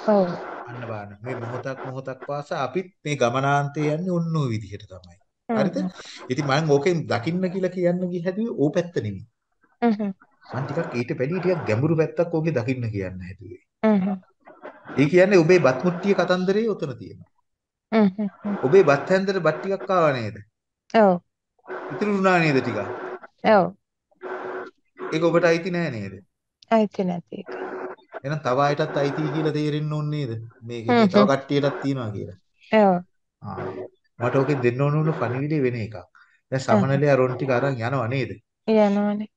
B: ඔව්.
A: අන්න බලන්න මේ මොහොතක් මොහොතක් පාසා අපිත් මේ ගමනාන්තේ යන්නේ ඔන්න ඔය විදිහට තමයි. හරිද? ඉතින් මම ඕකෙන් දකින්න කියලා කියන්න ගිය හැදුවේ ඕ පැත්ත නෙමෙයි.
B: හ්ම්.
A: මම ටිකක් ඊට වැඩි ටිකක් ගැඹුරු පැත්තක් ඕකේ දකින්න කියන්න හැදුවේ.
B: හ්ම්.
A: ඒ කියන්නේ ඔබේ බත් මුට්ටිය කතන්දරේ උතන තියෙනවා.
B: හ්ම්.
A: ඔබේ බත් හැන්දර බත් ටිකක් ආවා නේද?
B: ඔව්.
A: ඉතුරු වුණා නේද ටිකක්?
B: ඔව්.
A: ඒක ඔබට අයිති නෑ නේද?
B: අයිති නැති එක.
A: එහෙනම් තව අයටත් අයිති කියලා තේරෙන්න ඕනේ නේද? මේකේ තව කට්ටියටත් තියනවා කියලා.
B: ඔව්.
A: ආ මට ඕකෙන් දෙන්න ඕන උණු පණිවිඩය වෙන එකක්. දැන් සමනලයා රොන් ටික අරන් යනවා නේද?
B: යනවනේ.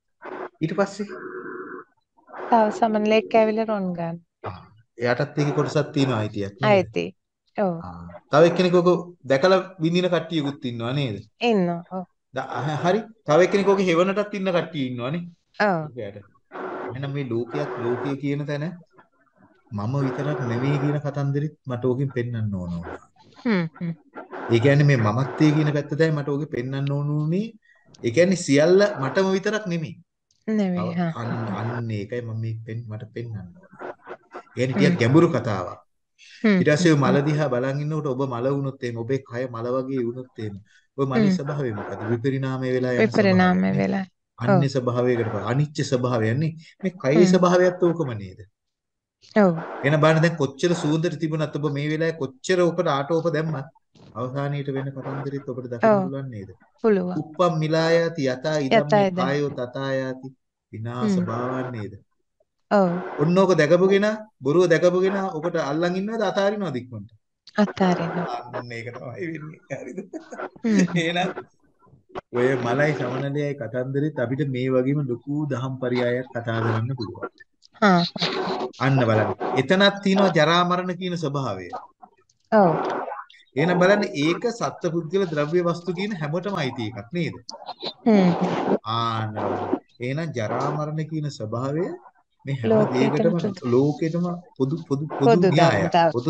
A: ඊට පස්සේ
B: තව සමනලෙක් ඇවිල්ලා රොන් ගන්න.
A: ආ එයාටත් ඒකේ කොටසක් තියෙනවා අයිතියක් නේද?
B: අයිති. ඔව්.
A: තව එක්කෙනෙක් ඔක දැකලා විඳින කට්ටියකුත් ඉන්නවා නේද?
B: ඉන්නවා. ඔව්.
A: හරි. තව එක්කෙනෙක් ඔක හෙවණටත් ඉන්න කට්ටිය ඉන්නවනේ.
B: ඔව්.
A: එහෙනම් මේ ලෝකයක් ලෝකය කියන තැන මම විතරක් නෙවෙයි කියන කතන්දරෙත් මට ඕකෙන් පෙන්වන්න ඕන.
B: හ්ම්.
A: ඒ කියන්නේ මේ මමත්වයේ කියන පැත්ත තමයි මට ඕකේ පෙන්වන්න ඕන උනේ. ඒ කියන්නේ සියල්ල මටම විතරක් නෙමෙයි.
B: නෙවෙයි හා.
A: අන්න අන්න ඒකයි මම මේ පෙන් මට පෙන්වන්න ඕන. ඒ කියන්නේ ගැඹුරු කතාවක්. ඊට පස්සේ මල දිහා බලන් ඉන්නකොට ඔබ මල වුණොත් එහෙම ඔබේ කය මල වගේ වුණොත් එහෙම ඔබ මලේ ස්වභාවය මොකද? විපරිණාමය වෙලා යන
B: විපරිණාමය වෙලා.
A: අන්‍ය ස්වභාවයකට අනිච්ච ස්වභාවයන්නේ මේ කයේ ස්වභාවයත් ඕකම නේද?
B: ඔව්.
A: එන බලන්න දැන් කොච්චර සූදර තිබුණත් ඔබ මේ වෙලාවේ කොච්චර ඔකට ආටෝප දැම්මත් අවසානයේට වෙන කතන්දරෙත් ඔබට දකින්න පුළුවන් නේද?
B: පුළුවන්.
A: උප්පම් මිලායාති යතා ඉදම්. කායෝ තථායාති විනාශ. භාවන් නේද?
B: ඔව්
A: ඔන්නෝක දැකපුගෙන බොරුව දැකපුගෙන ඔකට අල්ලන් ඉන්නවද අතාරිනවද ඉක්මනට?
B: අත්හරිනවා.
A: අන්න ඒක තමයි වෙන්නේ. හරිද? එහෙනම් ඔය මලයි සමනලයයි කතන්දරෙත් අපිට මේ වගේම ලොකු දහම් පරයයක් කතා කරන්න පුළුවන්. අන්න බලන්න. එතනක් තියෙනවා ජරා මරණ කියන ස්වභාවය.
B: ඔව්.
A: එහෙනම් බලන්න ඒක සත්පුද්ගල ද්‍රව්‍ය වස්තු කියන හැමතෙම අයිති එකක් නේද?
B: හ්ම්.
A: ආන්න. එහෙනම් ජරා මරණ කියන ස්වභාවය මේ හැම දෙයකටම. ලෝකෙටම පොදු පොදු පොදු
B: ධර්මතාව.
A: පොදු.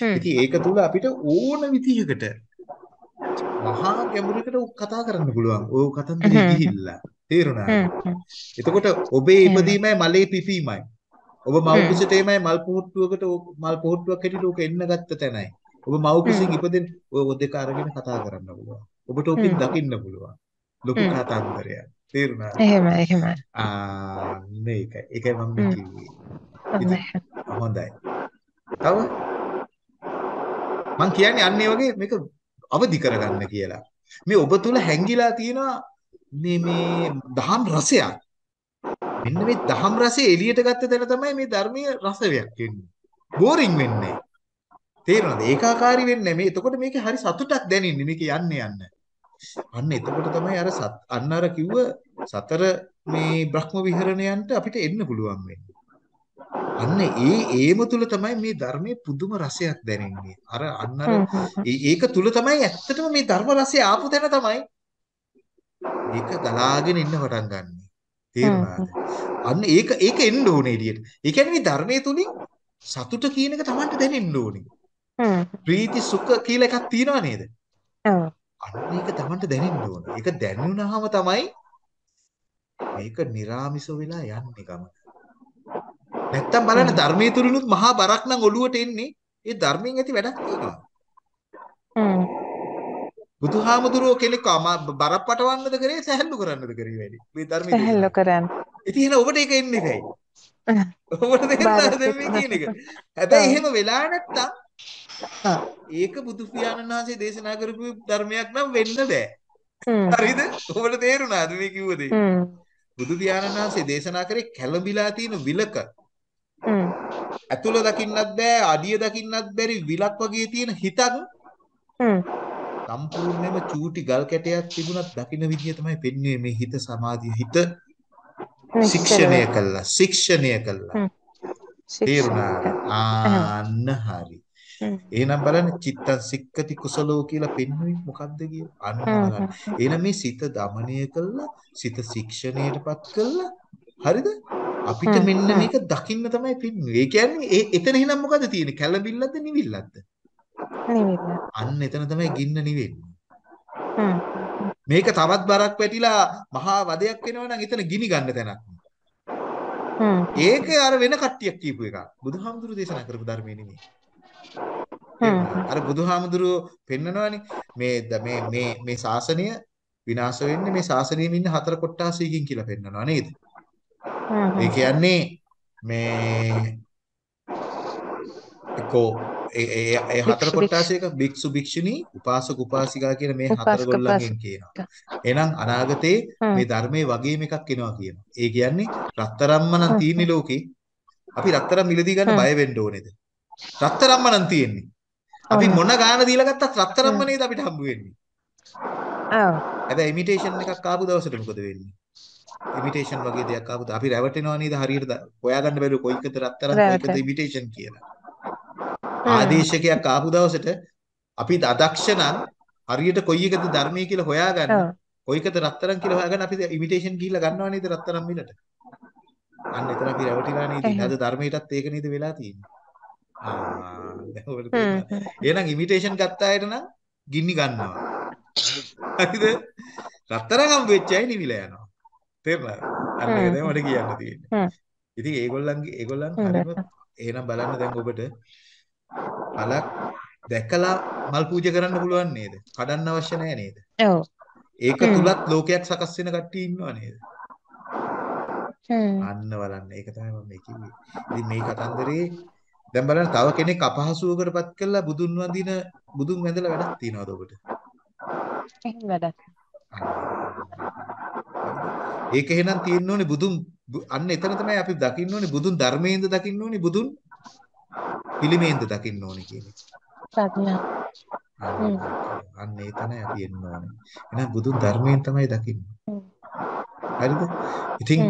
B: හ්ම්.
A: ඉතින් ඒක තුල අපිට ඕන විදිහකට මහා ගැඹුරකට කතා කරන්න පුළුවන්. ඕ කතන්දරේ. ගිහිල්ලා. තේරුණාද? එතකොට ඔබේ. ඉපදීමයි මලේ පිපීමයි. ඔබ මව්
B: හ්ම්.
A: කුසටේමයි මල් පොහට්ටුවකට මල් පොහට්ටුවක් හැටියට ඕක එන්න ගත්ත තැනයි. ඔබ මව් කුසින්. ඉපදෙන ඔය දෙක අරගෙන කතා කරන්න පුළුවන්. ඔබට ඕකෙන්. දකින්න පුළුවන්. ලොකු. කතන්දරයක්. තේරුණාද?
B: එහෙමයි එහෙමයි.
A: ආ මේකයි. ඒකයි මම. කිව්වේ.
B: හොඳයි.
A: තව මං කියන්නේ අන්න වගේ මේක අවදි කරගන්න කියලා. මේ ඔබ තුල හැංගිලා තියෙනවා මේ මේ දහම් රසයක්. මෙන්න මේ දහම් රසය එළියට ගත්ත තැන තමයි මේ ධර්මීය රසයක් එන්නේ. බෝරින් වෙන්නේ. තේරෙනවද? ඒකාකාරී වෙන්නේ මේ. එතකොට මේකේ හරි සතුටක් දැනෙන්නේ මේක යන්න යන්න. අන්න එතකොට තමයි අර සත් අන්න අර කිව්ව සතර මේ බ්‍රහ්ම විහරණයන්ට අපිට එන්න පුළුවන් වෙන්නේ. අන්න ඒ ඒම තුල තමයි මේ ධර්මයේ පුදුම රසයක් දැනෙන්නේ. අර අන්න ඒක තුල තමයි ඇත්තටම මේ ධර්ම රසය ආපු තැන තමයි ඒක ගලාගෙන ඉන්න පටන් ගන්නෙ. තේරුණාද? අන්න ඒක ඒක එන්න ඕනේ එළියට. ඒ කියන්නේ මේ ධර්මයේ තුලින් සතුට කියන එක Tamanට දැනෙන්න ඕනේ. ප්‍රීති සුඛ කියලා එකක් තියෙනවා නේද?
B: ඔව්.
A: අන්න ඒක Tamanට දැනෙන්න ඕනේ. ඒක දැනුණාම තමයි මේක निराமிස වෙලා යන්නේ ගමන. නැත්තම් බලන්න. ධර්මයේ තුලිනුත් මහා බරක් නම් ඔළුවට එන්නේ. ඒ ධර්මයෙන් ඇති වැඩක් ඒකයි.
B: හ්ම්.
A: බුදුහාමුදුරුවෝ කෙනෙක් බරක් පටවන්නද කරේ සැහැල්ලු කරන්නද කරේ වැඩි. මේ ධර්මයේ
B: සැහැල්ලු. කරන්න.
A: ඉතින් එහෙනම් ඔබට ඒක එන්නේ නැහැ. ඔබට මේ කියන එක? හැබැයි. එහෙම වෙලා නැත්තම්. ඒක බුදු පියාණන් වහන්සේ දේශනා කරපු ධර්මයක් නම් වෙන්න බෑ. හරිද? ඔබට තේරුණාද මේ කිව්ව දේ? බුදු පියාණන් වහන්සේ දේශනා කරේ කැළඹිලා තියෙන විලක. ඇතුළ දකින්නත් බෑ අඩිය දකින්නත් බැරි විලක් වගේ තියෙන හිතක්. සම්පූර්ණයෙන්ම චූටි ගල් කැටයක් තිබුණත් දකින්න විදිය තමයි පෙන්වන්නේ මේ හිත සමාධිය හිත ශික්ෂණය කළා ශික්ෂණය කළා.
B: තේරුණා?
A: ආන්න හරි. එහෙනම් බලන්න චිත්ත සික්කති කුසලෝ කියලා පෙන්වන්නේ මොකද්ද කියලා? අන්න බලන්න. එහෙනම් මේ සිත দমনය කළා සිත ශික්ෂණයටපත් කළා. හරිද අපිට. මෙන්න. මේක දකින්න තමයි පෙන්වන්නේ ඒ කියන්නේ ඒ එතන එහෙනම් මොකද තියෙන්නේ කැළඹිල්ලක්ද නිවිල්ලක්ද
B: නිවිල.
A: අන්න එතන තමයි ගින්න නිවෙන්නේ. මේක තවත් බරක් වැටිලා මහා වදයක් වෙනවා නම් එතන ගිනි ගන්න තැනක්. ඒක අර වෙන කට්ටියක් කියපු එක. බුදුහාමුදුරු දේශනා කරපු ධර්මයේ නෙමෙයි. අර බුදුහාමුදුරු පෙන්නනවානේ මේ මේ මේ මේ ශාසනය විනාශ වෙන්නේ මේ ශාසනයෙම ඉන්න හතර කොට්ටාසයකින් කියලා පෙන්නනවා නේද? ඒ කියන්නේ මේ එක්කෝ ඒ ඒ හතර
B: භික්ෂු
A: කොට්ටාසයක භික්ෂු භික්ෂුණී උපාසක උපාසිකා කියන මේ හතර ගොල්ලන්ගෙන්. කියනවා. එහෙනම් අනාගතේ. මේ ධර්මයේ වගේම එකක් එනවා කියනවා. ඒ කියන්නේ රත්තරම්ම නම්
B: හ්ම්.
A: තියෙන්නේ ලෝකේ. අපි රත්තරන් මිලදී ගන්න. බය වෙන්න ඕනේද? රත්තරම්ම නම් තියෙන්නේ. අපි. මොන ගාන දීලා ගත්තත් රත්තරම්ම. නේද අපිට හම්බ වෙන්නේ.
B: ඔව්.
A: හැබැයි ඉමිටේෂන් එකක් ආපු දවසට මොකද වෙන්නේ? ඉමිටේෂන් වගේ දෙයක් ආපු අපි රැවටෙනවා නේද හරියට හොයාගන්න බැරුව කොයිකද රත්තරන් කොයිකද. ඉමිටේෂන් කියලා.
B: හ්ම්.
A: ආදේශකයක් ආපු දවසට අපි අදක්ෂ නම් හරියට කොයි එකද ධර්මයේ කියලා හොයාගන්න. කොයිකද රත්තරන් කියලා හොයාගන්න අපි ඉමිටේෂන් ගිහිල්ලා ගන්නවා නේද රත්තරන් මිලට. අන්න එතන අපි රැවටිලා නේද. අද ධර්මයටත් ඒක නේද වෙලා තියෙන්නේ.
B: හ්ම්. හ්ම්.
A: එහෙනම් ඉමිටේෂන් ගත්ත අයට නම් ගින්නි ගන්නවා. හරිද? රත්තරන් හම්බ වෙච්ච අය නිවිලා යනවා. තේරුණාද? අන්න ඒක. තමයි මට කියන්න තියෙන්නේ.
B: හ්ම්.
A: ඉතින් ඒගොල්ලන්ගේ ඒගොල්ලන්. හරිම එහෙනම් බලන්න දැන් ඔබට පළක් දැකලා මල් පූජා කරන්න පුළුවන් නේද? කඩන්න අවශ්‍ය නැහැ නේද?
B: ඔව්.
A: ඒක. තුලත් ලෝකයක් සකස් වෙන කට්ටිය ඉන්නවා නේද?
B: හ්ම්.
A: අන්න බලන්න ඒක තමයි මම කිව්වේ. ඉතින් මේ කතන්දරේ දැන් බලන්න තව කෙනෙක් අපහසුවකටපත් කළා බුදුන් වඳින බුදුන් වැඳලා වැඩක් තියනවද ඔබට?
B: එහෙම වැඩක්.
A: ඒක එහෙනම් තියෙන්න ඕනේ බුදුන් අන්න එතන තමයි අපි දකින්න ඕනේ බුදුන් ධර්මයෙන්ද දකින්න ඕනේ බුදුන් පිළිමයෙන්ද දකින්න ඕනේ කියන එක.
B: ප්‍රඥා.
A: අන්න ඒ තමයි අපි එන්න ඕනේ. එහෙනම් බුදුන් ධර්මයෙන් තමයි දකින්නේ. හරිද? ඉතින්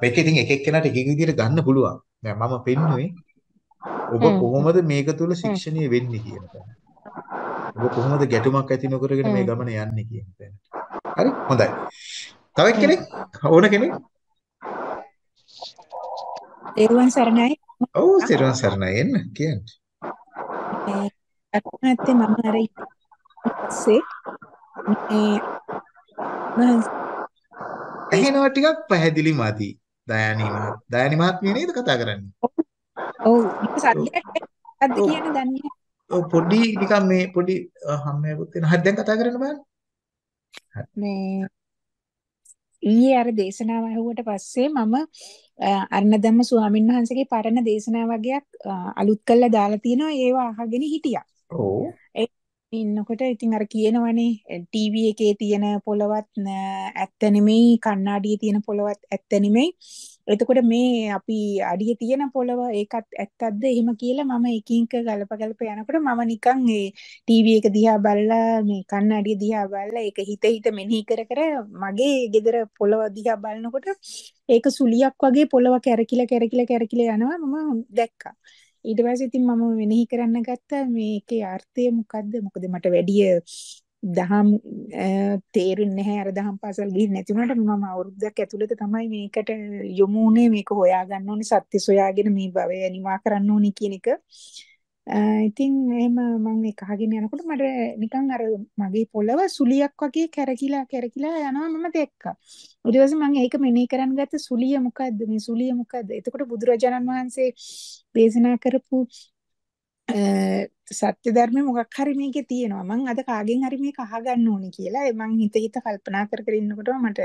A: මේක ඉතින් එක එක්කෙනාට එක එක විදිහට ගන්න පුළුවන්. දැන් මම පෙන්නුවේ ඔබ කොහොමද මේක තුල ශික්ෂණීය වෙන්නේ කියන එක. ඔබ කොහොමද ගැටුමක් ඇති නොකරගෙන මේ ගමන යන්නේ කියන එක. හරි? හොඳයි. තව කෙනෙක් ඕන කෙනෙක්?
D: දේරුවන් සරණයි.
A: ඔව් දේරුවන් සරණයි එන්න කියන්න.
D: ඒ අත්මැත්තේ මම අර ඉස්සේ මේ
A: ඇහෙනවා ටිකක් පැහැදිලි මදි. දයානි මහත් දයානි මහත්මිය නේද කතා කරන්නේ?
D: ඔව් සද්දයක් අද්ද කියන දන්නේ.
A: ඔව් පොඩි නිකන් මේ පොඩි හම්මයක්ත් වෙන. හරි දැන් කතා කරන්න බලන්න.
D: මේ ඊයේ අර දේශනාව ඇහුවට පස්සේ මම අර්ණදම්ම ස්වාමීන් වහන්සේගේ පරණ දේශනා වගේක් අලුත් කරලා දාලා තියෙනවා ඒව අහගෙන හිටියා.
A: ඔව්.
D: ඉන්නකොට ඉතින් අර කියනවනේ ටීවී එකේ තියෙන පොලවත් ඇත්ත නෙමෙයි කණ්ණාඩියේ තියෙන පොලවත් ඇත්ත නෙමෙයි. එතකොට මේ අපි අඩිය තියෙන පොලව ඒකත් ඇත්තක්ද? එහෙම කියලා මම එකින් එක ගලප ගලප යනකොට මම නිකන් ඒ ටීවී එක දිහා බලලා මේ කණ්ණාඩිය දිහා බලලා ඒක හිත හිත මෙනෙහි කර කර මගේ ගෙදර පොලව දිහා බලනකොට ඒක සුලියක් වගේ පොලව කැරකිලා කැරකිලා කැරකිලා යනවා මම දැක්කා. ඊට පස්සේ ඉතින් මම මෙනෙහි කරන්න ගත්තා. මේකේ අර්ථය මොකද්ද? මොකද මට වැඩි දහම් තේරෙන්නේ නැහැ අර දහම් පාසල් ගිහින් නැති වුණාට මම අවුරුද්දක් ඇතුළත තමයි මේකට යොමු වුණේ මේක හොයාගන්න ඕනේ සත්‍ය සොයාගෙන මේ භවය නිමා කරන්න ඕනේ කියන එක. ඉතින් එහෙම මම ඒක අහගෙන යනකොට මට නිකන් අර මගේ පොළව සුලියක් වගේ කැරකිලා කැරකිලා යනවා මම දැක්කා. ඊට පස්සේ මම ඒක මෙනෙහි කරන්න ගත්ත සුලිය මොකද්ද මේ සුලිය මොකද්ද? එතකොට බුදුරජාණන් වහන්සේ දේශනා කරපු සත්‍ය ධර්මේ මොකක් හරි මේකේ තියෙනවා. මං අද කාගෙන් හරි මේක අහගන්න ඕනේ කියලා. මං හිත හිත කල්පනා කර කර ඉන්නකොට මට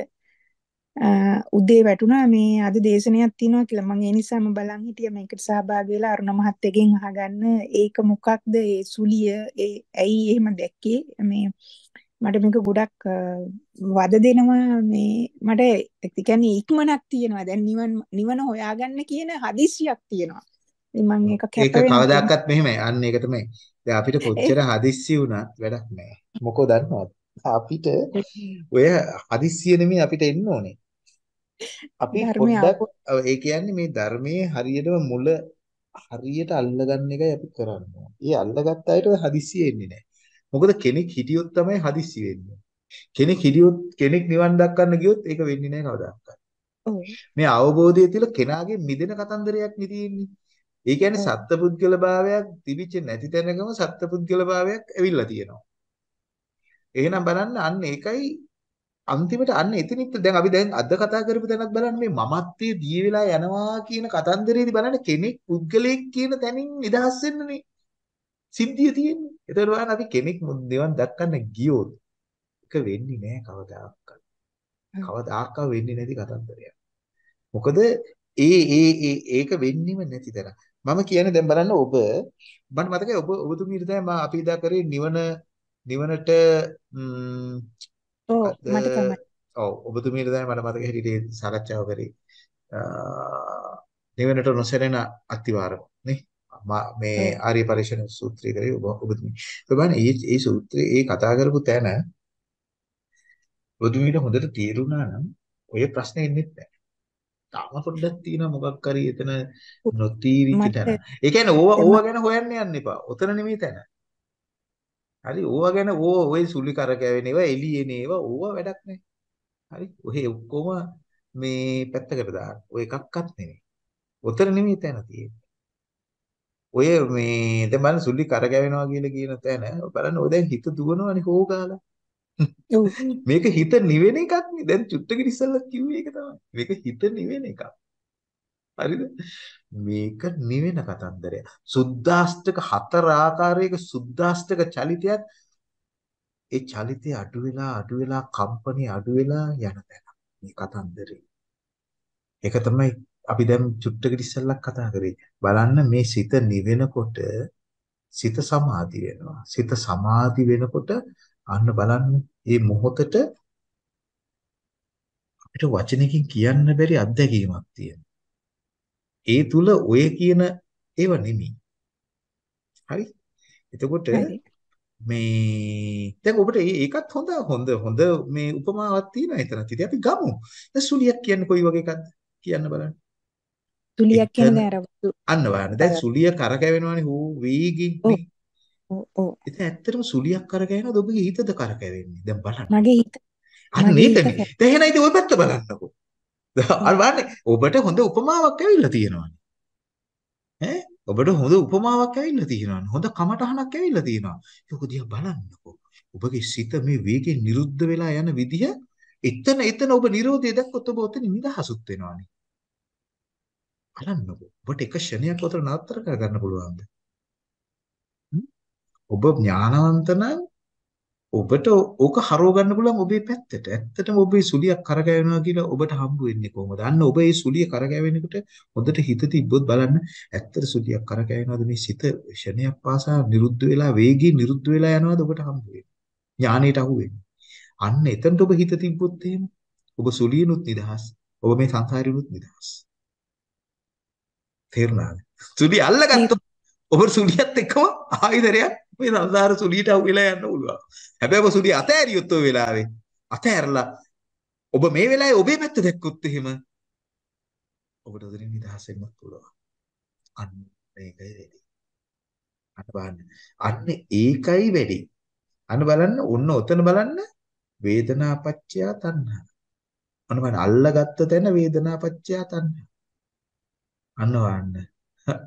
D: උදේ වැටුණා. මේ අද දේශනයක් තියෙනවා කියලා. මං ඒ නිසාම බලන් හිටියා. මේකට සහභාගී වෙලා අරුණ මහත්තයගෙන් අහගන්න. ඒක මොකක්ද? ඒ සුලිය? ඒ ඇයි එහෙම දැක්කේ? මේ මට මේක ගොඩක් වද දෙනවා. මේ මට ඒ කියන්නේ ඉක්මනක් තියෙනවා. දැන් නිවන නිවන හොයාගන්න කියන හදිස්සියක් තියෙනවා. මම ඒක කැප
A: ඒක කවදාකවත් මෙහෙමයි. අන්න ඒක තමයි. දැන් අපිට කොච්චර හදිස්සි වුණත් වැඩක් නැහැ. මොකෝ දන්නවද? අපිට ඔය හදිස්සිය නෙමෙයි අපිට එන්න ඕනේ. අපි පොඩ්ඩක් ඒ කියන්නේ මේ ධර්මයේ හරියටම මුල හරියට අල්ලගන්න එකයි අපි කරන්නේ. ඒ අල්ලගත්ත අයට හදිස්සිය එන්නේ නැහැ. මොකද කෙනෙක් හිටියොත් තමයි හදිස්සි වෙන්නේ. කෙනෙක් හිටියොත් කෙනෙක් නිවන් දක්වන්න ගියොත් ඒක වෙන්නේ නැහැ කවදාවත්. මේ අවබෝධය තුළ කෙනාගේ මිදෙන කතන්දරයක් නේ තියෙන්නේ. ඒ කියන්නේ සත්පුද්ගල භාවයක් තිබිච්ච නැති තැනකම සත්පුද්ගල භාවයක් ඇවිල්ලා තියෙනවා. එහෙනම් බලන්න අන්න ඒකයි අන්තිමට අන්න එතනිත් දැන් අපි දැන් අද කතා කරපු තැනත් බලන්න මේ මමත්වයේ දී වෙලා යනවා කියන කතන්දරේදී බලන්න කෙනෙක් පුද්ගලයෙක් කියන තැනින් නිදහස් වෙන්නනේ සිද්ධිය තියෙන්නේ. ඒතර බලන්න අපි කෙනෙක් නිවන් දක්කන්න ගියොත් ඒක වෙන්නේ නැහැ කවදාකවත්. කවදාකවත් වෙන්නේ නැති කතන්දරයක්. මොකද ඒ ඒ ඒ ඒක වෙන්නෙම නැති තරම්. මම කියන්නේ දැන් බලන්න ඔබ මට මතකයි ඔබ ඔබතුමීට තමයි මම අපි ඉදා කරේ නිවන නිවනට
D: ඔව් මට තමයි.
A: ඔව් ඔබතුමීට තමයි මට මතක හිටියේ සාකච්ඡාව කරේ. නිවනට නොසැලෙන අතිවාරම නේ මේ ආර්ය පරිශ්‍රණ සූත්‍රය කරේ ඔබ ඔබතුමී. ඒ බලන්න මේ මේ සූත්‍රයේ ඒ කතා කරපු තැන ඔබතුමීට හොඳට තේරුණා නම් ඔය ප්‍රශ්නේ එන්නේ නැහැ. තාම පොඩ්ඩක් තියෙනවා මොකක් හරි එතන නොතීරිච්ච තැන. ඒ කියන්නේ ඕවා ඕවා ගැන හොයන්න යන්න එපා. ඔතන නෙමෙයි තැන. හරි ඕවා ගැන ඕ ඔය සුලි කර කැවෙන ඒවා එළියේන ඒවා ඕවා වැඩක් නැහැ. හරි ඔහේ ඔක්කොම මේ පැත්තකට දාන්න. ඔය එකක්වත් නෙමෙයි. ඔතන නෙමෙයි තැන තියෙන්නේ. ඔය මේ දැන් බලන්න සුලි කර කැවෙනවා කියලා කියන තැන බලන්න ඔය දැන් හිත දුවනවනේ හොගාලා. මේක හිත නිවෙන එකක් නේ. දැන් චුට්ටකට ඉස්සෙල්ලා කිව්වේ ඒක තමයි. මේක හිත නිවෙන එකක්. හරිද? මේක නිවෙන කතන්දරය. සුද්දාස්තක හතර ආකාරයක සුද්දාස්තක චලිතයක් ඒ චලිතය අඩු වෙලා අඩු වෙලා කම්පණි අඩු වෙලා යන තැන. මේ කතන්දරේ. ඒක තමයි අපි දැන් චුට්ටකට ඉස්සෙල්ලා කතා කරේ. බලන්න මේ සිත නිවෙනකොට සිත සමාධි වෙනවා. සිත සමාධි වෙනකොට අන්න බලන්න මේ මොහොතට අපිට වචනකින් කියන්න බැරි අත්දැකීමක් තියෙනවා. ඒ තුල ඔය කියන ඒව නෙමෙයි. හරි? එතකොට මේ දැන් ඔබට ඒකත් හොඳ හොඳ හොඳ මේ උපමාවක් තියෙනවා එතනත්. ඉතින් අපි ගමු. දැන් සුලියක් කියන්නේ කොයි වගේ එකක්ද? කියන්න බලන්න.
D: සුලියක් කියන්නේ අර
A: අන්න බලන්න. දැන් සුලිය කරකැවෙනවානේ හූ වේගින්. ඉතින් ඇත්තටම සුලියක් කරකැවෙනවද ඔබගේ හිතද කරකැවෙන්නේ? දැන් බලන්න.
D: මගේ හිත
A: අන්න ඒකනේ. දැන් එහෙනම් ඉතින් ඔය පැත්ත බලන්නකෝ. අර බලන්න ඔබට හොඳ උපමාවක් ඇවිල්ලා තියෙනවානේ. ඈ ඔබට හොඳ උපමාවක් ඇවිල්ලා තියෙනවානේ. හොඳ කමටහනක් ඇවිල්ලා තියෙනවා. ඒක දිහා බලන්නකෝ. ඔබගේ සිත මේ වේගෙන් නිරුද්ධ වෙලා යන විදිහ එතන එතන ඔබ Nirodhe දැක්කොත් ඔබ ඔතන නිදහසුත් වෙනවානේ. බලන්නකෝ. ඔබට එක ක්ෂණයක් උතර නතර කරගන්න පුළුවන්ද? ඔබ ඥානවන්ත නම් ඔබට ඕක හරව ගන්න පුළුවන් ඔබේ පැත්තට. ඇත්තටම ඔබේ සුලියක් කරගැවෙනවා කියලා ඔබට හම්බ වෙන්නේ කොහොමද? අන්න ඔබ ඒ සුලිය කරගැවෙනකොට හොඳට හිත තිබ්බොත් බලන්න ඇත්තට සුලියක් කරගැවෙනවද මේ සිත ෂණයක් පාසා නිරුද්ධ වෙලා වේගී නිරුද්ධ වෙලා යනවද ඔබට හම්බ වෙන්නේ. ඥානෙට අහු වෙන්නේ. අන්න එතනට ඔබ හිත තිබ්බොත් එහෙම ඔබ සුලියනුත් නිදහස්. ඔබ මේ සංසාරිනුත් නිදහස්. තේරුණාද? සුලිය අල්ලගත්තොත් ඔබ සුලියත් එක්කම ආයුධරයක් මේ සංසාර සුලියට අහු වෙලා යන්න පුළුවන්. හැබැයි ඔබ සුලිය අතෑරියොත් ඔය වෙලාවේ අතෑරලා ඔබ මේ වෙලාවේ ඔබේ පැත්ත දැක්කොත් එහෙම ඔබට උදලින් නිදහස් වෙන්න පුළුවන්. අන්න මේකයි වැඩි. අන්න බලන්න. අන්න ඒකයි වැඩි. අන්න බලන්න ඔන්න ඔතන බලන්න වේදනාපච්චය තණ්හා. අන්න බලන්න අල්ලගත්ත තැන වේදනාපච්චය තණ්හා. අන්න වන්න.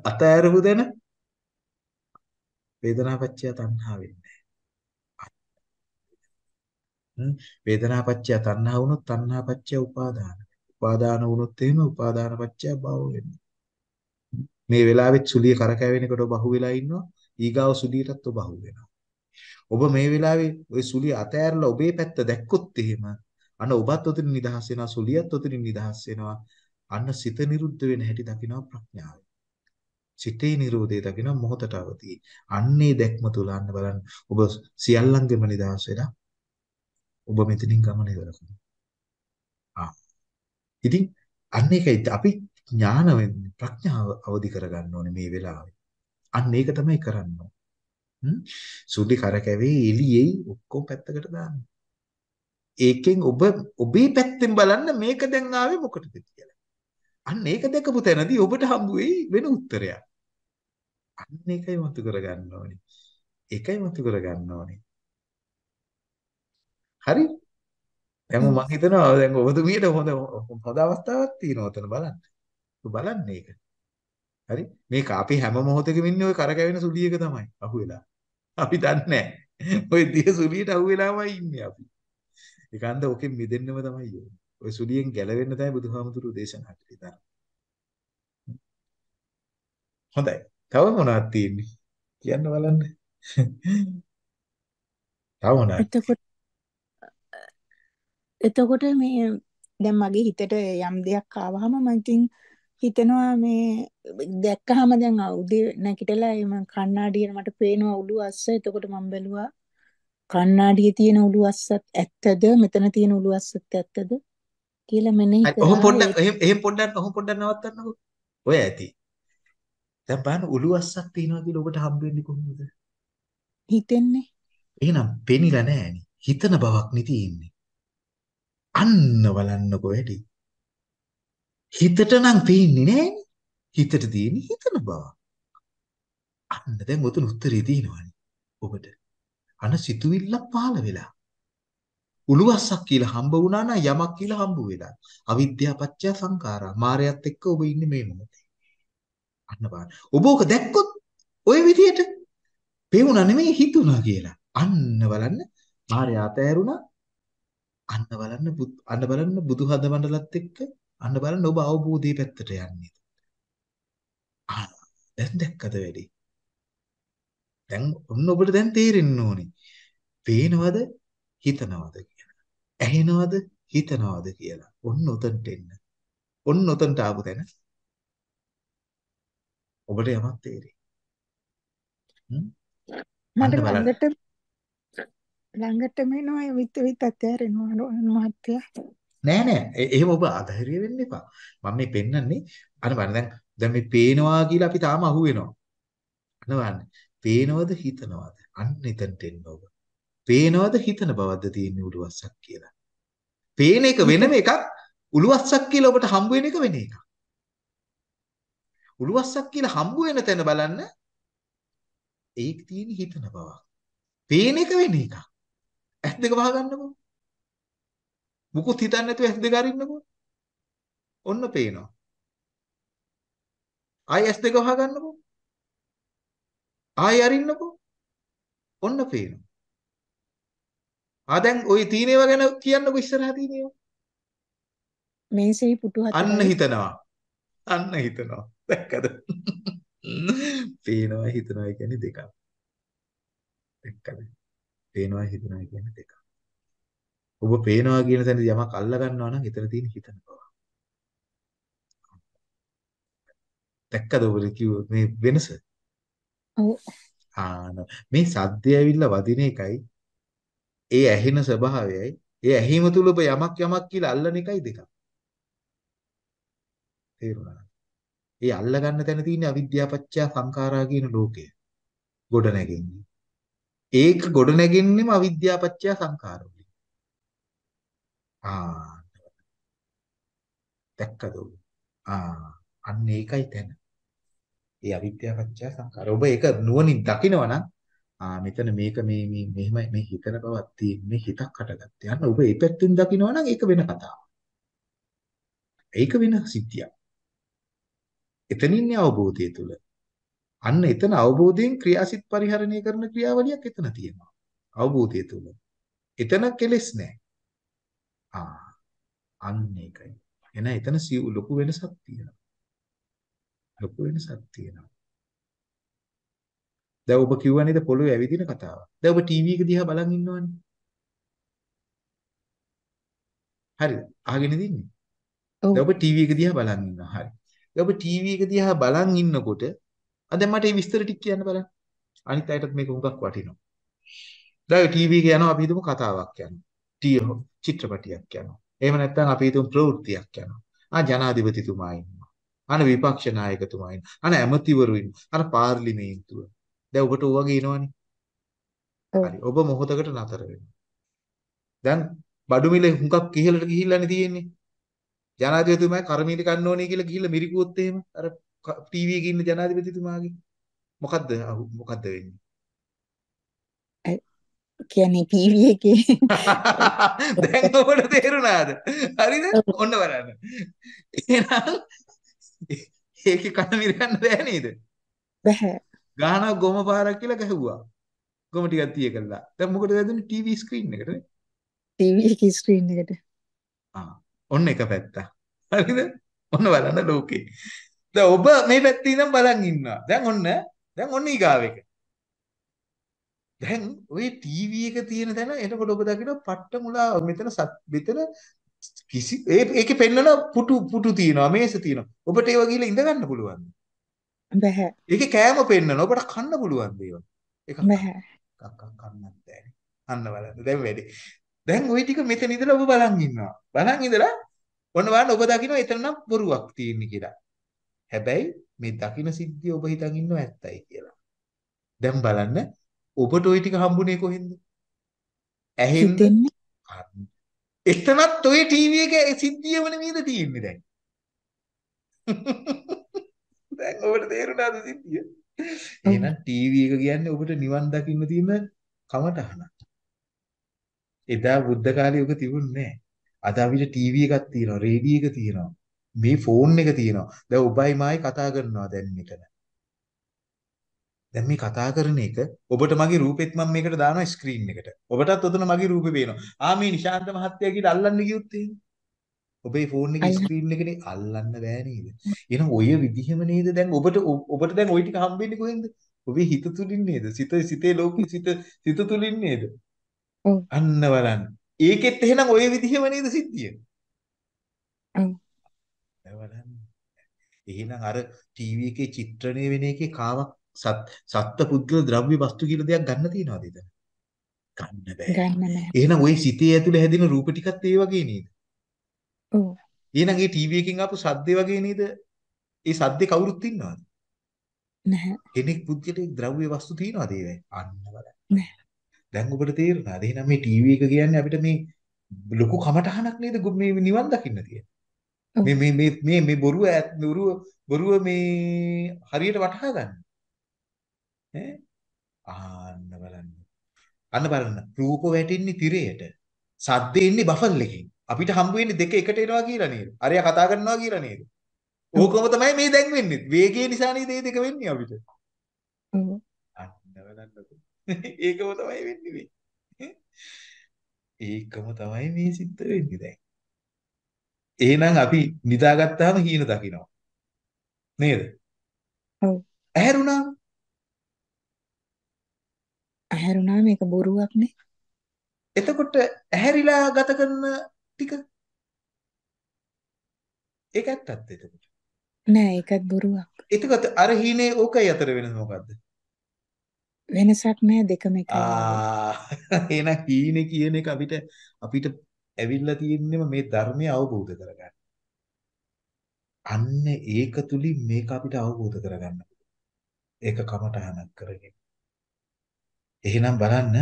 A: අතෑරපු තැන වේදනාපච්චය තණ්හා වෙන්නේ වේදනාපච්චය තණ්හා වුණොත් තණ්හාපච්චය උපාදාන. උපාදාන වුණොත් එහෙම උපාදානපච්චය භව වෙනවා. මේ වෙලාවෙත් සුලිය කරකැවෙනකොට ඔබ අහුවෙලා ඉන්නවා. ඊගාව සුලියටත් ඔබ අහු වෙනවා. ඔබ මේ වෙලාවේ ওই සුලිය අතෑරලා ඔබේ පැත්ත දැක්කොත් එහෙම අන්න ඔබත් ඔතන නිදහස් වෙනවා සුලියත් ඔතන නිදහස් වෙනවා. අන්න සිත නිරුද්ධ වෙන හැටි දකිනවා ප්‍රඥාවෙන්. සිතේ නිරෝධය දකින මොහොතට අවදී. අන්නේ දැක්ම තුල අන්න බලන්න ඔබ සියල්ලංගෙම නිදහස් වෙලා ඔබ මෙතනින් ගමන ඉවර කරනවා. ආ. ඉතින් අන්න ඒකයි අපි ඥාන ප්‍රඥාව අවදි කරගන්න ඕනේ මේ වෙලාවේ. අන්න ඒක තමයි කරන්න ඕනේ. සුඩි කරකැවේ එළියෙයි ඔක්කොම පැත්තකට දාන්න. ඒකෙන් ඔබ ඔබේ පැත්තෙන් බලන්න මේක දැන් ආවේ මොකටද කියලා. අන්න ඒක දැකපු තැනදී ඔබට හම්බ වෙයි වෙන උත්තරයක්. අන්න එකයි මතු කරගන්න ඕනේ. එකයි මතු කරගන්න ඕනේ. හරි? දැන් මම හිතනවා දැන් ඔබතුමියට හොඳ හොඳ අවස්ථාවක් තියෙනවා උතන බලන්න. බලන්න මේක. හරි? මේක අපි හැම මොහොතකම ඉන්නේ ওই කරකැවෙන සුලියක තමයි අහුවෙලා. අපි දන්නේ ඔය දිය සුලියට අහුවෙලාමයි ඉන්නේ අපි. ඒකන්ද ඔකෙන් මිදෙන්නම තමයි යන්නේ. ඔය සුලියෙන් ගැලවෙන්න තමයි බුදුහාමුදුරුවෝ දේශනා කළේ. හොඳයි. තව මොනවද තියෙන්නේ? කියන්න බලන්න. තව මොනවද?
D: එතකොට එතකොට මේ දැන් මගේ හිතට යම් දෙයක් ආවහම මම ඉතින් හිතනවා මේ දැක්කහම දැන් උදේ නැගිටලා මම කණ්ණාඩියට මට පේනවා උළු අස්ස. එතකොට මම බැලුවා කණ්ණාඩියේ තියෙන උළු අස්සත් ඇත්තද? මෙතන තියෙන උළු අස්සත් ඇත්තද? කියලා මෙනෙහි
A: කරා. ඔහොම පොඩ්ඩක් එහෙම පොඩ්ඩක් ඔහොම පොඩ්ඩක් නවත්තන්නකෝ. ඔය ඇති. දැන් බලන්න උළුවස්සක් තියනවා කියලා ඔබට හම්බ වෙන්නේ කොහොමද?
D: හිතෙන්නේ.
A: එහෙනම් පෙනිලා නැහැනේ. හිතන බවක් නේ තියෙන්නේ. අන්න බලන්නකෝ වැඩි. හිතට නම් පේන්නේ නැහැනේ. හිතට තියෙන්නේ හිතන බව. අන්න දැන් උතුණු උත්තරේ තියෙනවානේ ඔබට. අන සිතුවිල්ලක් පහළ වෙලා. උළුවස්සක් කියලා හම්බ වුණා නම් යමක් කියලා හම්බ වෙලා. අවිද්‍යාව පත්‍ය සංඛාරා. මායයත් එක්ක ඔබ ඉන්නේ මේ මොහොතේ. අන්න ඔබ ඔක දැක්කොත් ওই විදියට පේුණා නෙමෙයි හිතුණා කියලා. අන්න බලන්න ආර්ය අතෑරුණා. අන්න බලන්න අන්න බලන්න බුදු හද මණ්ඩලත් එක්ක අන්න බලන්න ඔබ අවබෝධයේ පැත්තට යන්නේ. ආ දැන් දැක්කද වැඩි. දැන් ඔන්න ඔබට දැන් තේරෙන්න ඕනේ. පේනවද හිතනවද කියලා. ඇහෙනවද හිතනවද කියලා. ඔන්න උතන්ට එන්න. ඔන්න උතන්ට ආපු තැන ඔබට යමක් තේරෙයි.
D: මට. ළඟට ළඟටම එනවා විත් විත් අත්හැරෙනවා මහත්තයා.
A: නෑ නෑ එහෙම ඔබ අධෛර්ය වෙන්න එපා. මම මේ පෙන්නන්නේ අර බලන්න දැන් දැන් මේ පේනවා කියලා අපි තාම අහු වෙනවා. අන්න බලන්න. පේනවද හිතනවද? අන්න එතනට එන්න ඔබ. පේනවද හිතන බවද්ද තියෙන්නේ උළුවස්සක් කියලා. පේන එක වෙනම එකක් උළුවස්සක් කියලා ඔබට හම්බ වෙන එක වෙන එකක්. උළුවස්සක් කියලා හම්බ වෙන තැන බලන්න ඒක තියෙන හිතන බවක්. පේන එක වෙන එකක්. ඇස් දෙක වහගන්නකෝ. මුකුත් හිතන්නේ නැතුව ඇස් දෙක අරින්නකෝ. ඔන්න පේනවා. ආයි ඇස් දෙක වහගන්නකෝ. ආයි අරින්නකෝ. ඔන්න පේනවා. ආ දැන් ওই තීනේව ගැන කියන්නකෝ ඉස්සරහා තීනේව.
D: මේසෙහි පුටු
A: අන්න
D: හතරයි.
A: හිතනවා. අන්න හිතනවා. දැක්කද? පේනවා හිතනවා කියන්නේ දෙකක්. දැක්කද? පේනවා හිතනවා කියන්නේ දෙකක්. ඔබ පේනවා කියන තැනදී යමක් අල්ල ගන්නවා නම් එතන තියෙන හිතන බව. දැක්කද ඔබ කිව්ව මේ වෙනස?
D: ඔව්.
A: ආන මේ සද්දය ඇවිල්ලා වදින එකයි ඒ ඇහෙන ස්වභාවයයි ඒ ඇහිම තුල ඔබ යමක් යමක් කියලා අල්ලන එකයි දෙකක්. තේරුණා? ඒ අල්ල ගන්න තැන තියෙන අවිද්‍යාපච්චය සංඛාරා කියන ලෝකය. ගොඩ නැගෙන්නේ. ඒක ගොඩ නැගෙන්නේම අවිද්‍යාපච්චය සංඛාර වලින්. ආ දැක්කද ඔබ? ආ අන්න ඒකයි තැන. ඒ අවිද්‍යාපච්චය සංඛාර. ඔබ ඒක නුවණින් දකිනවා නම් ආ මෙතන මේක මේ මේ මෙහෙම මේ හිතන බවක් තියෙන මේ හිතක් හටගත්තා. යන්න ඔබ ඒ පැත්තෙන් දකිනවා නම් ඒක වෙන කතාවක්. ඒක වෙන සිද්ධියක්. එතනින්නේ අවබෝධය තුල. අන්න එතන අවබෝධයෙන් ක්‍රියාසිත පරිහරණය කරන ක්‍රියාවලියක් එතන තියෙනවා. අවබෝධය තුල. එතන කෙලෙස් නැහැ. ආ අන්න ඒකයි. එන එතන සියු ලොකු වෙනසක් තියෙනවා. ලොකු වෙනසක් තියෙනවා. දැන් ඔබ කිව්වා නේද පොළොවේ ඇවිදින කතාව. දැන් ඔබ ටීවී එක දිහා බලන් ඉන්නවනේ. හරිද? අහගෙන ඉන්නේ.
D: ඔව්.
A: දැන් ඔබ ටීවී එක දිහා බලන් ඉන්නවා. හරි. ඔබ ටීවී එක දිහා බලන් ඉන්නකොට අද මට මේ විස්තර ටික කියන්න බලන්න. අනිත් අයටත් මේක හුඟක් වටිනවා. දැන් ටීවී එක යනවා අපි හිතමු කතාවක් යනවා. චිත්‍රපටියක් යනවා. එහෙම නැත්නම් අපි හිතමු ප්‍රවෘත්තියක් යනවා. ආ ජනාධිපතිතුමා ඉන්නවා. අන විපක්ෂ නායකතුමා ඉන්නවා. අන ඇමතිවරු ඉන්නවා. අන පාර්ලිමේන්තුව. දැන් ඔබට ඕ වගේ එනවනේ.
D: ඔව්.
A: හරි. ඔබ මොහොතකට නතර වෙනවා. දැන් බඩු මිල හුඟක් ඉහළට ගිහිල්ලානේ තියෙන්නේ. ජනාධිපතිතුමා කරමීට කන්න ඕනේ කියලා ගිහිල්ලා මිරිකුවොත් එහෙම අර ටීවී එකේ ඉන්න ජනාධිපතිතුමාගේ මොකද්ද මොකද්ද වෙන්නේ?
D: කියන්නේ ටීවී එකේ
A: දැන් ඔබට තේරුණාද? හරිද? ඔන්න බලන්න. එහෙනම් ඒකේ කන මිරන්න බෑ නේද?
D: බෑ.
A: ගානක් ගොම පාරක් කියලා ගැහුවා. ගොම ටිකක් තිය කළා. දැන් මොකටද වැදුනේ ටීවී ස්ක්‍රීන් එකට නේ?
D: ටීවී එකේ ස්ක්‍රීන් එකට.
A: ආ ඔන්න එක පැත්ත. හරිද? ඔන්න බලන්න ලෝකේ. දැන් ඔබ මේ පැත්තේ ඉඳන් බලන් ඉන්නවා. දැන් ඔන්න දැන් ඔන්න ඊගාව එක. දැන් ওই ටීවී එක තියෙන තැන එතකොට ඔබ දකිනවා පට්ට මුලා මෙතන මෙතන කිසි ඒකේ පෙන්නන පුටු පුටු තියෙනවා මේස තියෙනවා. ඔබට ඒව ගිහලා ඉඳ ගන්න පුළුවන්.
D: බෑ.
A: ඒකේ කෑම පෙන්නන ඔබට කන්න පුළුවන් දේවල්. එකක්
D: බෑ.
A: එකක් කන්නත් බෑනේ. අන්න බලන්න දැන් වැඩි. දැන් ওই ටික මෙතන ඉඳලා ඔබ බලන් ඉන්නවා. බලන් ඉඳලා ඔන්න බලන්න ඔබ දකිනවා එතන නම් බොරුවක් තියෙන්නේ කියලා. හැබැයි මේ දකින්න සිද්ධිය ඔබ හිතන් ඉන්නව ඇත්තයි කියලා. දැන් බලන්න ඔබට ওই ටික හම්බුනේ කොහෙන්ද? ඇහෙන්ද?
D: හිතෙන්නේ
A: අන්න. එතනත් ඔය ටීවී එකේ සිද්ධියම නෙමෙයිද තියෙන්නේ දැන්. දැන් ඔබට තේරුණාද සිද්ධිය? එහෙනම් ටීවී එක කියන්නේ ඔබට නිවන් දකින්න තියෙන කමටහන. එදා බුද්ධ කාලේ ඔක තිබුණේ නැහැ. අද අපිට ටීවී එකක් තියෙනවා, රේඩියෝ එක තියෙනවා. මේ ෆෝන් එක තියෙනවා. දැන් ඔබයි මායි කතා කරනවා දැන් මෙතන. දැන් මේ කතා කරන එක ඔබට මගේ රූපෙත් මම මේකට දානවා ස්ක්‍රීන් එකට. ඔබටත් ඔතන මගේ රූපේ පේනවා. ආ මේ නිශාන්ත මහත්තයා කියලා අල්ලන්න ගියොත් එහෙම. ඔබේ ෆෝන් එකේ. ස්ක්‍රීන් එකනේ අල්ලන්න බෑ නේද? එහෙනම් ඔය විදිහම නේද දැන් ඔබට ඔබට දැන් ওই ටික හම්බෙන්නේ කොහෙන්ද? ඔබේ හිත තුලින් නේද? සිත සිතේ ලෝකෙ සිත සිත තුලින් නේද?
D: ඔව්.
A: අන්න බලන්න. ඒකෙත් එහෙනම් ওই විදිහම නේද සිද්ධිය?
D: ඔව්.
A: දැන් බලන්න. එහෙනම් අර ටීවී එකේ චිත්‍රණය වෙන එකේ කාවක් සත්ත්ව පුද්ගල ද්‍රව්‍ය වස්තු කියලා දෙයක් ගන්න තියනවාද එතන? ගන්න බෑ.
D: ගන්න නැහැ.
A: එහෙනම් ওই සිතේ ඇතුලේ හැදෙන රූප ටිකත් ඒ වගේ නේද?
D: ඔව්.
A: එහෙනම් ඒ ටීවී එකකින් ආපු සද්දේ වගේ නේද? ඒ සද්දේ කවුරුත් ඉන්නවද?
D: නැහැ.
A: කෙනෙක් පුද්ගලෙක් ද්‍රව්‍ය වස්තු තියනවාද ඒවැ? අන්න බලන්න.
D: නැහැ.
A: දැන් ඔබට තේරුණාද? එහෙනම් මේ ටීවී එක කියන්නේ අපිට මේ ලොකු කමටහනක් නේද මේ නිවන් දකින්න තියෙන්නේ. මේ මේ මේ මේ මේ බොරුව බොරුව බොරුව මේ හරියට වටහා ගන්න. ඈ ආන්න බලන්න. අන්න බලන්න. රූප වැටෙන්නේ තිරයට. සද්ද එන්නේ බෆල් එකෙන්. අපිට හම්බ වෙන්නේ දෙක එකට එනවා කියලා නේද? අරයා කතා කරනවා කියලා නේද? ඕකම තමයි මේ දැන් වෙන්නේ. වේගය නිසා නේද මේ දෙක වෙන්නේ අපිට.
D: ඔව්.
A: අන්න බලන්නකො. ඒකම තමයි වෙන්නේ මේ. ඒකම තමයි මේ සිද්ධ වෙන්නේ දැන්. එහෙනම් අපි නිදාගත්තාම හීන දකිනවා. නේද?
D: ඔව්.
A: ඇහැරුණා.
D: ඇහැරුණා මේක බොරුවක් නේ.
A: එතකොට ඇහැරිලා ගත කරන ටික ඒක ඇත්තත් එතකොට.
D: නෑ ඒකත් බොරුවක්.
A: එතකොට අර හීනේ ඕකයි අතර වෙනස මොකද්ද?
D: වෙනසක් නෑ දෙකම එකයි.
A: ආ එහෙනම් හීනේ කියන එක අපිට අපිට ඇවිල්ලා තියෙන්නේම මේ ධර්මය අවබෝධ කරගන්න. අන්න ඒක තුලින් මේක අපිට අවබෝධ කරගන්න. ඒක කමටහනක් කරගෙන. එහෙනම් බලන්න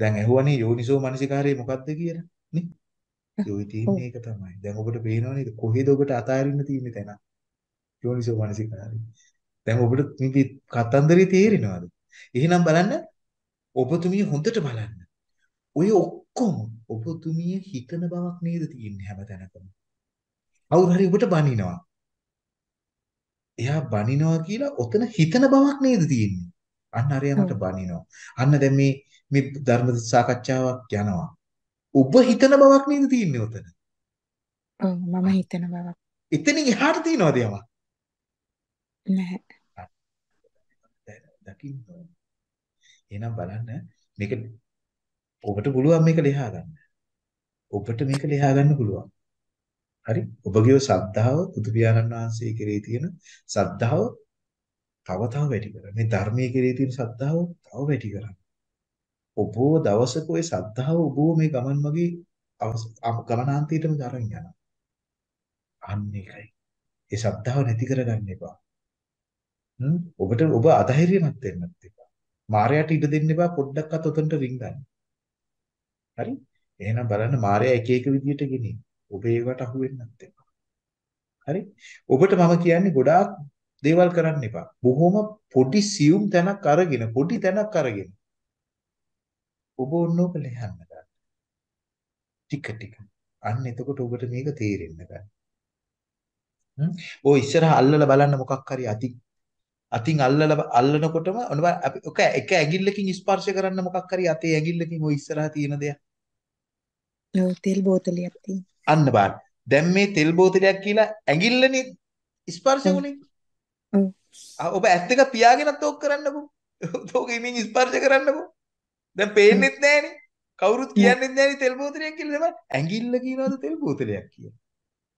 A: දැන් ඇහුවනේ යෝනිසෝ මනසිකාරය මොකක්ද කියලා නේ? යෝයි තියෙන්නේ ඒක තමයි. දැන් ඔබට පේනව නේද කොහෙද ඔබට අතාරින්න තියෙන්නේ තැන? යෝනිසෝ මනසිකාරය. දැන් ඔබට මේ කතන්දරේ තේරෙනවද? එහෙනම් බලන්න ඔබතුමිය හොඳට බලන්න. ඔය ඔක්කොම ඔබතුමිය හිතන බවක් නේද තියෙන්නේ හැමතැනකම. කවුරු හරි ඔබට බනිනවා. එයා බනිනවා කියලා ඔතන හිතන බවක් නේද තියෙන්නේ. අන්න අරයා මට බනිනවා. අන්න දැන් මේ මේ ධර්ම සාකච්ඡාවක් යනවා. ඔබ හිතන බවක් නේද තියෙන්නේ ඔතන.
D: ඔව් මම හිතන බවක්
A: එතනින් එහාට තියනවද යමක්?
D: නැහැ.
A: දකින්න ඕනේ. එහෙනම් බලන්න මේක ඔබට පුළුවන් මේක ලියා ගන්න. ඔබට මේක ලියා ගන්න පුළුවන්. හරි? ඔබගේ ශ්‍රද්ධාව බුදු පියාණන් වහන්සේ කෙරෙහි තියෙන ශ්‍රද්ධාව තව තව වැඩි කරගන්න. මේ ධර්මයේ කෙරෙහි තියෙන ශ්‍රද්ධාව තව වැඩි කරගන්න. ඔබව දවසක ওই ශ්‍රද්ධාව ඔබව මේ ගමන් මගේ ගමනාන්තයටම දරන් යනවා. අන්න ඒකයි. ඒ ශ්‍රද්ධාව නැති කරගන්න එපා. හ්ම් ඔබට ඔබ අධෛර්යමත් වෙන්නත් එපා. මායයට ඉඩ දෙන්න එපා පොඩ්ඩක්වත් ඔතනට රින් ගන්න. හරි? එහෙනම් බලන්න මායя එක එක විදියට ගෙනින්. ඔබ ඒවට අහු වෙන්නත් එපා. හරි? ඔබට මම කියන්නේ ගොඩාක් දේවල් කරන්න එපා. බොහොම පොඩි සියුම් තැනක් අරගෙන පොඩි තැනක් අරගෙන ඔබ ඕනෝක ලෙහන්න ගන්න. ටික ටික. අන්න එතකොට ඔබට මේක තේරෙන්න ගන්න. හ්ම් ඔය ඉස්සරහ අල්ලලා බලන්න මොකක් හරි අති අතින් අල්ලලා අල්ලනකොටම ඔන්න අපි ඔක එක ඇඟිල්ලකින් ස්පර්ශ කරන්න මොකක් හරි අතේ ඇඟිල්ලකින් ඔය ඉස්සරහා තියෙන දෙයක්.
D: ඔව් තෙල් බෝතලයක් තියෙනවා.
A: අන්න බලන්න. දැන් මේ තෙල් බෝතලයක් කියලා ඇඟිල්ලනේ ස්පර්ශ වුනේ.
D: ඔව්.
A: ඔබ ඇත්ත එක පියාගෙනත් ඕක කරන්නකෝ. ඕක ඉමින් ස්පර්ශ කරන්නකෝ. දැන් පේන්නෙත් නැහනේ. කවුරුත් කියන්නෙත් නැහනේ තෙල් බෝතලයක් කියලා තමයි. ඇඟිල්ල කියනවාද තෙල් බෝතලයක් කියලා?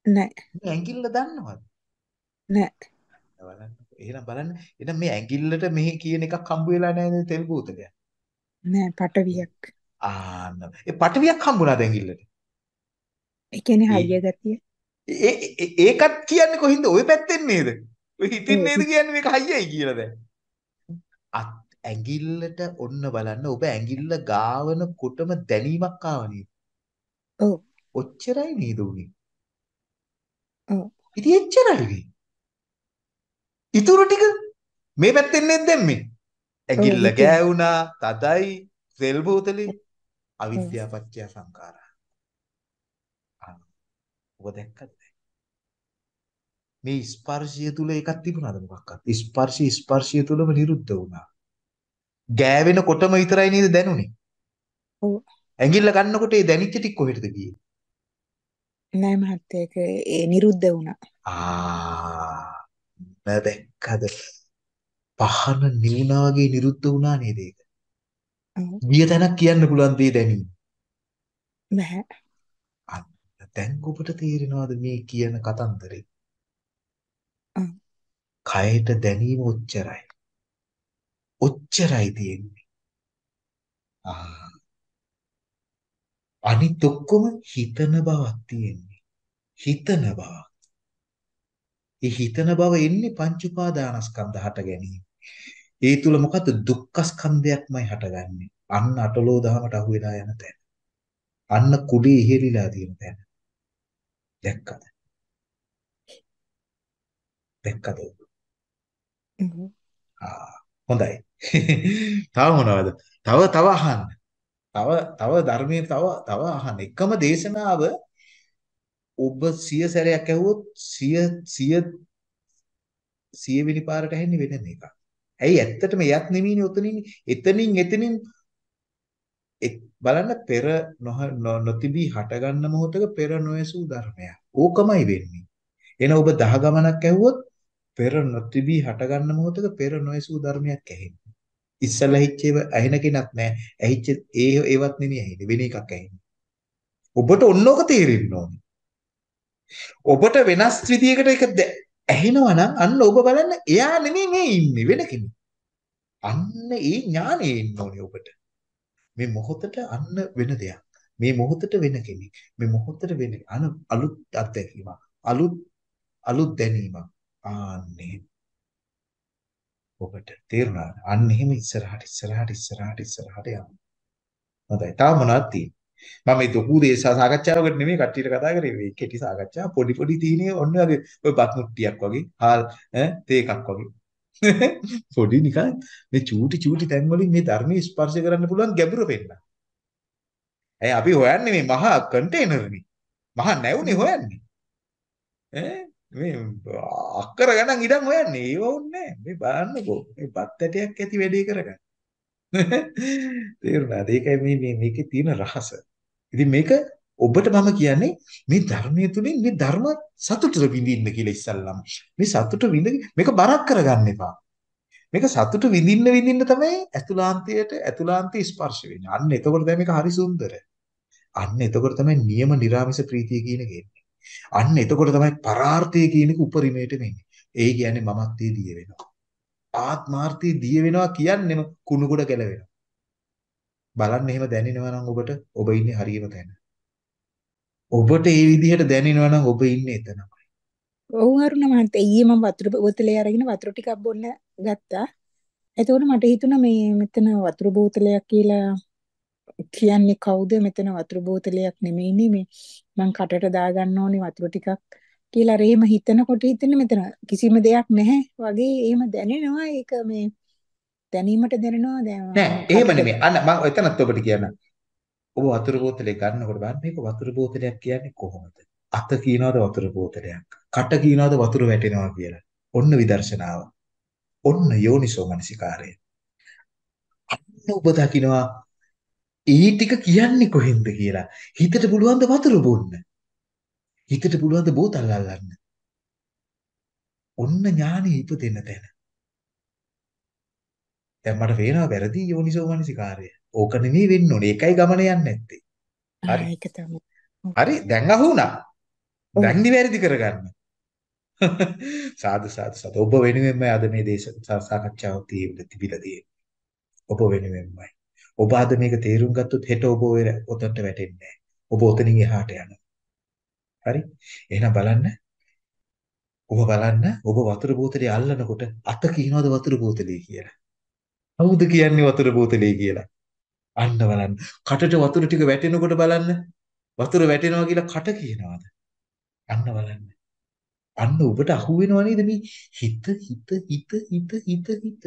D: නෑ.
A: ඇඟිල්ල දන්නවද?
D: නෑ.
A: බලන්න. එහෙනම් බලන්න. එහෙනම් මේ ඇඟිල්ලට මෙහි කියන එකක් හම්බ වෙලා නැහැ තෙල් බෝතලයක්.
D: නෑ පටවියක්.
A: ආන්න. ඒ පටවියක් හම්බුණාද ඇඟිල්ලට?
D: ඒ කියන්නේ හයිය ගතිය.
A: ඒ ඒකත් කියන්නේ කොහින්ද? ওই පැත්තෙන් නේද? ඔය හිතින් නේද කියන්නේ මේක හයියයි කියලා දැන්. ඇඟිල්ලට ඔන්න බලන්න ඔබ ඇඟිල්ල ගාවනකොටම දැනීමක් ආව නේද?
D: ඔව්.
A: ඔච්චරයි නේද උනේ?
D: ඔව්.
A: ඉතින් එච්චරයි නේ. ඉතුරු ටික මේ පැත්තෙන් නේද දැම්මේ? ඇඟිල්ල ගෑවුනා, තදයි, සෙල් බෝතලේ අවිද්‍යාව පත්‍ය සංඛාරා. ඔබ දැක්කද? මේ ස්පර්ශය තුල එකක් තිබුණාද මොකක්වත්? ස්පර්ශي ස්පර්ශය තුලම නිරුද්ධ වුණා. ගෑවෙනකොටම විතරයි නේද දැනුනේ?
D: ඔව්.
A: ඇඟිල්ල ගන්නකොට ඒ දැනිච්ච ටික කොහෙටද ගියේ?
D: නෑ මහත්තයා ඒක ඒ නිරුද්ධ වුණා.
A: ආ දැක්කද? පහන නිවුණා වගේ නිරුද්ධ වුණා නේද ඒක?
D: ඔව්.
A: ගිය තැනක් කියන්න පුළුවන් දේ දැනීම.
D: බෑ.
A: දැන් ඔබට තේරෙනවද මේ කියන කතන්දරේ? කයට දැනීම ඔච්චරයි. ඔච්චරයි තියෙන්නේ. ආ අනිත් ඔක්කොම හිතන බවක් තියෙන්නේ. හිතන බව. ඒ හිතන බව එන්නේ පංච උපාදානස්කන්ධ හට ගැනීම. ඒ තුල මොකද්ද දුක්ඛ ස්කන්ධයක්මයි හටගන්නේ. අන්න අටලෝ දහමට අහු වෙලා යන තැන. අන්න කුඩේ ඉහෙලිලා තියෙන තැන. දැක්කද? දැක්කද? ආ හොඳයි. තව මොනවද? තව තව අහන්න. තව තව ධර්මයේ තව තව අහන්න. එකම දේශනාව ඔබ සිය සැරයක් ඇහුවොත් සිය සිය සිය වෙනි පාරට ඇහෙන්නේ වෙන එකක්. ඇයි ඇත්තටම එයත් නෙමෙයිනේ උතනින් එතනින් එතනින් බලන්න පෙර නොතිබී හටගන්න මොහොතක පෙර නොයසූ ධර්මයක්. ඕකමයි වෙන්නේ. එන ඔබ දහ ගමනක් ඇහුවොත් පෙර නොතිබී හටගන්න මොහොතක පෙර නොයසූ ධර්මයක් ඇහෙන්නේ. ඉස්සලා හිච්චේව ඇහෙන කෙනක් නැහැ. ඇහිච්ච ඒ ඒවත් නෙමෙයි ඇහෙන්නේ. වෙන එකක් ඇහෙන්නේ. ඔබට ඔන්නෝක තේරෙන්න ඕනේ. ඔබට වෙනස් විදියකට ඒක ඇහෙනවා නම් අන්න ඔබ බලන්න එයා නෙමෙයි මේ ඉන්නේ වෙන කෙනෙක්. අන්න ඒ ඥානෙ එන්න ඕනේ ඔබට. මේ මොහොතට අන්න වෙන දෙයක්. මේ මොහොතට වෙන කෙනෙක්. මේ මොහොතට වෙන අන අලුත් අත්දැකීමක්. අලුත් අලුත් දැනීමක්. ආන්නේ ඔබට තේරුණාද? අන්න එහෙම ඉස්සරහට ඉස්සරහට ඉස්සරහට ඉස්සරහට යන්න. හොඳයි. තව මොනවද තියෙන්නේ? මම මේ දුකු දේ සාකච්ඡාවකට නෙමෙයි කට්ටියට කතා කරේ මේ කෙටි සාකච්ඡා පොඩි පොඩි තීනේ ඔන්න වගේ ඔය බත් මුට්ටියක් වගේ හාල් ඈ තේ එකක් වගේ පොඩි නිකන් මේ චූටි චූටි තැන් වලින් මේ ධර්මයේ ස්පර්ශ කරන්න පුළුවන් ගැඹුර වෙන්න. ඇයි අපි හොයන්නේ මේ මහා කන්ටේනර්නේ. මහා නැවුනේ හොයන්නේ. ඈ මේ අක්කර ගණන් ඉඩම් හොයන්නේ. ඒව වුන්නේ මේ බලන්නකෝ. මේ බත් ඇටයක් ඇති වැඩේ කරගන්න. තේරුණාද? ඒකයි මේ මේ මේකේ තියෙන රහස. ඉතින් මේක ඔබට මම කියන්නේ මේ ධර්මයේ තුලින් මේ ධර්ම සතුට විඳින්න කියලා ඉස්සල්ලාම. මේ සතුට විඳ මේක බරක් කරගන්න එපා. මේක සතුට විඳින්න විඳින්න තමයි ඇතුලාන්තයට ඇතුලාන්තී ස්පර්ශ වෙන්නේ. අන්න එතකොට තමයි මේක හරි සුන්දර. අන්න එතකොට තමයි නියම නිර්ාමිස ප්‍රීතිය කියන එක එන්නේ. අන්න එතකොට තමයි පරාර්ථය කියන එක උපරිමයට වෙන්නේ. ඒ කියන්නේ මමත්වයේ දිය වෙනවා. ආත්මාර්ථය දිය වෙනවා කියන්නේම කුණු ගොඩ ගැලවෙනවා. බලන්න එහෙම දැනෙනවා නම් ඔබට ඔබ ඉන්නේ හරියම තැන. ඔබට ඒ විදිහට දැනෙනවා නම් ඔබ ඉන්නේ එතනමයි.
D: ඔව් අරුණ මහත්තයා ඊයේ මම වතුර බෝතලේ අරගෙන වතුර ටිකක් බොන්න ගත්තා. එතකොට මට හිතුණා මේ මෙතන වතුර බෝතලයක් කියලා කියන්නේ කවුද මෙතන වතුර බෝතලයක් නෙමෙයිනේ මේ මං කටට දාගන්න ඕනේ වතුර ටිකක් කියලා රේම හිතනකොට හිතෙන්නේ මෙතන කිසිම දෙයක් නැහැ වගේ එහෙම දැනෙනවා ඒක මේ දැනීමට දැනෙනවා දැන්
A: නෑ එහෙම නෙමෙයි. අන්න මම එතනත් ඔබට කියන්න. ඔබ වතුර බෝතලේ ගන්නකොට බලන්න මේක වතුර බෝතලයක් කියන්නේ කොහොමද? අත කියනවාද වතුර බෝතලයක්? කට කියනවාද වතුර වැටෙනවා කියලා? ඔන්න විදර්ශනාව. ඔන්න යෝනිසෝ මනසිකාරය. අන්න ඔබ දකිනවා ඒ ටික කියන්නේ කොහෙන්ද කියලා? හිතට පුළුවන් ද වතුර බොන්න? හිතට පුළුවන් ද බෝතල් අල්ලන්න? ඔන්න ඥානෙ ඉපදෙන තැන. දැන් මට පේනවා වැරදි යෝනිසෝ මනසිකාරය. ඕක නෙමෙයි වෙන්න ඕනේ. ඒකයි ගමන යන්නේ නැත්තේ.
D: හරි. ඒක තමයි.
A: හරි දැන් අහුණා. දැන් නිවැරදි කරගන්න. සාදු සාදු සාදු. ඔබ වෙනුවෙන්ම අද මේ දේශ සාකච්ඡාව තිබිලා තියෙන්නේ. ඔබ වෙනුවෙන්මයි. ඔබ අද මේක තේරුම් ගත්තොත් හෙට ඔබ ඔය ඔතනට වැටෙන්නේ. ඔබ ඔතනින් එහාට යනවා. හරි? එහෙනම් බලන්න. ඔබ බලන්න ඔබ වතුර බෝතලේ අල්ලනකොට අත කියනවාද වතුර බෝතලේ කියලා. කවුද කියන්නේ වතුර බෝතලේ කියලා? අන්න බලන්න. කටට වතුර ටික වැටෙනකොට බලන්න. වතුර වැටෙනවා කියලා කට කියනවාද? අන්න බලන්න. අන්න ඔබට අහු වෙනව නේද මේ හිත හිත හිත හිත හිත හිත